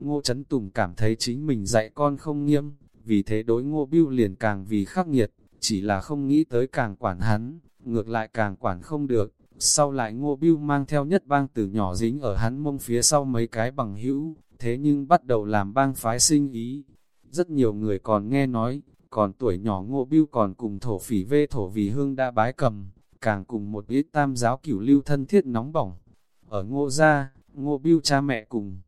Ngô Trấn Tùng cảm thấy chính mình dạy con không nghiêm, vì thế đối Ngô Biêu liền càng vì khắc nghiệt, chỉ là không nghĩ tới càng quản hắn, ngược lại càng quản không được. Sau lại Ngô Biêu mang theo nhất bang từ nhỏ dính ở hắn mông phía sau mấy cái bằng hữu, thế nhưng bắt đầu làm bang phái sinh ý. Rất nhiều người còn nghe nói, còn tuổi nhỏ Ngô Biêu còn cùng thổ phỉ vê thổ vì hương đã bái cầm, càng cùng một ít tam giáo cửu lưu thân thiết nóng bỏng. Ở Ngô gia, Ngô Biêu cha mẹ cùng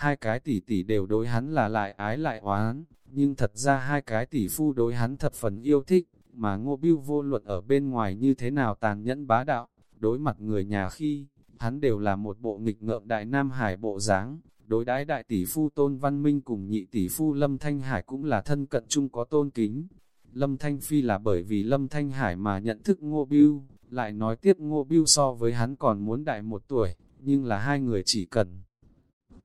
hai cái tỷ tỷ đều đối hắn là lại ái lại oán, nhưng thật ra hai cái tỷ phu đối hắn thập phần yêu thích, mà Ngô Biêu vô luận ở bên ngoài như thế nào tàn nhẫn bá đạo, đối mặt người nhà khi, hắn đều là một bộ nghịch ngợm đại nam hải bộ dáng, đối đãi đại tỷ phu Tôn Văn Minh cùng nhị tỷ phu Lâm Thanh Hải cũng là thân cận chung có tôn kính. Lâm Thanh Phi là bởi vì Lâm Thanh Hải mà nhận thức Ngô Biêu, lại nói tiếp Ngô Biêu so với hắn còn muốn đại một tuổi, nhưng là hai người chỉ cần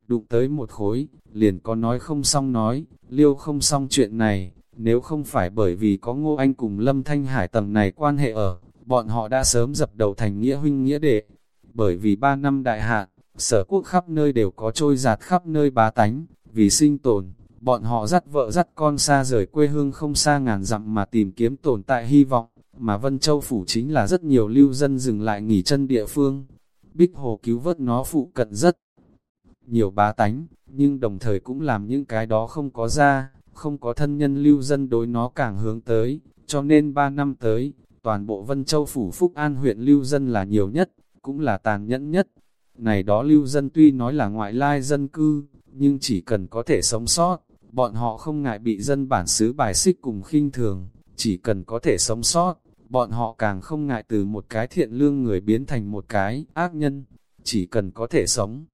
đụng tới một khối, liền có nói không xong nói, liêu không xong chuyện này, nếu không phải bởi vì có Ngô Anh cùng Lâm Thanh Hải tầng này quan hệ ở, bọn họ đã sớm dập đầu thành nghĩa huynh nghĩa đệ. Bởi vì ba năm đại hạn, sở quốc khắp nơi đều có trôi giạt khắp nơi bá tánh, vì sinh tồn, bọn họ dắt vợ dắt con xa rời quê hương không xa ngàn dặm mà tìm kiếm tồn tại hy vọng, mà Vân Châu Phủ chính là rất nhiều lưu dân dừng lại nghỉ chân địa phương. Bích Hồ cứu vớt nó phụ cận rất nhiều bá tánh, nhưng đồng thời cũng làm những cái đó không có ra, không có thân nhân lưu dân đối nó càng hướng tới, cho nên 3 năm tới, toàn bộ Vân Châu Phủ Phúc An huyện lưu dân là nhiều nhất, cũng là tàn nhẫn nhất. Này đó lưu dân tuy nói là ngoại lai dân cư, nhưng chỉ cần có thể sống sót, bọn họ không ngại bị dân bản xứ bài xích cùng khinh thường, chỉ cần có thể sống sót, bọn họ càng không ngại từ một cái thiện lương người biến thành một cái ác nhân, chỉ cần có thể sống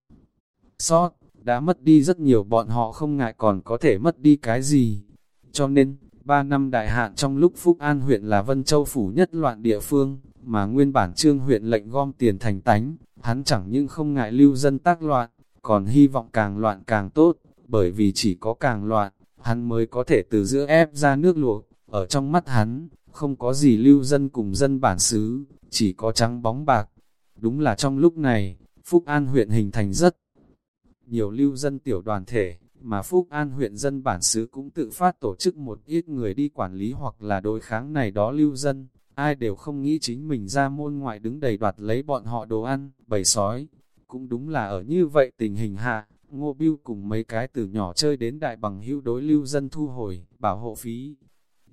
sót, đã mất đi rất nhiều bọn họ không ngại còn có thể mất đi cái gì. Cho nên, 3 năm đại hạn trong lúc Phúc An huyện là Vân Châu phủ nhất loạn địa phương, mà nguyên bản trương huyện lệnh gom tiền thành tánh, hắn chẳng những không ngại lưu dân tác loạn, còn hy vọng càng loạn càng tốt, bởi vì chỉ có càng loạn, hắn mới có thể từ giữa ép ra nước luộc, ở trong mắt hắn, không có gì lưu dân cùng dân bản xứ, chỉ có trắng bóng bạc. Đúng là trong lúc này, Phúc An huyện hình thành rất nhiều lưu dân tiểu đoàn thể, mà Phúc An huyện dân bản xứ cũng tự phát tổ chức một ít người đi quản lý hoặc là đối kháng này đó lưu dân, ai đều không nghĩ chính mình ra môn ngoại đứng đầy đoạt lấy bọn họ đồ ăn, bầy sói. Cũng đúng là ở như vậy tình hình hạ, Ngô Biêu cùng mấy cái từ nhỏ chơi đến đại bằng hữu đối lưu dân thu hồi, bảo hộ phí.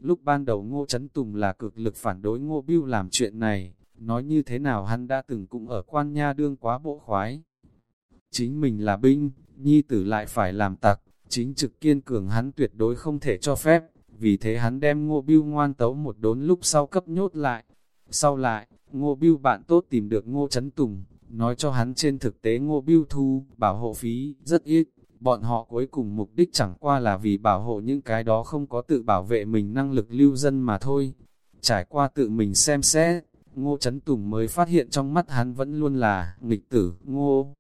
Lúc ban đầu Ngô Trấn Tùng là cực lực phản đối Ngô Biêu làm chuyện này, nói như thế nào hắn đã từng cũng ở quan nha đương quá bộ khoái. Chính mình là binh, nhi tử lại phải làm tặc, chính trực kiên cường hắn tuyệt đối không thể cho phép, vì thế hắn đem ngô biêu ngoan tấu một đốn lúc sau cấp nhốt lại. Sau lại, ngô biêu bạn tốt tìm được ngô chấn tùng, nói cho hắn trên thực tế ngô biêu thu, bảo hộ phí, rất ít. Bọn họ cuối cùng mục đích chẳng qua là vì bảo hộ những cái đó không có tự bảo vệ mình năng lực lưu dân mà thôi. Trải qua tự mình xem xét, Ngô Trấn Tùng mới phát hiện trong mắt hắn vẫn luôn là nghịch tử, Ngô.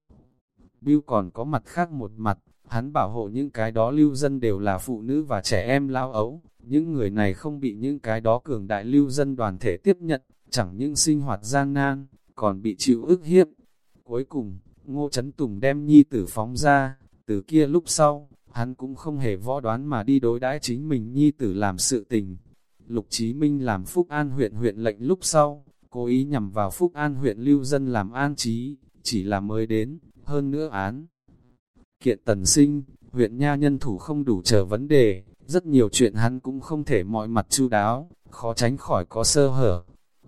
Bill còn có mặt khác một mặt, hắn bảo hộ những cái đó lưu dân đều là phụ nữ và trẻ em lao ấu, những người này không bị những cái đó cường đại lưu dân đoàn thể tiếp nhận, chẳng những sinh hoạt gian nan, còn bị chịu ức hiếp. Cuối cùng, Ngô Trấn Tùng đem nhi tử phóng ra, từ kia lúc sau, hắn cũng không hề võ đoán mà đi đối đãi chính mình nhi tử làm sự tình. Lục Chí Minh làm Phúc An huyện huyện lệnh lúc sau, cố ý nhằm vào Phúc An huyện lưu dân làm an trí, chỉ là mới đến, hơn nữa án. Kiện tần sinh, huyện nha nhân thủ không đủ chờ vấn đề, rất nhiều chuyện hắn cũng không thể mọi mặt chu đáo, khó tránh khỏi có sơ hở.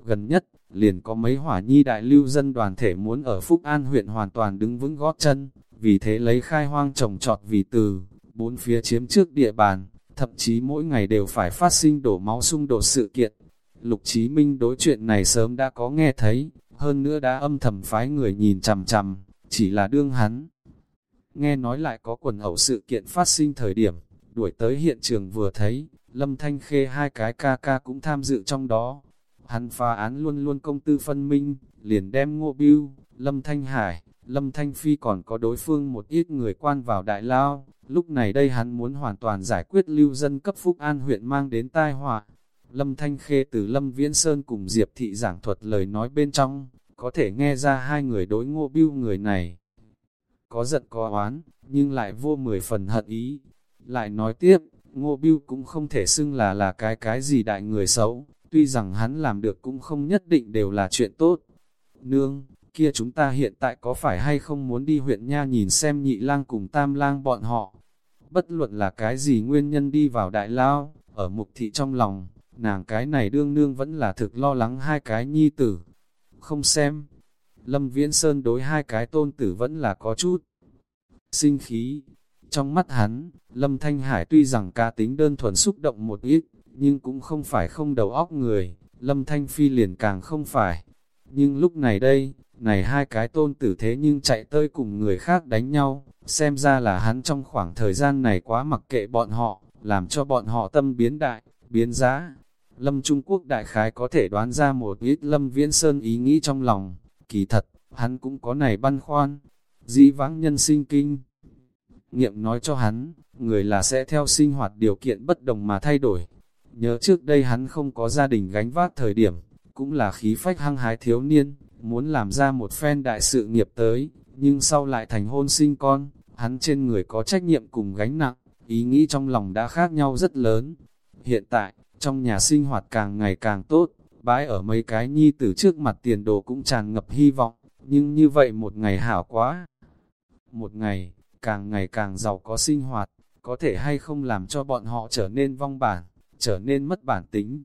Gần nhất, liền có mấy hỏa nhi đại lưu dân đoàn thể muốn ở Phúc An huyện hoàn toàn đứng vững gót chân, vì thế lấy khai hoang trồng trọt vì từ, bốn phía chiếm trước địa bàn, thậm chí mỗi ngày đều phải phát sinh đổ máu xung đột sự kiện. Lục Chí Minh đối chuyện này sớm đã có nghe thấy, hơn nữa đã âm thầm phái người nhìn chằm chằm, chỉ là đương hắn. Nghe nói lại có quần ẩu sự kiện phát sinh thời điểm, đuổi tới hiện trường vừa thấy, Lâm Thanh Khê hai cái ca ca cũng tham dự trong đó. Hắn phá án luôn luôn công tư phân minh, liền đem Ngô Biêu, Lâm Thanh Hải, Lâm Thanh Phi còn có đối phương một ít người quan vào đại lao. Lúc này đây hắn muốn hoàn toàn giải quyết lưu dân cấp Phúc An huyện mang đến tai họa. Lâm Thanh Khê từ Lâm Viễn Sơn cùng Diệp Thị giảng thuật lời nói bên trong, có thể nghe ra hai người đối ngô biêu người này. có giận có oán, nhưng lại vô mười phần hận ý. Lại nói tiếp, Ngô Biêu cũng không thể xưng là là cái cái gì đại người xấu, tuy rằng hắn làm được cũng không nhất định đều là chuyện tốt. Nương, kia chúng ta hiện tại có phải hay không muốn đi huyện Nha nhìn xem nhị lang cùng tam lang bọn họ? Bất luận là cái gì nguyên nhân đi vào đại lao, ở mục thị trong lòng, nàng cái này đương nương vẫn là thực lo lắng hai cái nhi tử. Không xem, Lâm Viễn Sơn đối hai cái tôn tử vẫn là có chút sinh khí. Trong mắt hắn, Lâm Thanh Hải tuy rằng ca tính đơn thuần xúc động một ít, nhưng cũng không phải không đầu óc người, Lâm Thanh Phi liền càng không phải. Nhưng lúc này đây, này hai cái tôn tử thế nhưng chạy tới cùng người khác đánh nhau, xem ra là hắn trong khoảng thời gian này quá mặc kệ bọn họ, làm cho bọn họ tâm biến đại, biến giá. Lâm Trung Quốc đại khái có thể đoán ra một ít Lâm Viễn Sơn ý nghĩ trong lòng, kỳ thật, hắn cũng có này băn khoăn, dĩ vãng nhân sinh kinh. Nghiệm nói cho hắn, người là sẽ theo sinh hoạt điều kiện bất đồng mà thay đổi. Nhớ trước đây hắn không có gia đình gánh vác thời điểm, cũng là khí phách hăng hái thiếu niên, muốn làm ra một phen đại sự nghiệp tới, nhưng sau lại thành hôn sinh con, hắn trên người có trách nhiệm cùng gánh nặng, ý nghĩ trong lòng đã khác nhau rất lớn. Hiện tại, trong nhà sinh hoạt càng ngày càng tốt, bãi ở mấy cái nhi tử trước mặt tiền đồ cũng tràn ngập hy vọng, nhưng như vậy một ngày hảo quá. Một ngày, càng ngày càng giàu có sinh hoạt, có thể hay không làm cho bọn họ trở nên vong bản, trở nên mất bản tính.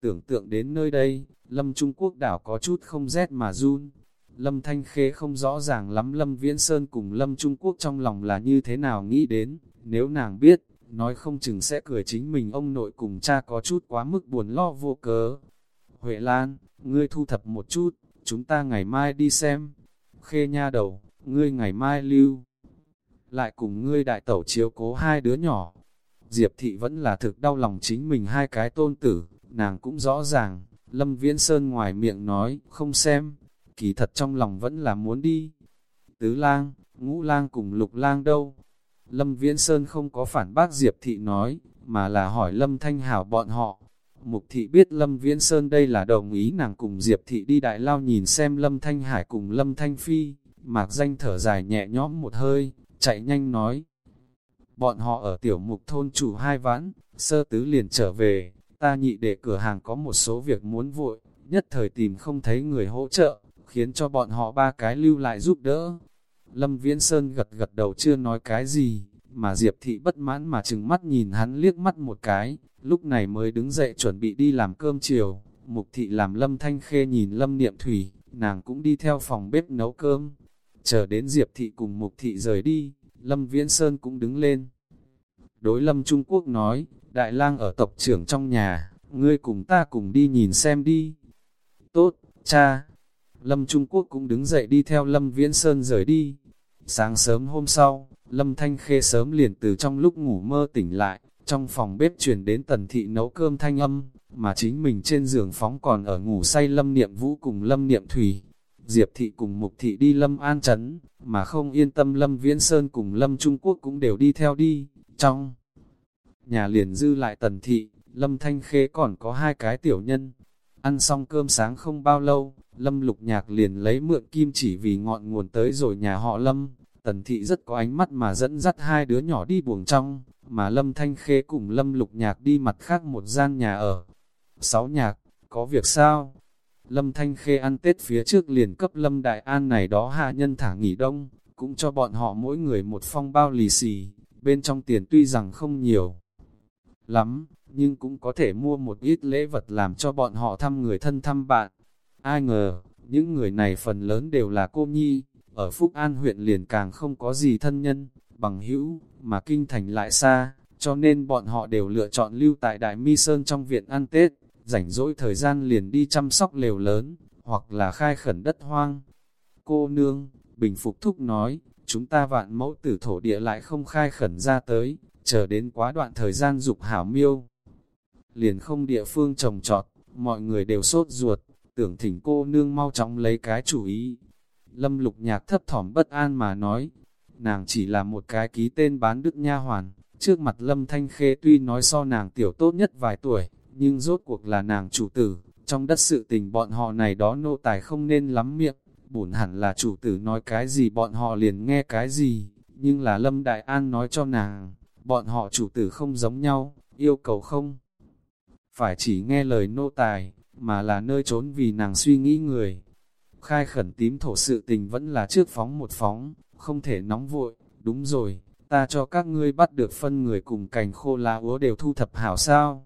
Tưởng tượng đến nơi đây, Lâm Trung Quốc đảo có chút không rét mà run. Lâm Thanh Khê không rõ ràng lắm Lâm Viễn Sơn cùng Lâm Trung Quốc trong lòng là như thế nào nghĩ đến, nếu nàng biết, nói không chừng sẽ cười chính mình ông nội cùng cha có chút quá mức buồn lo vô cớ. Huệ Lan, ngươi thu thập một chút, chúng ta ngày mai đi xem. Khê nha đầu, ngươi ngày mai lưu. Lại cùng ngươi đại tẩu chiếu cố hai đứa nhỏ. Diệp thị vẫn là thực đau lòng chính mình hai cái tôn tử, nàng cũng rõ ràng. Lâm Viễn Sơn ngoài miệng nói, không xem, kỳ thật trong lòng vẫn là muốn đi. Tứ lang, ngũ lang cùng lục lang đâu? Lâm Viễn Sơn không có phản bác Diệp thị nói, mà là hỏi Lâm Thanh Hảo bọn họ. Mục thị biết Lâm Viễn Sơn đây là đồng ý nàng cùng Diệp thị đi đại lao nhìn xem Lâm Thanh Hải cùng Lâm Thanh Phi, mạc danh thở dài nhẹ nhõm một hơi, chạy nhanh nói. Bọn họ ở tiểu mục thôn chủ hai vãn, sơ tứ liền trở về, ta nhị để cửa hàng có một số việc muốn vội, nhất thời tìm không thấy người hỗ trợ, khiến cho bọn họ ba cái lưu lại giúp đỡ. Lâm Viễn Sơn gật gật đầu chưa nói cái gì, mà Diệp Thị bất mãn mà chừng mắt nhìn hắn liếc mắt một cái, lúc này mới đứng dậy chuẩn bị đi làm cơm chiều. Mục Thị làm Lâm Thanh Khê nhìn Lâm Niệm Thủy, nàng cũng đi theo phòng bếp nấu cơm. Chờ đến Diệp Thị cùng Mục Thị rời đi, Lâm Viễn Sơn cũng đứng lên. Đối Lâm Trung Quốc nói, Đại lang ở tộc trưởng trong nhà, ngươi cùng ta cùng đi nhìn xem đi. Tốt, cha. Lâm Trung Quốc cũng đứng dậy đi theo Lâm Viễn Sơn rời đi. Sáng sớm hôm sau, Lâm Thanh Khê sớm liền từ trong lúc ngủ mơ tỉnh lại, trong phòng bếp truyền đến tần thị nấu cơm thanh âm, mà chính mình trên giường phóng còn ở ngủ say Lâm Niệm Vũ cùng Lâm Niệm Thủy. Diệp thị cùng Mục thị đi Lâm An Trấn, mà không yên tâm Lâm Viễn Sơn cùng Lâm Trung Quốc cũng đều đi theo đi. Trong nhà liền dư lại tần thị, Lâm Thanh Khê còn có hai cái tiểu nhân. Ăn xong cơm sáng không bao lâu, Lâm Lục Nhạc liền lấy mượn kim chỉ vì ngọn nguồn tới rồi nhà họ Lâm. Tần thị rất có ánh mắt mà dẫn dắt hai đứa nhỏ đi buồng trong, mà Lâm Thanh Khê cùng Lâm Lục Nhạc đi mặt khác một gian nhà ở. Sáu nhạc, có việc sao? Lâm Thanh Khê ăn Tết phía trước liền cấp Lâm Đại An này đó hạ nhân thả nghỉ đông, cũng cho bọn họ mỗi người một phong bao lì xì, bên trong tiền tuy rằng không nhiều lắm, nhưng cũng có thể mua một ít lễ vật làm cho bọn họ thăm người thân thăm bạn. Ai ngờ, những người này phần lớn đều là cô nhi, ở Phúc An huyện liền càng không có gì thân nhân, bằng hữu, mà kinh thành lại xa, cho nên bọn họ đều lựa chọn lưu tại Đại Mi Sơn trong viện ăn Tết, rảnh rỗi thời gian liền đi chăm sóc lều lớn, hoặc là khai khẩn đất hoang. Cô nương, Bình Phục Thúc nói, chúng ta vạn mẫu tử thổ địa lại không khai khẩn ra tới, chờ đến quá đoạn thời gian dục hảo miêu. Liền không địa phương trồng trọt, mọi người đều sốt ruột, tưởng thỉnh cô nương mau chóng lấy cái chủ ý. Lâm lục nhạc thấp thỏm bất an mà nói, nàng chỉ là một cái ký tên bán đức nha hoàn, trước mặt Lâm Thanh Khê tuy nói so nàng tiểu tốt nhất vài tuổi, nhưng rốt cuộc là nàng chủ tử, trong đất sự tình bọn họ này đó nô tài không nên lắm miệng, bổn hẳn là chủ tử nói cái gì bọn họ liền nghe cái gì, nhưng là Lâm Đại An nói cho nàng, bọn họ chủ tử không giống nhau, yêu cầu không. Phải chỉ nghe lời nô tài, mà là nơi trốn vì nàng suy nghĩ người. Khai khẩn tím thổ sự tình vẫn là trước phóng một phóng, không thể nóng vội, đúng rồi, ta cho các ngươi bắt được phân người cùng cành khô lá úa đều thu thập hảo sao.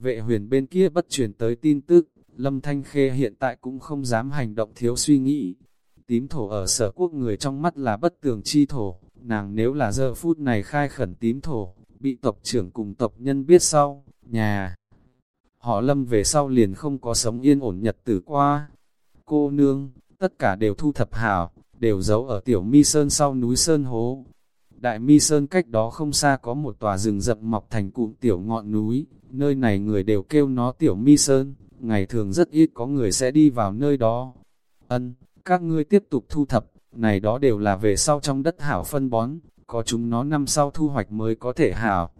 Vệ huyền bên kia bất truyền tới tin tức, Lâm Thanh Khê hiện tại cũng không dám hành động thiếu suy nghĩ. Tím thổ ở sở quốc người trong mắt là bất tường chi thổ, nàng nếu là giờ phút này khai khẩn tím thổ, bị tộc trưởng cùng tộc nhân biết sau, nhà. Họ lâm về sau liền không có sống yên ổn nhật tử qua. Cô nương, tất cả đều thu thập hảo, đều giấu ở tiểu mi sơn sau núi sơn hố. Đại mi sơn cách đó không xa có một tòa rừng rậm mọc thành cụm tiểu ngọn núi, nơi này người đều kêu nó tiểu mi sơn, ngày thường rất ít có người sẽ đi vào nơi đó. Ân, các ngươi tiếp tục thu thập, này đó đều là về sau trong đất hảo phân bón, có chúng nó năm sau thu hoạch mới có thể hảo.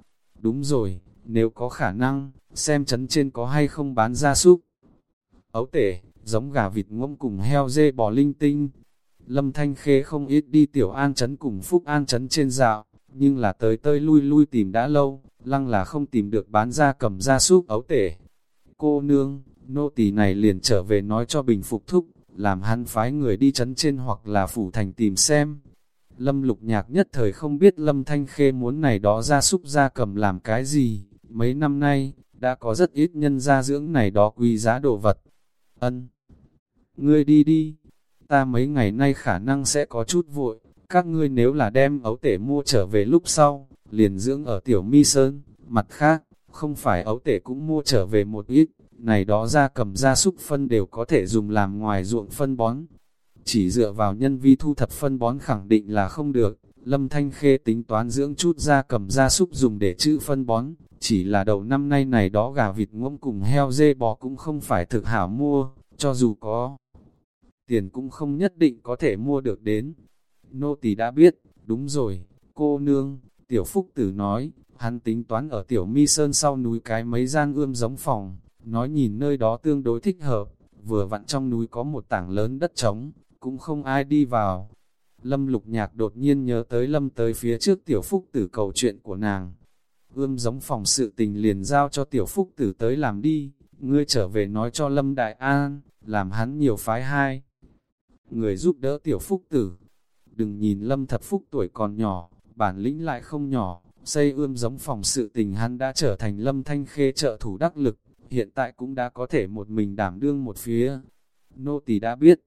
Đúng rồi, nếu có khả năng, xem chấn trên có hay không bán gia súc. Ấu tể, giống gà vịt ngỗng cùng heo dê bò linh tinh. Lâm Thanh Khê không ít đi tiểu an chấn cùng phúc an chấn trên dạo, nhưng là tới tơi lui lui tìm đã lâu, lăng là không tìm được bán ra cầm gia súc ấu tể. Cô nương, nô tỳ này liền trở về nói cho bình phục thúc, làm hắn phái người đi chấn trên hoặc là phủ thành tìm xem. Lâm lục nhạc nhất thời không biết Lâm Thanh Khê muốn này đó ra súc ra cầm làm cái gì, mấy năm nay, đã có rất ít nhân gia dưỡng này đó quý giá đồ vật. Ân, Ngươi đi đi, ta mấy ngày nay khả năng sẽ có chút vội, các ngươi nếu là đem ấu tể mua trở về lúc sau, liền dưỡng ở tiểu mi sơn, mặt khác, không phải ấu tể cũng mua trở về một ít, này đó ra cầm ra súc phân đều có thể dùng làm ngoài ruộng phân bón. Chỉ dựa vào nhân vi thu thập phân bón khẳng định là không được, Lâm Thanh Khê tính toán dưỡng chút ra cầm ra súc dùng để chữ phân bón, chỉ là đầu năm nay này đó gà vịt ngỗng cùng heo dê bò cũng không phải thực hảo mua, cho dù có tiền cũng không nhất định có thể mua được đến. Nô tỳ đã biết, đúng rồi, cô nương, tiểu phúc tử nói, hắn tính toán ở tiểu mi sơn sau núi cái mấy gian ươm giống phòng, nói nhìn nơi đó tương đối thích hợp, vừa vặn trong núi có một tảng lớn đất trống, cũng không ai đi vào. Lâm lục nhạc đột nhiên nhớ tới lâm tới phía trước tiểu phúc tử cầu chuyện của nàng. Ươm giống phòng sự tình liền giao cho tiểu phúc tử tới làm đi, ngươi trở về nói cho lâm đại an, làm hắn nhiều phái hai. Người giúp đỡ tiểu phúc tử, đừng nhìn lâm thập phúc tuổi còn nhỏ, bản lĩnh lại không nhỏ, xây ươm giống phòng sự tình hắn đã trở thành lâm thanh khê trợ thủ đắc lực, hiện tại cũng đã có thể một mình đảm đương một phía. Nô tỳ đã biết,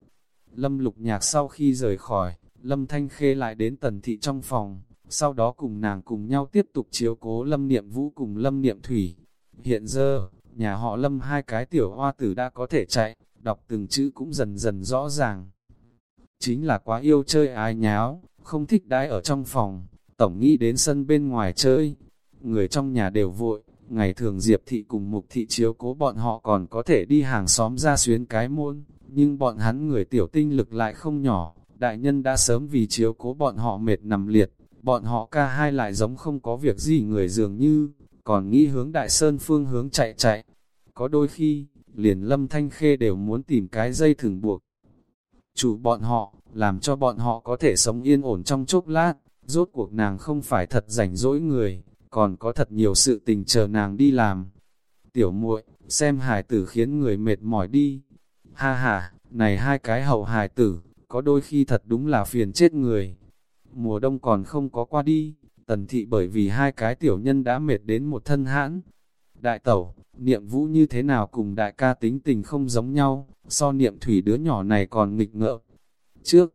lâm lục nhạc sau khi rời khỏi, lâm thanh khê lại đến tần thị trong phòng, sau đó cùng nàng cùng nhau tiếp tục chiếu cố lâm niệm vũ cùng lâm niệm thủy. Hiện giờ, nhà họ lâm hai cái tiểu hoa tử đã có thể chạy, đọc từng chữ cũng dần dần rõ ràng. Chính là quá yêu chơi ai nháo, không thích đái ở trong phòng, tổng nghĩ đến sân bên ngoài chơi. Người trong nhà đều vội, ngày thường Diệp thị cùng mục thị chiếu cố bọn họ còn có thể đi hàng xóm ra xuyến cái môn, nhưng bọn hắn người tiểu tinh lực lại không nhỏ, đại nhân đã sớm vì chiếu cố bọn họ mệt nằm liệt, bọn họ ca hai lại giống không có việc gì người dường như, còn nghĩ hướng đại sơn phương hướng chạy chạy. Có đôi khi, liền lâm thanh khê đều muốn tìm cái dây thừng buộc. Chủ bọn họ, làm cho bọn họ có thể sống yên ổn trong chốc lát, rốt cuộc nàng không phải thật rảnh rỗi người, còn có thật nhiều sự tình chờ nàng đi làm. Tiểu muội, xem hài tử khiến người mệt mỏi đi. Ha ha, này hai cái hậu hài tử, có đôi khi thật đúng là phiền chết người. Mùa đông còn không có qua đi, tần thị bởi vì hai cái tiểu nhân đã mệt đến một thân hãn. Đại tẩu, niệm vũ như thế nào cùng đại ca tính tình không giống nhau, so niệm thủy đứa nhỏ này còn nghịch ngợm. Trước,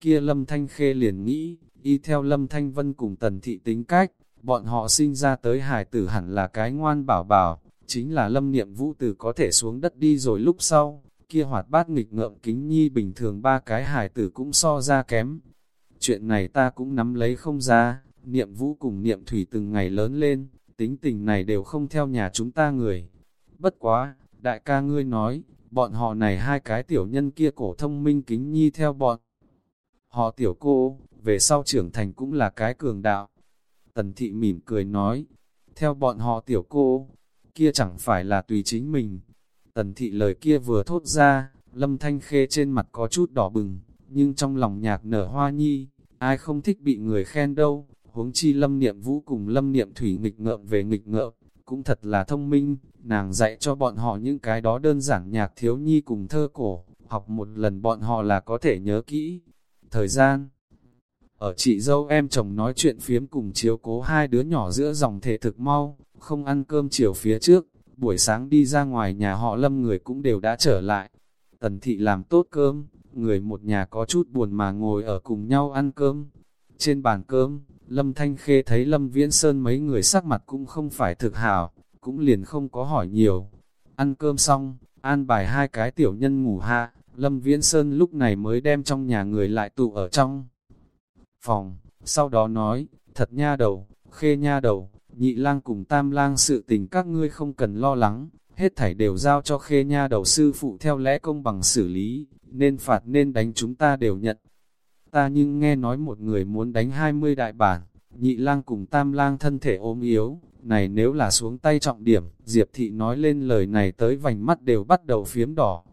kia lâm thanh khê liền nghĩ, y theo lâm thanh vân cùng tần thị tính cách, bọn họ sinh ra tới hải tử hẳn là cái ngoan bảo bảo, chính là lâm niệm vũ tử có thể xuống đất đi rồi lúc sau, kia hoạt bát nghịch ngợm kính nhi bình thường ba cái hải tử cũng so ra kém. Chuyện này ta cũng nắm lấy không ra, niệm vũ cùng niệm thủy từng ngày lớn lên, tính tình này đều không theo nhà chúng ta người. Bất quá, đại ca ngươi nói, bọn họ này hai cái tiểu nhân kia cổ thông minh kính nhi theo bọn. Họ tiểu cô, về sau trưởng thành cũng là cái cường đạo. Tần thị mỉm cười nói, theo bọn họ tiểu cô, kia chẳng phải là tùy chính mình. Tần thị lời kia vừa thốt ra, Lâm Thanh Khê trên mặt có chút đỏ bừng, nhưng trong lòng nhạc nở hoa nhi, ai không thích bị người khen đâu, huống chi Lâm Niệm Vũ cùng Lâm Niệm Thủy nghịch ngợm về nghịch ngợm, cũng thật là thông minh, nàng dạy cho bọn họ những cái đó đơn giản nhạc thiếu nhi cùng thơ cổ, học một lần bọn họ là có thể nhớ kỹ. Thời gian Ở chị dâu em chồng nói chuyện phiếm cùng chiếu cố hai đứa nhỏ giữa dòng thể thực mau, không ăn cơm chiều phía trước, buổi sáng đi ra ngoài nhà họ lâm người cũng đều đã trở lại. Tần thị làm tốt cơm, người một nhà có chút buồn mà ngồi ở cùng nhau ăn cơm. Trên bàn cơm, Lâm Thanh Khê thấy Lâm Viễn Sơn mấy người sắc mặt cũng không phải thực hảo, cũng liền không có hỏi nhiều. Ăn cơm xong, an bài hai cái tiểu nhân ngủ hạ, Lâm Viễn Sơn lúc này mới đem trong nhà người lại tụ ở trong phòng, sau đó nói, thật nha đầu, khê nha đầu, nhị lang cùng tam lang sự tình các ngươi không cần lo lắng, hết thảy đều giao cho khê nha đầu sư phụ theo lẽ công bằng xử lý, nên phạt nên đánh chúng ta đều nhận. Ta nhưng nghe nói một người muốn đánh 20 đại bản, nhị lang cùng tam lang thân thể ốm yếu, này nếu là xuống tay trọng điểm, Diệp thị nói lên lời này tới vành mắt đều bắt đầu phiếm đỏ.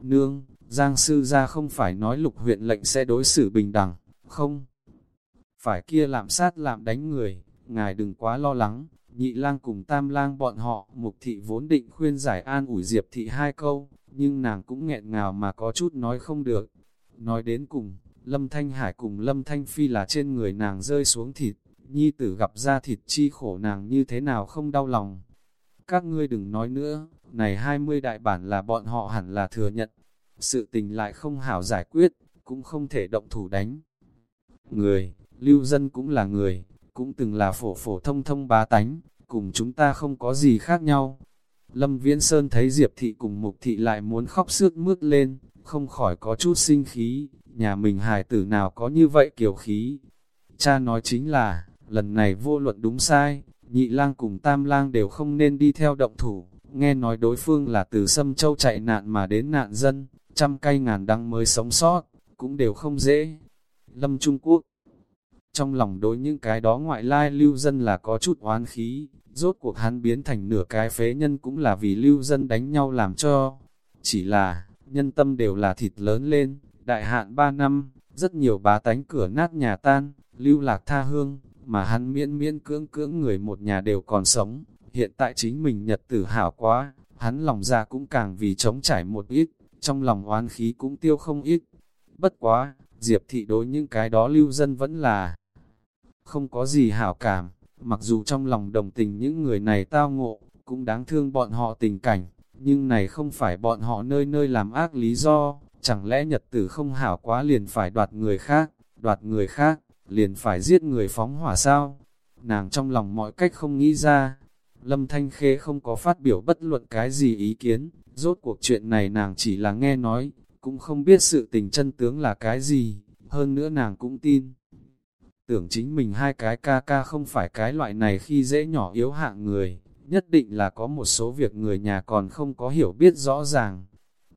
Nương, Giang sư ra không phải nói lục huyện lệnh sẽ đối xử bình đẳng, không? Phải kia làm sát làm đánh người, ngài đừng quá lo lắng, nhị lang cùng tam lang bọn họ, mục thị vốn định khuyên giải an ủi Diệp thị hai câu, nhưng nàng cũng nghẹn ngào mà có chút nói không được. Nói đến cùng, Lâm Thanh Hải cùng Lâm Thanh Phi là trên người nàng rơi xuống thịt, nhi tử gặp ra thịt chi khổ nàng như thế nào không đau lòng. Các ngươi đừng nói nữa, này 20 đại bản là bọn họ hẳn là thừa nhận, sự tình lại không hảo giải quyết, cũng không thể động thủ đánh. Người, lưu dân cũng là người, cũng từng là phổ phổ thông thông bá tánh, cùng chúng ta không có gì khác nhau. Lâm Viễn Sơn thấy Diệp Thị cùng Mục Thị lại muốn khóc sướt mướt lên, không khỏi có chút sinh khí, nhà mình hài tử nào có như vậy kiểu khí. Cha nói chính là, lần này vô luận đúng sai, nhị lang cùng tam lang đều không nên đi theo động thủ, nghe nói đối phương là từ Sâm Châu chạy nạn mà đến nạn dân, trăm cây ngàn đăng mới sống sót, cũng đều không dễ. Lâm Trung Quốc trong lòng đối những cái đó ngoại lai lưu dân là có chút oán khí, rốt cuộc hắn biến thành nửa cái phế nhân cũng là vì lưu dân đánh nhau làm cho. Chỉ là, nhân tâm đều là thịt lớn lên, đại hạn ba năm, rất nhiều bá tánh cửa nát nhà tan, lưu lạc tha hương, mà hắn miễn miễn cưỡng cưỡng người một nhà đều còn sống. Hiện tại chính mình nhật tử hảo quá, hắn lòng ra cũng càng vì chống trải một ít, trong lòng oán khí cũng tiêu không ít. Bất quá, Diệp thị đối những cái đó lưu dân vẫn là không có gì hảo cảm, mặc dù trong lòng đồng tình những người này tao ngộ, cũng đáng thương bọn họ tình cảnh, nhưng này không phải bọn họ nơi nơi làm ác lý do, chẳng lẽ nhật tử không hảo quá liền phải đoạt người khác, đoạt người khác, liền phải giết người phóng hỏa sao? Nàng trong lòng mọi cách không nghĩ ra, Lâm Thanh Khê không có phát biểu bất luận cái gì ý kiến, Rốt cuộc chuyện này nàng chỉ là nghe nói, cũng không biết sự tình chân tướng là cái gì, hơn nữa nàng cũng tin. Tưởng chính mình hai cái ca ca không phải cái loại này khi dễ nhỏ yếu hạng người, nhất định là có một số việc người nhà còn không có hiểu biết rõ ràng.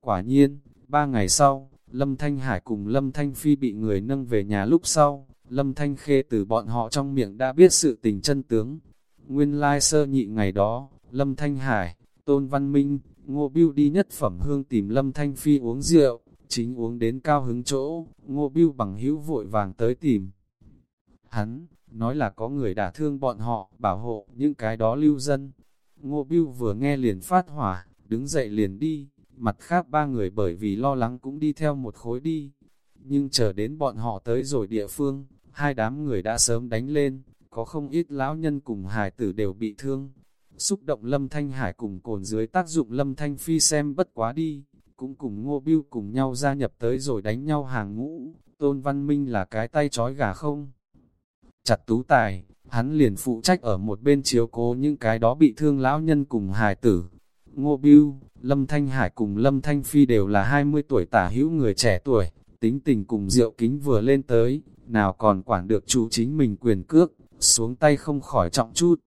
Quả nhiên, ba ngày sau, Lâm Thanh Hải cùng Lâm Thanh Phi bị người nâng về nhà lúc sau, Lâm Thanh Khê từ bọn họ trong miệng đã biết sự tình chân tướng. Nguyên lai sơ nhị ngày đó, Lâm Thanh Hải, Tôn Văn Minh, Ngô Biêu đi nhất phẩm hương tìm Lâm Thanh Phi uống rượu, chính uống đến cao hứng chỗ, Ngô Biêu bằng hữu vội vàng tới tìm. Hắn, nói là có người đả thương bọn họ, bảo hộ những cái đó lưu dân. Ngô Biêu vừa nghe liền phát hỏa, đứng dậy liền đi, mặt khác ba người bởi vì lo lắng cũng đi theo một khối đi. Nhưng chờ đến bọn họ tới rồi địa phương, hai đám người đã sớm đánh lên, có không ít lão nhân cùng hải tử đều bị thương, Xúc động Lâm Thanh Hải cùng cồn dưới tác dụng Lâm Thanh Phi xem bất quá đi, cũng cùng Ngô Biêu cùng nhau gia nhập tới rồi đánh nhau hàng ngũ, Tôn Văn Minh là cái tay chói gà không? Chặt tú tài, hắn liền phụ trách ở một bên chiếu cố những cái đó bị thương lão nhân cùng hài tử. Ngô Biêu, Lâm Thanh Hải cùng Lâm Thanh Phi đều là 20 tuổi tả hữu người trẻ tuổi, tính tình cùng rượu kính vừa lên tới, nào còn quản được chủ chính mình quyền cước, xuống tay không khỏi trọng chút.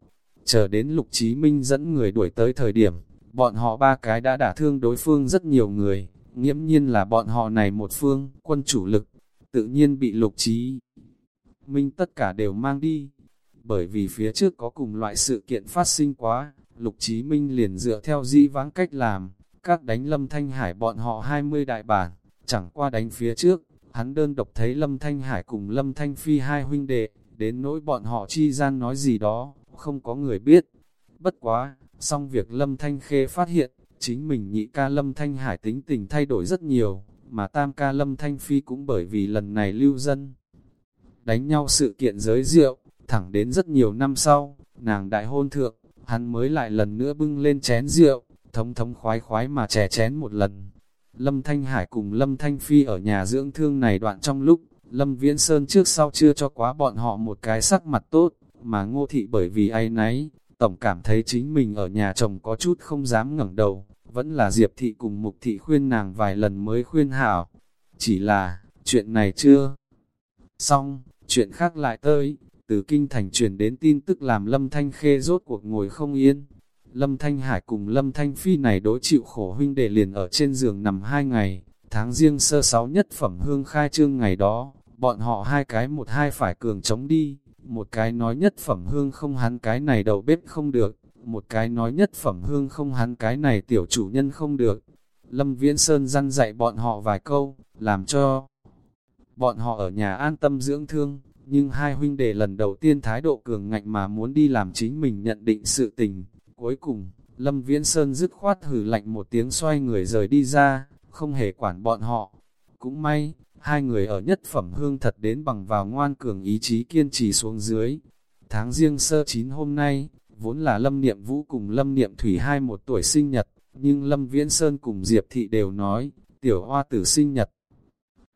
Chờ đến Lục Chí Minh dẫn người đuổi tới thời điểm, bọn họ ba cái đã đả thương đối phương rất nhiều người, nghiễm nhiên là bọn họ này một phương, quân chủ lực, tự nhiên bị Lục Chí Minh tất cả đều mang đi. Bởi vì phía trước có cùng loại sự kiện phát sinh quá, Lục Chí Minh liền dựa theo di vãng cách làm, các đánh Lâm Thanh Hải bọn họ 20 đại bản, chẳng qua đánh phía trước, hắn đơn độc thấy Lâm Thanh Hải cùng Lâm Thanh Phi hai huynh đệ, đến nỗi bọn họ chi gian nói gì đó, không có người biết. Bất quá, xong việc Lâm Thanh Khê phát hiện, chính mình nhị ca Lâm Thanh Hải tính tình thay đổi rất nhiều, mà tam ca Lâm Thanh Phi cũng bởi vì lần này lưu dân. Đánh nhau sự kiện giới rượu, thẳng đến rất nhiều năm sau, nàng đại hôn thượng, hắn mới lại lần nữa bưng lên chén rượu, thống thống khoái khoái mà chè chén một lần. Lâm Thanh Hải cùng Lâm Thanh Phi ở nhà dưỡng thương này đoạn trong lúc, Lâm Viễn Sơn trước sau chưa cho quá bọn họ một cái sắc mặt tốt, mà ngô thị bởi vì ai nấy, tổng cảm thấy chính mình ở nhà chồng có chút không dám ngẩng đầu, vẫn là Diệp thị cùng Mục thị khuyên nàng vài lần mới khuyên hảo. Chỉ là, chuyện này chưa xong, chuyện khác lại tới, từ kinh thành truyền đến tin tức làm Lâm Thanh Khê rốt cuộc ngồi không yên. Lâm Thanh Hải cùng Lâm Thanh Phi này đối chịu khổ huynh đệ liền ở trên giường nằm hai ngày, tháng riêng sơ sáu nhất phẩm hương khai trương ngày đó, bọn họ hai cái một hai phải cường chống đi, một cái nói nhất phẩm hương không hắn cái này đầu bếp không được, một cái nói nhất phẩm hương không hắn cái này tiểu chủ nhân không được. Lâm Viễn Sơn răn dạy bọn họ vài câu, làm cho bọn họ ở nhà an tâm dưỡng thương, nhưng hai huynh đệ lần đầu tiên thái độ cường ngạnh mà muốn đi làm chính mình nhận định sự tình. Cuối cùng, Lâm Viễn Sơn dứt khoát hử lạnh một tiếng xoay người rời đi ra, không hề quản bọn họ. Cũng may, hai người ở nhất phẩm hương thật đến bằng vào ngoan cường ý chí kiên trì xuống dưới. Tháng riêng sơ chín hôm nay, vốn là Lâm Niệm Vũ cùng Lâm Niệm Thủy hai một tuổi sinh nhật, nhưng Lâm Viễn Sơn cùng Diệp Thị đều nói, tiểu hoa tử sinh nhật.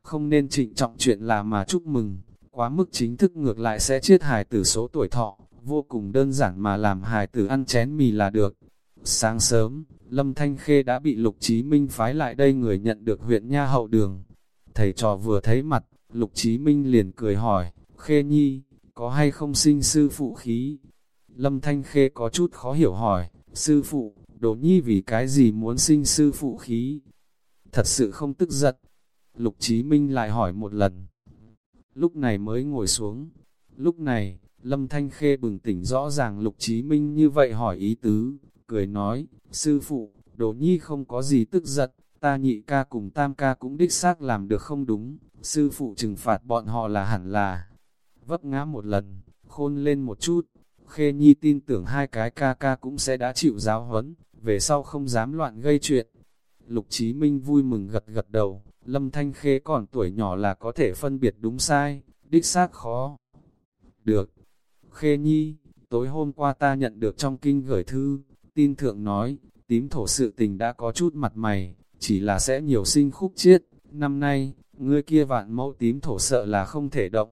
Không nên trịnh trọng chuyện là mà chúc mừng, quá mức chính thức ngược lại sẽ chết hài tử số tuổi thọ, vô cùng đơn giản mà làm hài tử ăn chén mì là được. Sáng sớm, Lâm Thanh Khê đã bị Lục Chí Minh phái lại đây người nhận được huyện Nha Hậu Đường. Thầy trò vừa thấy mặt, Lục Chí Minh liền cười hỏi, Khê Nhi, có hay không sinh sư phụ khí? Lâm Thanh Khê có chút khó hiểu hỏi, sư phụ, đồ nhi vì cái gì muốn sinh sư phụ khí? Thật sự không tức giận. Lục Chí Minh lại hỏi một lần. Lúc này mới ngồi xuống. Lúc này, Lâm Thanh Khê bừng tỉnh rõ ràng Lục Chí Minh như vậy hỏi ý tứ, cười nói, sư phụ, đồ nhi không có gì tức giận, ta nhị ca cùng tam ca cũng đích xác làm được không đúng, sư phụ trừng phạt bọn họ là hẳn là vấp ngã một lần, khôn lên một chút, khê nhi tin tưởng hai cái ca ca cũng sẽ đã chịu giáo huấn, về sau không dám loạn gây chuyện. Lục Chí Minh vui mừng gật gật đầu, Lâm Thanh Khê còn tuổi nhỏ là có thể phân biệt đúng sai, đích xác khó. Được. Khê Nhi, tối hôm qua ta nhận được trong kinh gửi thư, tin thượng nói, tím thổ sự tình đã có chút mặt mày, chỉ là sẽ nhiều sinh khúc chiết. Năm nay, ngươi kia vạn mẫu tím thổ sợ là không thể động.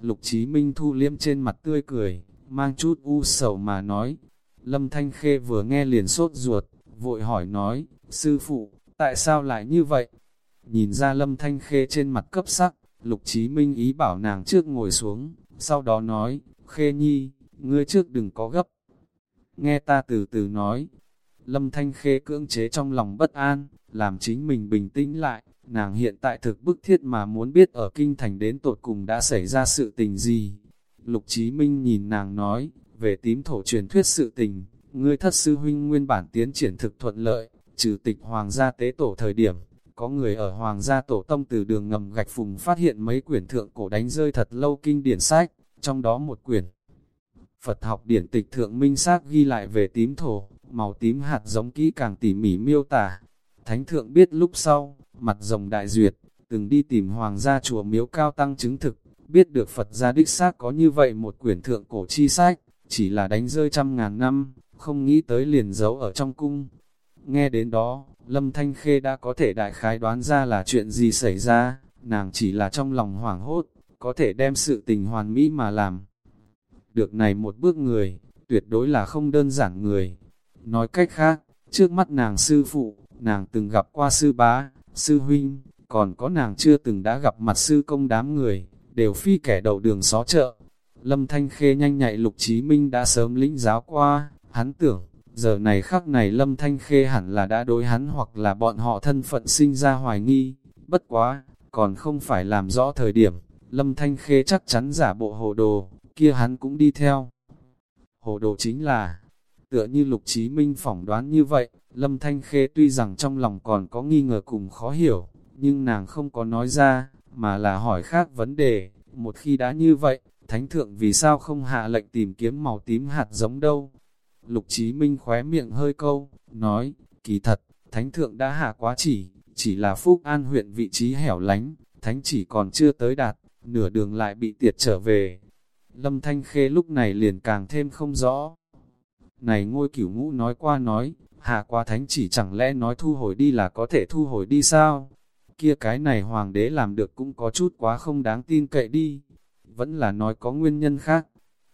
Lục Chí Minh thu liêm trên mặt tươi cười, mang chút u sầu mà nói. Lâm Thanh Khê vừa nghe liền sốt ruột, vội hỏi nói, sư phụ, tại sao lại như vậy? Nhìn ra Lâm Thanh Khê trên mặt cấp sắc, Lục Chí Minh ý bảo nàng trước ngồi xuống, sau đó nói, Khê Nhi, ngươi trước đừng có gấp. Nghe ta từ từ nói, Lâm Thanh Khê cưỡng chế trong lòng bất an, làm chính mình bình tĩnh lại, nàng hiện tại thực bức thiết mà muốn biết ở kinh thành đến tột cùng đã xảy ra sự tình gì. Lục Chí Minh nhìn nàng nói, về tím thổ truyền thuyết sự tình, ngươi thất sư huynh nguyên bản tiến triển thực thuận lợi, trừ tịch hoàng gia tế tổ thời điểm, có người ở hoàng gia tổ tông từ đường ngầm gạch phùng phát hiện mấy quyển thượng cổ đánh rơi thật lâu kinh điển sách, trong đó một quyển. Phật học điển tịch thượng minh xác ghi lại về tím thổ, màu tím hạt giống kỹ càng tỉ mỉ miêu tả. Thánh thượng biết lúc sau, mặt rồng đại duyệt, từng đi tìm hoàng gia chùa miếu cao tăng chứng thực, biết được Phật gia đích xác có như vậy một quyển thượng cổ chi sách, chỉ là đánh rơi trăm ngàn năm, không nghĩ tới liền giấu ở trong cung. Nghe đến đó, Lâm Thanh Khê đã có thể đại khái đoán ra là chuyện gì xảy ra, nàng chỉ là trong lòng hoảng hốt, có thể đem sự tình hoàn mỹ mà làm. Được này một bước người, tuyệt đối là không đơn giản người. Nói cách khác, trước mắt nàng sư phụ, nàng từng gặp qua sư bá, sư huynh, còn có nàng chưa từng đã gặp mặt sư công đám người, đều phi kẻ đầu đường xó chợ. Lâm Thanh Khê nhanh nhạy Lục Chí Minh đã sớm lĩnh giáo qua, hắn tưởng, giờ này khắc này Lâm Thanh Khê hẳn là đã đối hắn hoặc là bọn họ thân phận sinh ra hoài nghi, bất quá, còn không phải làm rõ thời điểm, Lâm Thanh Khê chắc chắn giả bộ hồ đồ, kia hắn cũng đi theo. Hồ đồ chính là, tựa như Lục Chí Minh phỏng đoán như vậy, Lâm Thanh Khê tuy rằng trong lòng còn có nghi ngờ cùng khó hiểu, nhưng nàng không có nói ra, mà là hỏi khác vấn đề, một khi đã như vậy, Thánh Thượng vì sao không hạ lệnh tìm kiếm màu tím hạt giống đâu? Lục Chí Minh khóe miệng hơi câu, nói, kỳ thật, Thánh Thượng đã hạ quá chỉ, chỉ là Phúc An huyện vị trí hẻo lánh, Thánh chỉ còn chưa tới đạt, nửa đường lại bị tiệt trở về. Lâm Thanh Khê lúc này liền càng thêm không rõ. Này ngôi cửu ngũ nói qua nói, hạ qua thánh chỉ chẳng lẽ nói thu hồi đi là có thể thu hồi đi sao? Kia cái này hoàng đế làm được cũng có chút quá không đáng tin cậy đi. Vẫn là nói có nguyên nhân khác.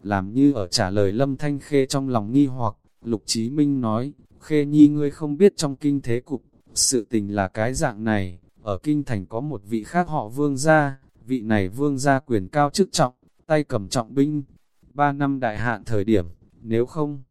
Làm như ở trả lời lâm thanh khê trong lòng nghi hoặc, lục chí minh nói, khê nhi ngươi không biết trong kinh thế cục, sự tình là cái dạng này, ở kinh thành có một vị khác họ vương gia, vị này vương gia quyền cao chức trọng, tay cầm trọng binh. Ba năm đại hạn thời điểm, nếu không,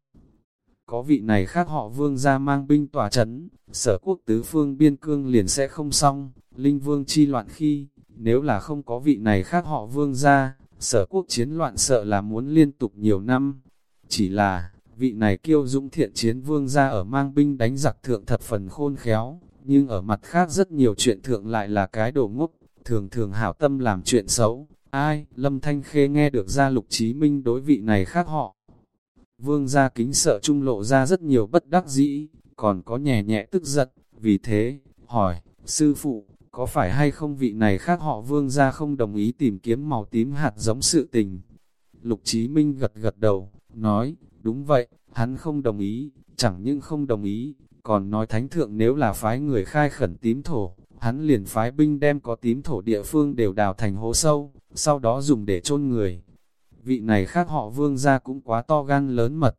có vị này khác họ vương gia mang binh tỏa chấn, sở quốc tứ phương biên cương liền sẽ không xong, linh vương chi loạn khi, nếu là không có vị này khác họ vương gia sở quốc chiến loạn sợ là muốn liên tục nhiều năm. Chỉ là, vị này kiêu dũng thiện chiến vương ra ở mang binh đánh giặc thượng thập phần khôn khéo, nhưng ở mặt khác rất nhiều chuyện thượng lại là cái đồ ngốc, thường thường hảo tâm làm chuyện xấu. Ai, Lâm Thanh Khê nghe được ra lục chí minh đối vị này khác họ, Vương gia kính sợ trung lộ ra rất nhiều bất đắc dĩ, còn có nhẹ nhẹ tức giận, vì thế, hỏi, sư phụ, có phải hay không vị này khác họ vương gia không đồng ý tìm kiếm màu tím hạt giống sự tình? Lục Chí Minh gật gật đầu, nói, đúng vậy, hắn không đồng ý, chẳng những không đồng ý, còn nói thánh thượng nếu là phái người khai khẩn tím thổ, hắn liền phái binh đem có tím thổ địa phương đều đào thành hố sâu, sau đó dùng để chôn người vị này khác họ vương gia cũng quá to gan lớn mật.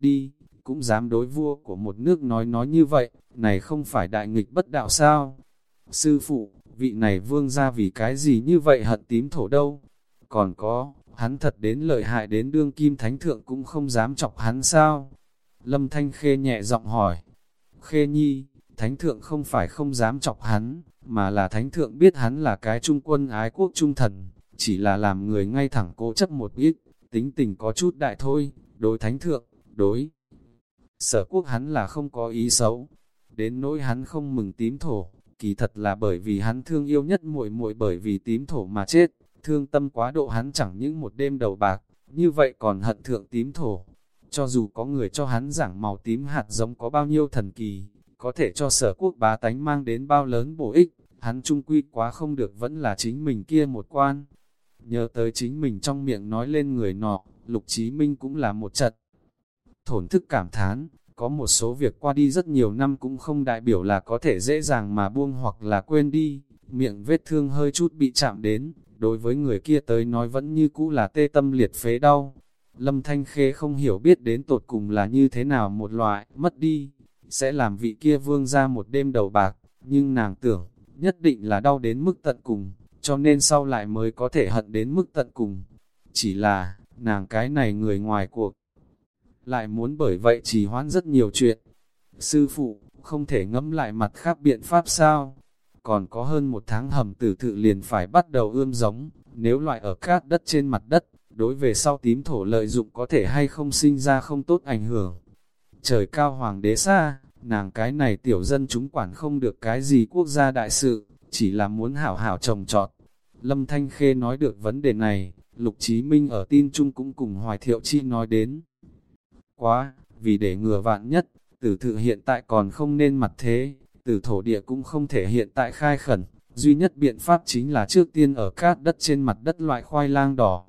Đi, cũng dám đối vua của một nước nói nói như vậy, này không phải đại nghịch bất đạo sao? Sư phụ, vị này vương gia vì cái gì như vậy hận tím thổ đâu? Còn có, hắn thật đến lợi hại đến đương kim thánh thượng cũng không dám chọc hắn sao? Lâm Thanh Khê nhẹ giọng hỏi. Khê nhi, thánh thượng không phải không dám chọc hắn, mà là thánh thượng biết hắn là cái trung quân ái quốc trung thần, chỉ là làm người ngay thẳng cố chấp một ít, tính tình có chút đại thôi, đối thánh thượng, đối. Sở quốc hắn là không có ý xấu, đến nỗi hắn không mừng tím thổ, kỳ thật là bởi vì hắn thương yêu nhất muội muội bởi vì tím thổ mà chết, thương tâm quá độ hắn chẳng những một đêm đầu bạc, như vậy còn hận thượng tím thổ. Cho dù có người cho hắn giảng màu tím hạt giống có bao nhiêu thần kỳ, có thể cho sở quốc bá tánh mang đến bao lớn bổ ích, hắn trung quy quá không được vẫn là chính mình kia một quan, Nhớ tới chính mình trong miệng nói lên người nọ, Lục Chí Minh cũng là một trận. Thổn thức cảm thán, có một số việc qua đi rất nhiều năm cũng không đại biểu là có thể dễ dàng mà buông hoặc là quên đi, miệng vết thương hơi chút bị chạm đến, đối với người kia tới nói vẫn như cũ là tê tâm liệt phế đau. Lâm Thanh Khê không hiểu biết đến tột cùng là như thế nào một loại, mất đi, sẽ làm vị kia vương ra một đêm đầu bạc, nhưng nàng tưởng, nhất định là đau đến mức tận cùng cho nên sau lại mới có thể hận đến mức tận cùng. Chỉ là, nàng cái này người ngoài cuộc, lại muốn bởi vậy chỉ hoãn rất nhiều chuyện. Sư phụ, không thể ngẫm lại mặt khác biện pháp sao? Còn có hơn một tháng hầm tử thự liền phải bắt đầu ươm giống, nếu loại ở cát đất trên mặt đất, đối về sau tím thổ lợi dụng có thể hay không sinh ra không tốt ảnh hưởng. Trời cao hoàng đế xa, nàng cái này tiểu dân chúng quản không được cái gì quốc gia đại sự, chỉ là muốn hảo hảo trồng trọt. Lâm Thanh Khê nói được vấn đề này, Lục Chí Minh ở tin chung cũng cùng Hoài Thiệu Chi nói đến. Quá, vì để ngừa vạn nhất, tử thự hiện tại còn không nên mặt thế, tử thổ địa cũng không thể hiện tại khai khẩn, duy nhất biện pháp chính là trước tiên ở cát đất trên mặt đất loại khoai lang đỏ.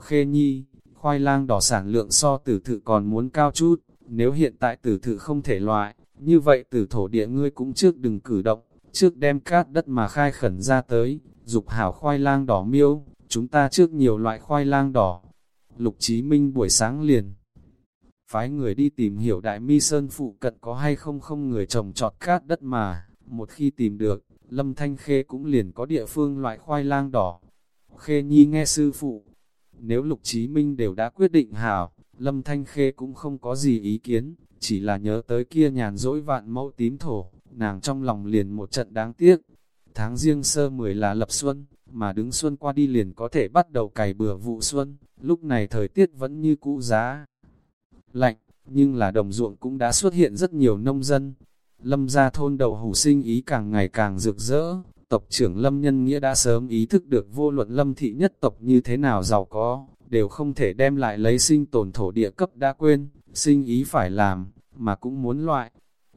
Khê nhi, khoai lang đỏ sản lượng so tử thự còn muốn cao chút, nếu hiện tại tử thự không thể loại, như vậy tử thổ địa ngươi cũng trước đừng cử động trước đem cát đất mà khai khẩn ra tới, dục hảo khoai lang đỏ miêu, chúng ta trước nhiều loại khoai lang đỏ. Lục Chí Minh buổi sáng liền. Phái người đi tìm hiểu đại mi sơn phụ cận có hay không không người trồng trọt cát đất mà, một khi tìm được, Lâm Thanh Khê cũng liền có địa phương loại khoai lang đỏ. Khê Nhi nghe sư phụ, nếu Lục Chí Minh đều đã quyết định hảo, Lâm Thanh Khê cũng không có gì ý kiến, chỉ là nhớ tới kia nhàn dỗi vạn mẫu tím thổ, nàng trong lòng liền một trận đáng tiếc. Tháng riêng sơ mười là lập xuân, mà đứng xuân qua đi liền có thể bắt đầu cày bừa vụ xuân, lúc này thời tiết vẫn như cũ giá. Lạnh, nhưng là đồng ruộng cũng đã xuất hiện rất nhiều nông dân. Lâm gia thôn đậu hủ sinh ý càng ngày càng rực rỡ, tộc trưởng Lâm Nhân Nghĩa đã sớm ý thức được vô luận Lâm thị nhất tộc như thế nào giàu có, đều không thể đem lại lấy sinh tồn thổ địa cấp đã quên, sinh ý phải làm, mà cũng muốn loại.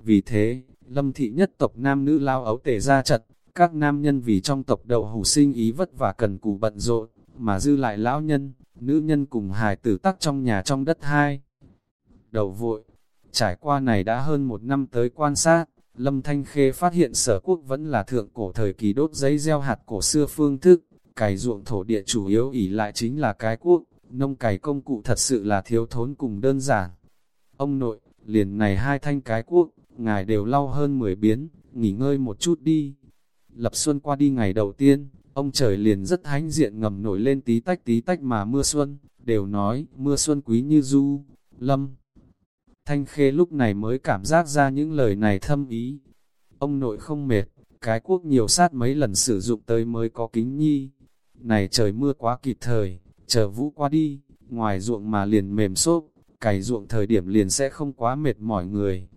Vì thế, Lâm thị nhất tộc nam nữ lao ấu tề ra trận, các nam nhân vì trong tộc đậu hủ sinh ý vất vả cần cù bận rộn, mà dư lại lão nhân, nữ nhân cùng hài tử tắc trong nhà trong đất hai. Đầu vội, trải qua này đã hơn một năm tới quan sát, Lâm Thanh Khê phát hiện sở quốc vẫn là thượng cổ thời kỳ đốt giấy gieo hạt cổ xưa phương thức, cày ruộng thổ địa chủ yếu ỉ lại chính là cái quốc, nông cày công cụ thật sự là thiếu thốn cùng đơn giản. Ông nội, liền này hai thanh cái quốc, ngài đều lau hơn 10 biến, nghỉ ngơi một chút đi. Lập xuân qua đi ngày đầu tiên, ông trời liền rất hánh diện ngầm nổi lên tí tách tí tách mà mưa xuân, đều nói mưa xuân quý như du, lâm. Thanh khê lúc này mới cảm giác ra những lời này thâm ý. Ông nội không mệt, cái quốc nhiều sát mấy lần sử dụng tới mới có kính nhi. Này trời mưa quá kịp thời, chờ vũ qua đi, ngoài ruộng mà liền mềm xốp, cày ruộng thời điểm liền sẽ không quá mệt mỏi người.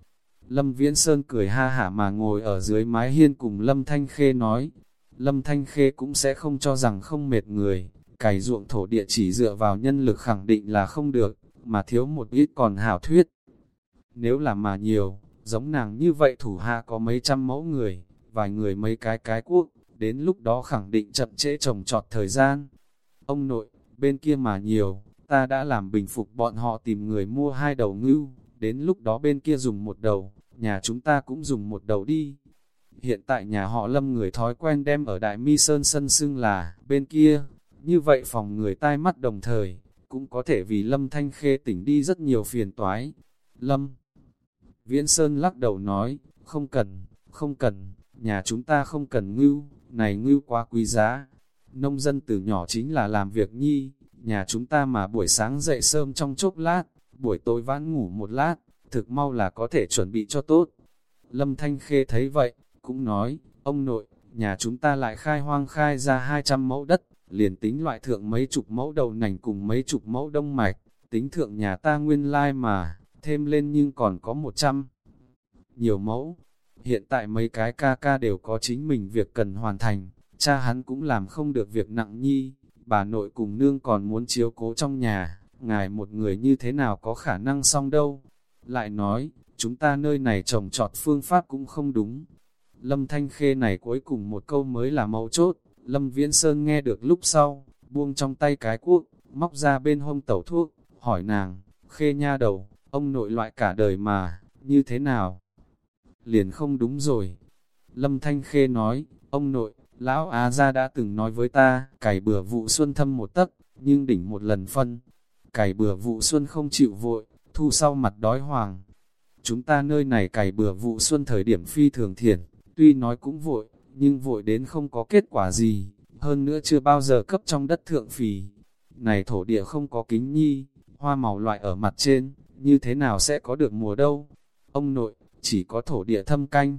Lâm Viễn Sơn cười ha hả mà ngồi ở dưới mái hiên cùng Lâm Thanh Khê nói, Lâm Thanh Khê cũng sẽ không cho rằng không mệt người, cày ruộng thổ địa chỉ dựa vào nhân lực khẳng định là không được, mà thiếu một ít còn hảo thuyết. Nếu là mà nhiều, giống nàng như vậy thủ hạ có mấy trăm mẫu người, vài người mấy cái cái quốc, đến lúc đó khẳng định chậm trễ trồng trọt thời gian. Ông nội, bên kia mà nhiều, ta đã làm bình phục bọn họ tìm người mua hai đầu ngưu, đến lúc đó bên kia dùng một đầu, nhà chúng ta cũng dùng một đầu đi. Hiện tại nhà họ lâm người thói quen đem ở Đại Mi Sơn sân xưng là bên kia, như vậy phòng người tai mắt đồng thời, cũng có thể vì lâm thanh khê tỉnh đi rất nhiều phiền toái. Lâm Viễn Sơn lắc đầu nói, không cần, không cần, nhà chúng ta không cần ngưu, này ngưu quá quý giá. Nông dân từ nhỏ chính là làm việc nhi, nhà chúng ta mà buổi sáng dậy sớm trong chốc lát, buổi tối vãn ngủ một lát, thực mau là có thể chuẩn bị cho tốt. Lâm Thanh Khê thấy vậy, cũng nói, ông nội, nhà chúng ta lại khai hoang khai ra 200 mẫu đất, liền tính loại thượng mấy chục mẫu đầu nành cùng mấy chục mẫu đông mạch, tính thượng nhà ta nguyên lai mà, thêm lên nhưng còn có 100. Nhiều mẫu, hiện tại mấy cái ca ca đều có chính mình việc cần hoàn thành, cha hắn cũng làm không được việc nặng nhi, bà nội cùng nương còn muốn chiếu cố trong nhà, ngài một người như thế nào có khả năng xong đâu. Lại nói, chúng ta nơi này trồng trọt phương pháp cũng không đúng. Lâm Thanh Khê này cuối cùng một câu mới là mấu chốt, Lâm Viễn Sơn nghe được lúc sau, buông trong tay cái cuốc, móc ra bên hông tẩu thuốc, hỏi nàng, Khê nha đầu, ông nội loại cả đời mà, như thế nào? Liền không đúng rồi. Lâm Thanh Khê nói, ông nội, lão Á gia đã từng nói với ta, cày bừa vụ xuân thâm một tấc, nhưng đỉnh một lần phân. Cày bừa vụ xuân không chịu vội, thu sau mặt đói hoàng. Chúng ta nơi này cày bừa vụ xuân thời điểm phi thường thiền, tuy nói cũng vội, nhưng vội đến không có kết quả gì, hơn nữa chưa bao giờ cấp trong đất thượng phì. Này thổ địa không có kính nhi, hoa màu loại ở mặt trên, như thế nào sẽ có được mùa đâu? Ông nội, chỉ có thổ địa thâm canh.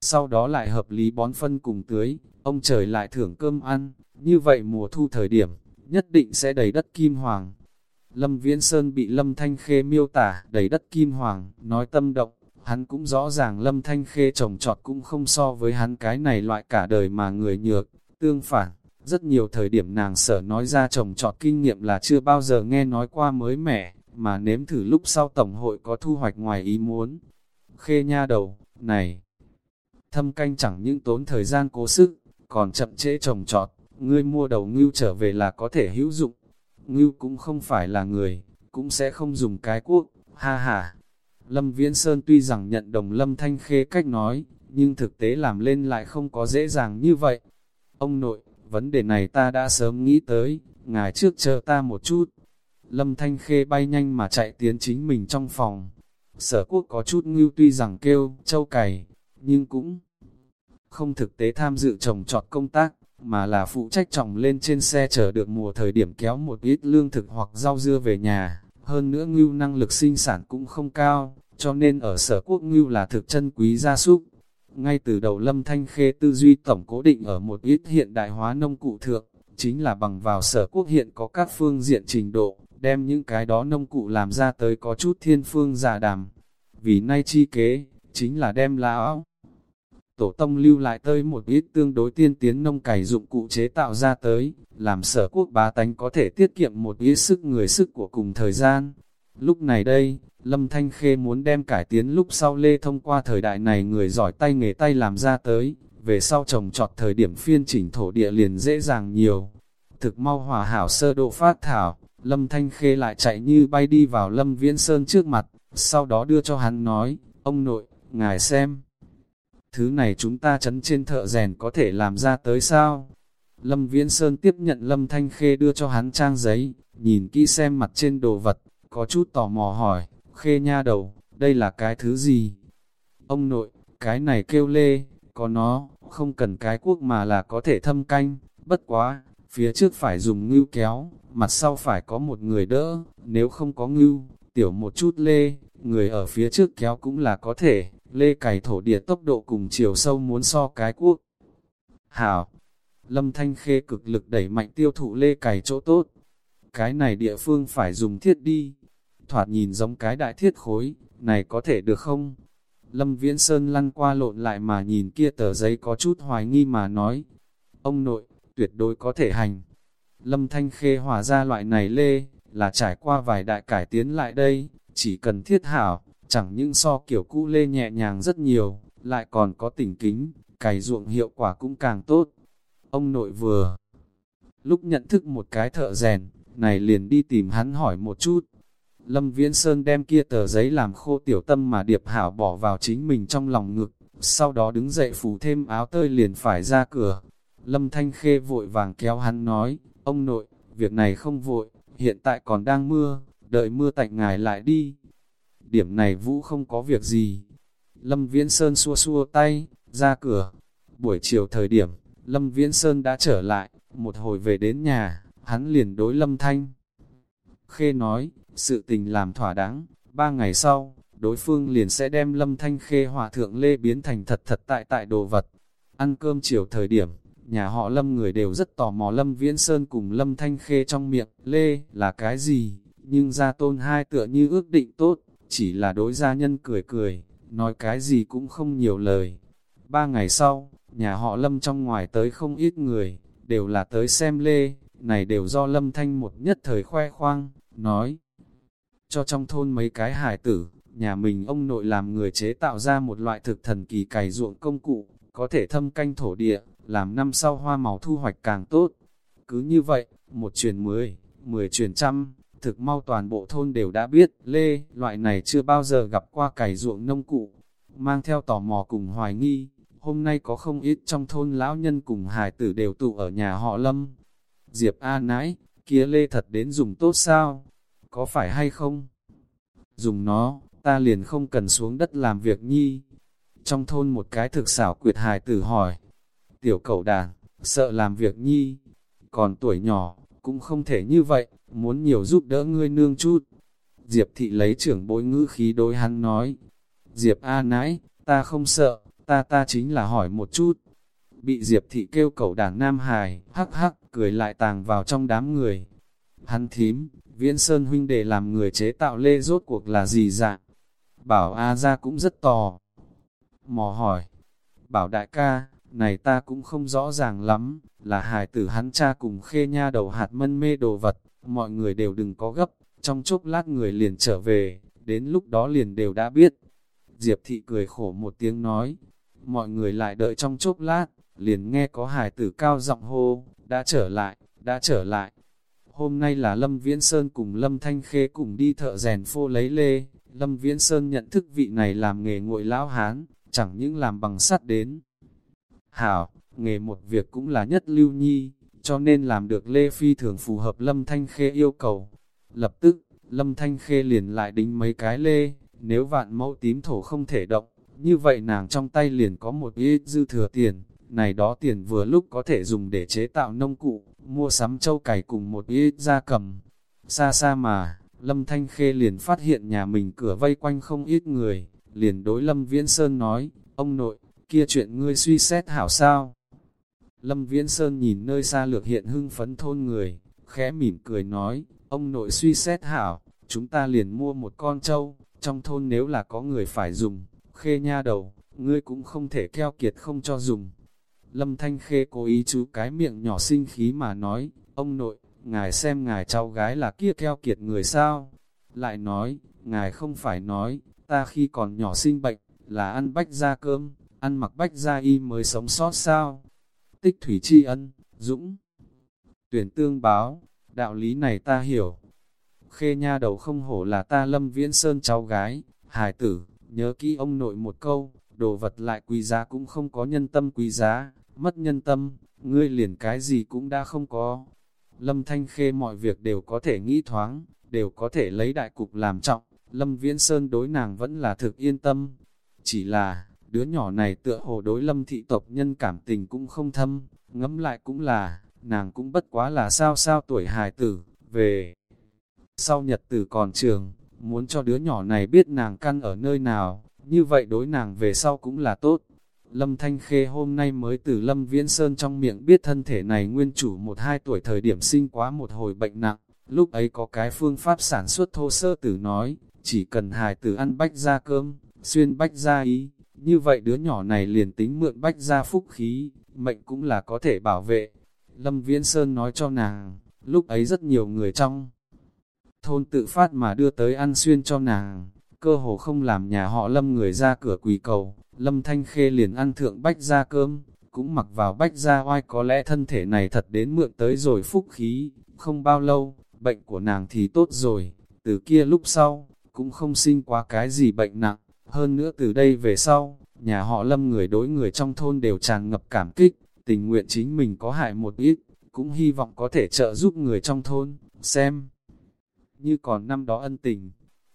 Sau đó lại hợp lý bón phân cùng tưới, ông trời lại thưởng cơm ăn, như vậy mùa thu thời điểm, nhất định sẽ đầy đất kim hoàng. Lâm Viễn Sơn bị Lâm Thanh Khê miêu tả đầy đất kim hoàng, nói tâm động, hắn cũng rõ ràng Lâm Thanh Khê trồng trọt cũng không so với hắn cái này loại cả đời mà người nhược, tương phản. Rất nhiều thời điểm nàng sở nói ra trồng trọt kinh nghiệm là chưa bao giờ nghe nói qua mới mẻ, mà nếm thử lúc sau tổng hội có thu hoạch ngoài ý muốn. Khê nha đầu, này, thâm canh chẳng những tốn thời gian cố sức, còn chậm trễ trồng trọt, ngươi mua đầu ngưu trở về là có thể hữu dụng. Ngưu cũng không phải là người, cũng sẽ không dùng cái cuốc, ha ha. Lâm Viễn Sơn tuy rằng nhận đồng Lâm Thanh Khê cách nói, nhưng thực tế làm lên lại không có dễ dàng như vậy. Ông nội, vấn đề này ta đã sớm nghĩ tới, ngài trước chờ ta một chút. Lâm Thanh Khê bay nhanh mà chạy tiến chính mình trong phòng. Sở quốc có chút ngưu tuy rằng kêu, châu cày, nhưng cũng không thực tế tham dự trồng trọt công tác, mà là phụ trách trồng lên trên xe chờ được mùa thời điểm kéo một ít lương thực hoặc rau dưa về nhà. Hơn nữa ngưu năng lực sinh sản cũng không cao, cho nên ở sở quốc ngưu là thực chân quý gia súc. Ngay từ đầu lâm thanh khê tư duy tổng cố định ở một ít hiện đại hóa nông cụ thượng, chính là bằng vào sở quốc hiện có các phương diện trình độ, đem những cái đó nông cụ làm ra tới có chút thiên phương giả đàm. Vì nay chi kế, chính là đem lão. Tổ tông lưu lại tới một ít tương đối tiên tiến nông cày dụng cụ chế tạo ra tới, làm sở quốc bá tánh có thể tiết kiệm một ít sức người sức của cùng thời gian. Lúc này đây, Lâm Thanh Khê muốn đem cải tiến lúc sau lê thông qua thời đại này người giỏi tay nghề tay làm ra tới, về sau trồng trọt thời điểm phiên chỉnh thổ địa liền dễ dàng nhiều. Thực mau hòa hảo sơ độ phát thảo, Lâm Thanh Khê lại chạy như bay đi vào Lâm Viễn Sơn trước mặt, sau đó đưa cho hắn nói, ông nội, ngài xem. Thứ này chúng ta chấn trên thợ rèn có thể làm ra tới sao? Lâm Viễn Sơn tiếp nhận Lâm Thanh Khê đưa cho hắn trang giấy, nhìn kỹ xem mặt trên đồ vật, có chút tò mò hỏi, Khê nha đầu, đây là cái thứ gì? Ông nội, cái này kêu lê, có nó, không cần cái cuốc mà là có thể thâm canh, bất quá, phía trước phải dùng ngưu kéo, mặt sau phải có một người đỡ, nếu không có ngưu, tiểu một chút lê, người ở phía trước kéo cũng là có thể, lê cày thổ địa tốc độ cùng chiều sâu muốn so cái cuốc. Hảo, Lâm Thanh Khê cực lực đẩy mạnh tiêu thụ lê cày chỗ tốt, cái này địa phương phải dùng thiết đi, thoạt nhìn giống cái đại thiết khối, này có thể được không? Lâm Viễn Sơn lăn qua lộn lại mà nhìn kia tờ giấy có chút hoài nghi mà nói. Ông nội, tuyệt đối có thể hành. Lâm Thanh Khê hòa ra loại này lê, là trải qua vài đại cải tiến lại đây, chỉ cần thiết hảo, chẳng những so kiểu cũ lê nhẹ nhàng rất nhiều, lại còn có tỉnh kính, cày ruộng hiệu quả cũng càng tốt. Ông nội vừa lúc nhận thức một cái thợ rèn, này liền đi tìm hắn hỏi một chút, Lâm Viễn Sơn đem kia tờ giấy làm khô tiểu tâm mà điệp hảo bỏ vào chính mình trong lòng ngực, sau đó đứng dậy phủ thêm áo tơi liền phải ra cửa. Lâm Thanh Khê vội vàng kéo hắn nói, ông nội, việc này không vội, hiện tại còn đang mưa, đợi mưa tạnh ngài lại đi. Điểm này Vũ không có việc gì. Lâm Viễn Sơn xua xua tay, ra cửa. Buổi chiều thời điểm, Lâm Viễn Sơn đã trở lại, một hồi về đến nhà, hắn liền đối Lâm Thanh. Khê nói, sự tình làm thỏa đáng, ba ngày sau, đối phương liền sẽ đem lâm thanh khê hòa thượng lê biến thành thật thật tại tại đồ vật. Ăn cơm chiều thời điểm, nhà họ lâm người đều rất tò mò lâm viễn sơn cùng lâm thanh khê trong miệng, lê là cái gì, nhưng gia tôn hai tựa như ước định tốt, chỉ là đối gia nhân cười cười, nói cái gì cũng không nhiều lời. Ba ngày sau, nhà họ lâm trong ngoài tới không ít người, đều là tới xem lê, này đều do lâm thanh một nhất thời khoe khoang, nói, cho trong thôn mấy cái hài tử, nhà mình ông nội làm người chế tạo ra một loại thực thần kỳ cày ruộng công cụ, có thể thâm canh thổ địa, làm năm sau hoa màu thu hoạch càng tốt. Cứ như vậy, một truyền mười, mười truyền trăm, thực mau toàn bộ thôn đều đã biết, lê, loại này chưa bao giờ gặp qua cày ruộng nông cụ, mang theo tò mò cùng hoài nghi. Hôm nay có không ít trong thôn lão nhân cùng hài tử đều tụ ở nhà họ Lâm. Diệp A nãi, kia lê thật đến dùng tốt sao? có phải hay không? Dùng nó, ta liền không cần xuống đất làm việc nhi. Trong thôn một cái thực xảo quyệt hài tử hỏi, tiểu cậu đàn, sợ làm việc nhi, còn tuổi nhỏ, cũng không thể như vậy, muốn nhiều giúp đỡ ngươi nương chút. Diệp thị lấy trưởng bối ngữ khí đối hắn nói, Diệp A nãi, ta không sợ, ta ta chính là hỏi một chút. Bị Diệp thị kêu cậu đàn nam hài, hắc hắc, cười lại tàng vào trong đám người. Hắn thím, Viễn Sơn huynh để làm người chế tạo lê rốt cuộc là gì dạng? Bảo A ra cũng rất tò. Mò hỏi, bảo đại ca, này ta cũng không rõ ràng lắm, là hài tử hắn cha cùng khê nha đầu hạt mân mê đồ vật, mọi người đều đừng có gấp, trong chốc lát người liền trở về, đến lúc đó liền đều đã biết. Diệp thị cười khổ một tiếng nói, mọi người lại đợi trong chốc lát, liền nghe có hài tử cao giọng hô, đã trở lại, đã trở lại, Hôm nay là Lâm Viễn Sơn cùng Lâm Thanh Khê cùng đi thợ rèn phô lấy lê. Lâm Viễn Sơn nhận thức vị này làm nghề ngội lão hán, chẳng những làm bằng sắt đến. Hảo, nghề một việc cũng là nhất lưu nhi, cho nên làm được lê phi thường phù hợp Lâm Thanh Khê yêu cầu. Lập tức, Lâm Thanh Khê liền lại đính mấy cái lê, nếu vạn mẫu tím thổ không thể động, như vậy nàng trong tay liền có một ít dư thừa tiền, này đó tiền vừa lúc có thể dùng để chế tạo nông cụ, mua sắm châu cải cùng một ít gia cầm. Xa xa mà, Lâm Thanh Khê liền phát hiện nhà mình cửa vây quanh không ít người, liền đối Lâm Viễn Sơn nói, ông nội, kia chuyện ngươi suy xét hảo sao? Lâm Viễn Sơn nhìn nơi xa lược hiện hưng phấn thôn người, khẽ mỉm cười nói, ông nội suy xét hảo, chúng ta liền mua một con trâu, trong thôn nếu là có người phải dùng, khê nha đầu, ngươi cũng không thể keo kiệt không cho dùng. Lâm Thanh Khê cố ý chú cái miệng nhỏ sinh khí mà nói, ông nội, ngài xem ngài cháu gái là kia keo kiệt người sao? Lại nói, ngài không phải nói, ta khi còn nhỏ sinh bệnh, là ăn bách ra cơm, ăn mặc bách gia y mới sống sót sao? Tích thủy tri ân, dũng, tuyển tương báo, đạo lý này ta hiểu. Khê nha đầu không hổ là ta lâm viễn sơn cháu gái, hài tử, nhớ kỹ ông nội một câu, đồ vật lại quý giá cũng không có nhân tâm quý giá, mất nhân tâm, ngươi liền cái gì cũng đã không có. Lâm Thanh Khê mọi việc đều có thể nghĩ thoáng, đều có thể lấy đại cục làm trọng, Lâm Viễn Sơn đối nàng vẫn là thực yên tâm. Chỉ là, đứa nhỏ này tựa hồ đối Lâm thị tộc nhân cảm tình cũng không thâm, ngẫm lại cũng là, nàng cũng bất quá là sao sao tuổi hài tử, về. Sau nhật tử còn trường, muốn cho đứa nhỏ này biết nàng căn ở nơi nào, như vậy đối nàng về sau cũng là tốt. Lâm Thanh Khê hôm nay mới từ Lâm Viễn Sơn trong miệng biết thân thể này nguyên chủ một hai tuổi thời điểm sinh quá một hồi bệnh nặng, lúc ấy có cái phương pháp sản xuất thô sơ tử nói, chỉ cần hài tử ăn bách ra cơm, xuyên bách ra ý, như vậy đứa nhỏ này liền tính mượn bách ra phúc khí, mệnh cũng là có thể bảo vệ. Lâm Viễn Sơn nói cho nàng, lúc ấy rất nhiều người trong thôn tự phát mà đưa tới ăn xuyên cho nàng, cơ hồ không làm nhà họ Lâm người ra cửa quỳ cầu, Lâm Thanh Khê liền ăn thượng bách ra cơm, cũng mặc vào bách ra oai. Có lẽ thân thể này thật đến mượn tới rồi phúc khí, không bao lâu, bệnh của nàng thì tốt rồi, từ kia lúc sau, cũng không sinh quá cái gì bệnh nặng, hơn nữa từ đây về sau, nhà họ Lâm người đối người trong thôn đều tràn ngập cảm kích, tình nguyện chính mình có hại một ít, cũng hy vọng có thể trợ giúp người trong thôn, xem. Như còn năm đó ân tình,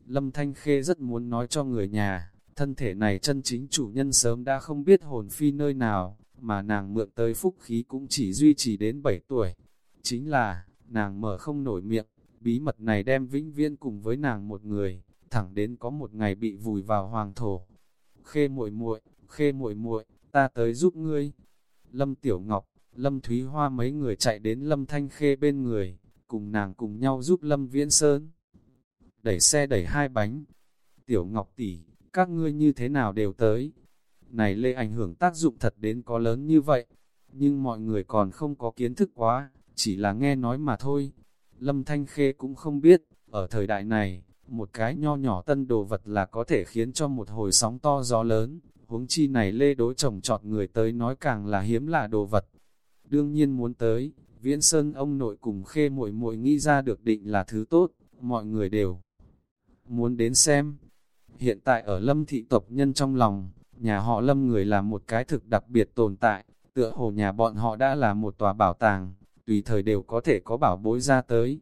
Lâm Thanh Khê rất muốn nói cho người nhà, thân thể này chân chính chủ nhân sớm đã không biết hồn phi nơi nào, mà nàng mượn tới phúc khí cũng chỉ duy trì đến 7 tuổi. Chính là, nàng mở không nổi miệng, bí mật này đem vĩnh viễn cùng với nàng một người, thẳng đến có một ngày bị vùi vào hoàng thổ. Khê muội muội, khê muội muội, ta tới giúp ngươi. Lâm Tiểu Ngọc, Lâm Thúy Hoa mấy người chạy đến Lâm Thanh Khê bên người, cùng nàng cùng nhau giúp Lâm Viễn Sơn. Đẩy xe đẩy hai bánh. Tiểu Ngọc tỷ, các ngươi như thế nào đều tới. Này lê ảnh hưởng tác dụng thật đến có lớn như vậy, nhưng mọi người còn không có kiến thức quá, chỉ là nghe nói mà thôi. Lâm Thanh Khê cũng không biết, ở thời đại này, một cái nho nhỏ tân đồ vật là có thể khiến cho một hồi sóng to gió lớn, huống chi này lê đối chồng chọt người tới nói càng là hiếm là đồ vật. Đương nhiên muốn tới, Viễn Sơn ông nội cùng khê muội muội nghĩ ra được định là thứ tốt, mọi người đều muốn đến xem. Hiện tại ở lâm thị tộc nhân trong lòng, nhà họ lâm người là một cái thực đặc biệt tồn tại, tựa hồ nhà bọn họ đã là một tòa bảo tàng, tùy thời đều có thể có bảo bối ra tới.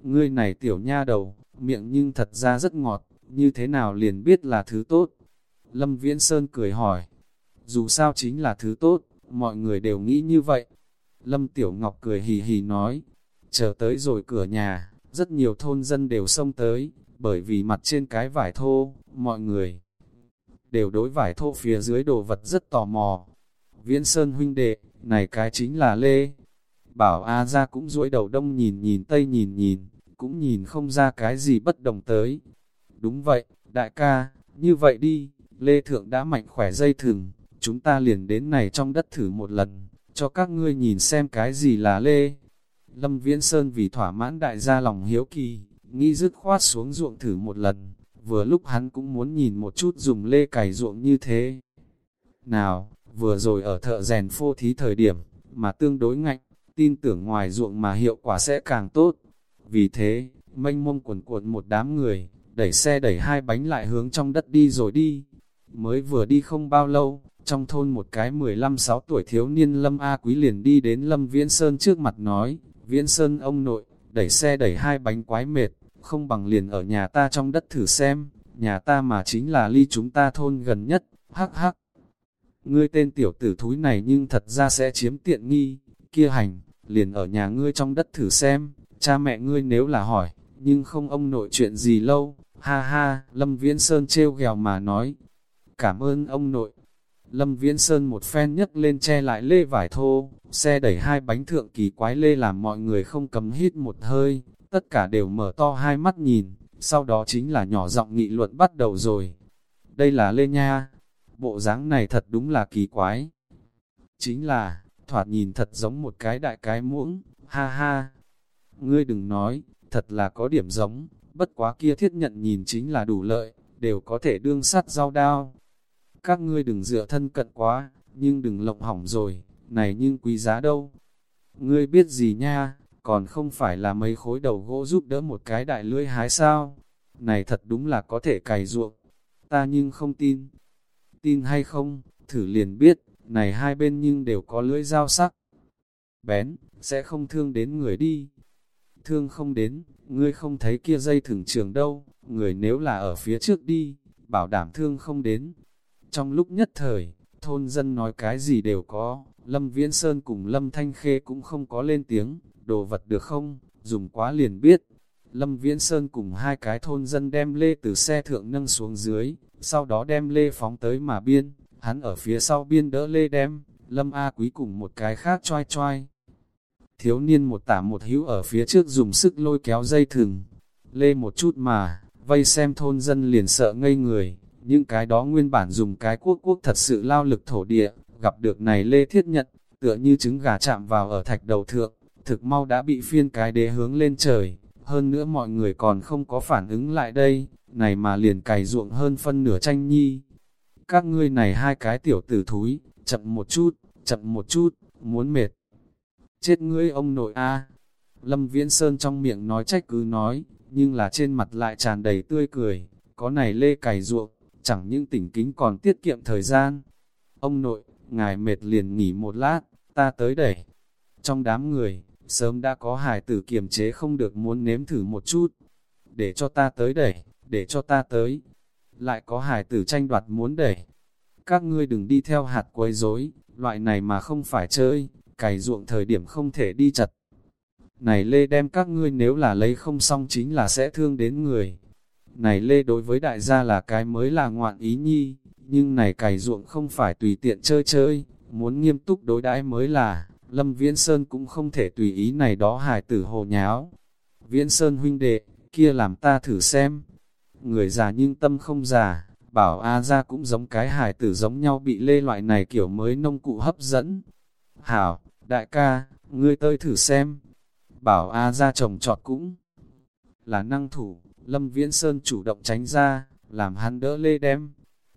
Ngươi này tiểu nha đầu, miệng nhưng thật ra rất ngọt, như thế nào liền biết là thứ tốt. Lâm Viễn Sơn cười hỏi, dù sao chính là thứ tốt, mọi người đều nghĩ như vậy. Lâm Tiểu Ngọc cười hì hì nói, chờ tới rồi cửa nhà, rất nhiều thôn dân đều xông tới, bởi vì mặt trên cái vải thô, mọi người đều đối vải thô phía dưới đồ vật rất tò mò. Viễn Sơn huynh đệ, này cái chính là Lê. Bảo A ra cũng duỗi đầu đông nhìn nhìn tây nhìn nhìn, cũng nhìn không ra cái gì bất đồng tới. Đúng vậy, đại ca, như vậy đi, Lê Thượng đã mạnh khỏe dây thừng, chúng ta liền đến này trong đất thử một lần, cho các ngươi nhìn xem cái gì là Lê. Lâm Viễn Sơn vì thỏa mãn đại gia lòng hiếu kỳ, nghĩ dứt khoát xuống ruộng thử một lần, vừa lúc hắn cũng muốn nhìn một chút dùng lê cày ruộng như thế. Nào, vừa rồi ở thợ rèn phô thí thời điểm, mà tương đối ngạnh, tin tưởng ngoài ruộng mà hiệu quả sẽ càng tốt. Vì thế, mênh mông quần cuộn một đám người, đẩy xe đẩy hai bánh lại hướng trong đất đi rồi đi. Mới vừa đi không bao lâu, trong thôn một cái 15-6 tuổi thiếu niên Lâm A Quý liền đi đến Lâm Viễn Sơn trước mặt nói, Viễn Sơn ông nội, đẩy xe đẩy hai bánh quái mệt, không bằng liền ở nhà ta trong đất thử xem, nhà ta mà chính là ly chúng ta thôn gần nhất, hắc hắc. Ngươi tên tiểu tử thúi này nhưng thật ra sẽ chiếm tiện nghi, kia hành, liền ở nhà ngươi trong đất thử xem, cha mẹ ngươi nếu là hỏi, nhưng không ông nội chuyện gì lâu, ha ha, Lâm Viễn Sơn trêu ghèo mà nói, cảm ơn ông nội. Lâm Viễn Sơn một phen nhấc lên che lại lê vải thô, xe đẩy hai bánh thượng kỳ quái lê làm mọi người không cầm hít một hơi, tất cả đều mở to hai mắt nhìn, sau đó chính là nhỏ giọng nghị luận bắt đầu rồi. Đây là Lê Nha, bộ dáng này thật đúng là kỳ quái. Chính là, thoạt nhìn thật giống một cái đại cái muỗng, ha ha. Ngươi đừng nói, thật là có điểm giống, bất quá kia thiết nhận nhìn chính là đủ lợi, đều có thể đương sắt rau đao. Các ngươi đừng dựa thân cận quá, nhưng đừng lộng hỏng rồi, này nhưng quý giá đâu. Ngươi biết gì nha, còn không phải là mấy khối đầu gỗ giúp đỡ một cái đại lưỡi hái sao. Này thật đúng là có thể cày ruộng, ta nhưng không tin. Tin hay không, thử liền biết, này hai bên nhưng đều có lưỡi dao sắc. Bén, sẽ không thương đến người đi. Thương không đến, ngươi không thấy kia dây thừng trường đâu, người nếu là ở phía trước đi, bảo đảm thương không đến. Trong lúc nhất thời, thôn dân nói cái gì đều có, Lâm Viễn Sơn cùng Lâm Thanh Khê cũng không có lên tiếng, đồ vật được không, dùng quá liền biết. Lâm Viễn Sơn cùng hai cái thôn dân đem lê từ xe thượng nâng xuống dưới, sau đó đem lê phóng tới mà biên, hắn ở phía sau biên đỡ lê đem, Lâm A Quý cùng một cái khác choai choai. Thiếu niên một tả một hữu ở phía trước dùng sức lôi kéo dây thừng, lê một chút mà, vây xem thôn dân liền sợ ngây người, những cái đó nguyên bản dùng cái quốc quốc thật sự lao lực thổ địa, gặp được này lê thiết nhận, tựa như trứng gà chạm vào ở thạch đầu thượng, thực mau đã bị phiên cái đế hướng lên trời, hơn nữa mọi người còn không có phản ứng lại đây, này mà liền cày ruộng hơn phân nửa tranh nhi. Các ngươi này hai cái tiểu tử thúi, chậm một chút, chậm một chút, muốn mệt. Chết ngươi ông nội a Lâm Viễn Sơn trong miệng nói trách cứ nói, nhưng là trên mặt lại tràn đầy tươi cười, có này lê cày ruộng, chẳng những tỉnh kính còn tiết kiệm thời gian. Ông nội, ngài mệt liền nghỉ một lát, ta tới đẩy. Trong đám người, sớm đã có hài tử kiềm chế không được muốn nếm thử một chút. Để cho ta tới đẩy, để cho ta tới. Lại có hài tử tranh đoạt muốn đẩy. Các ngươi đừng đi theo hạt quấy rối, loại này mà không phải chơi, cày ruộng thời điểm không thể đi chặt. Này Lê đem các ngươi nếu là lấy không xong chính là sẽ thương đến người. Này Lê đối với đại gia là cái mới là ngoạn ý nhi, nhưng này cày ruộng không phải tùy tiện chơi chơi, muốn nghiêm túc đối đãi mới là, Lâm Viễn Sơn cũng không thể tùy ý này đó hài tử hồ nháo. Viễn Sơn huynh đệ, kia làm ta thử xem. Người già nhưng tâm không già, bảo A ra cũng giống cái hài tử giống nhau bị lê loại này kiểu mới nông cụ hấp dẫn. Hảo, đại ca, ngươi tơi thử xem. Bảo A ra trồng trọt cũng là năng thủ, Lâm Viễn Sơn chủ động tránh ra, làm hắn đỡ lê đem.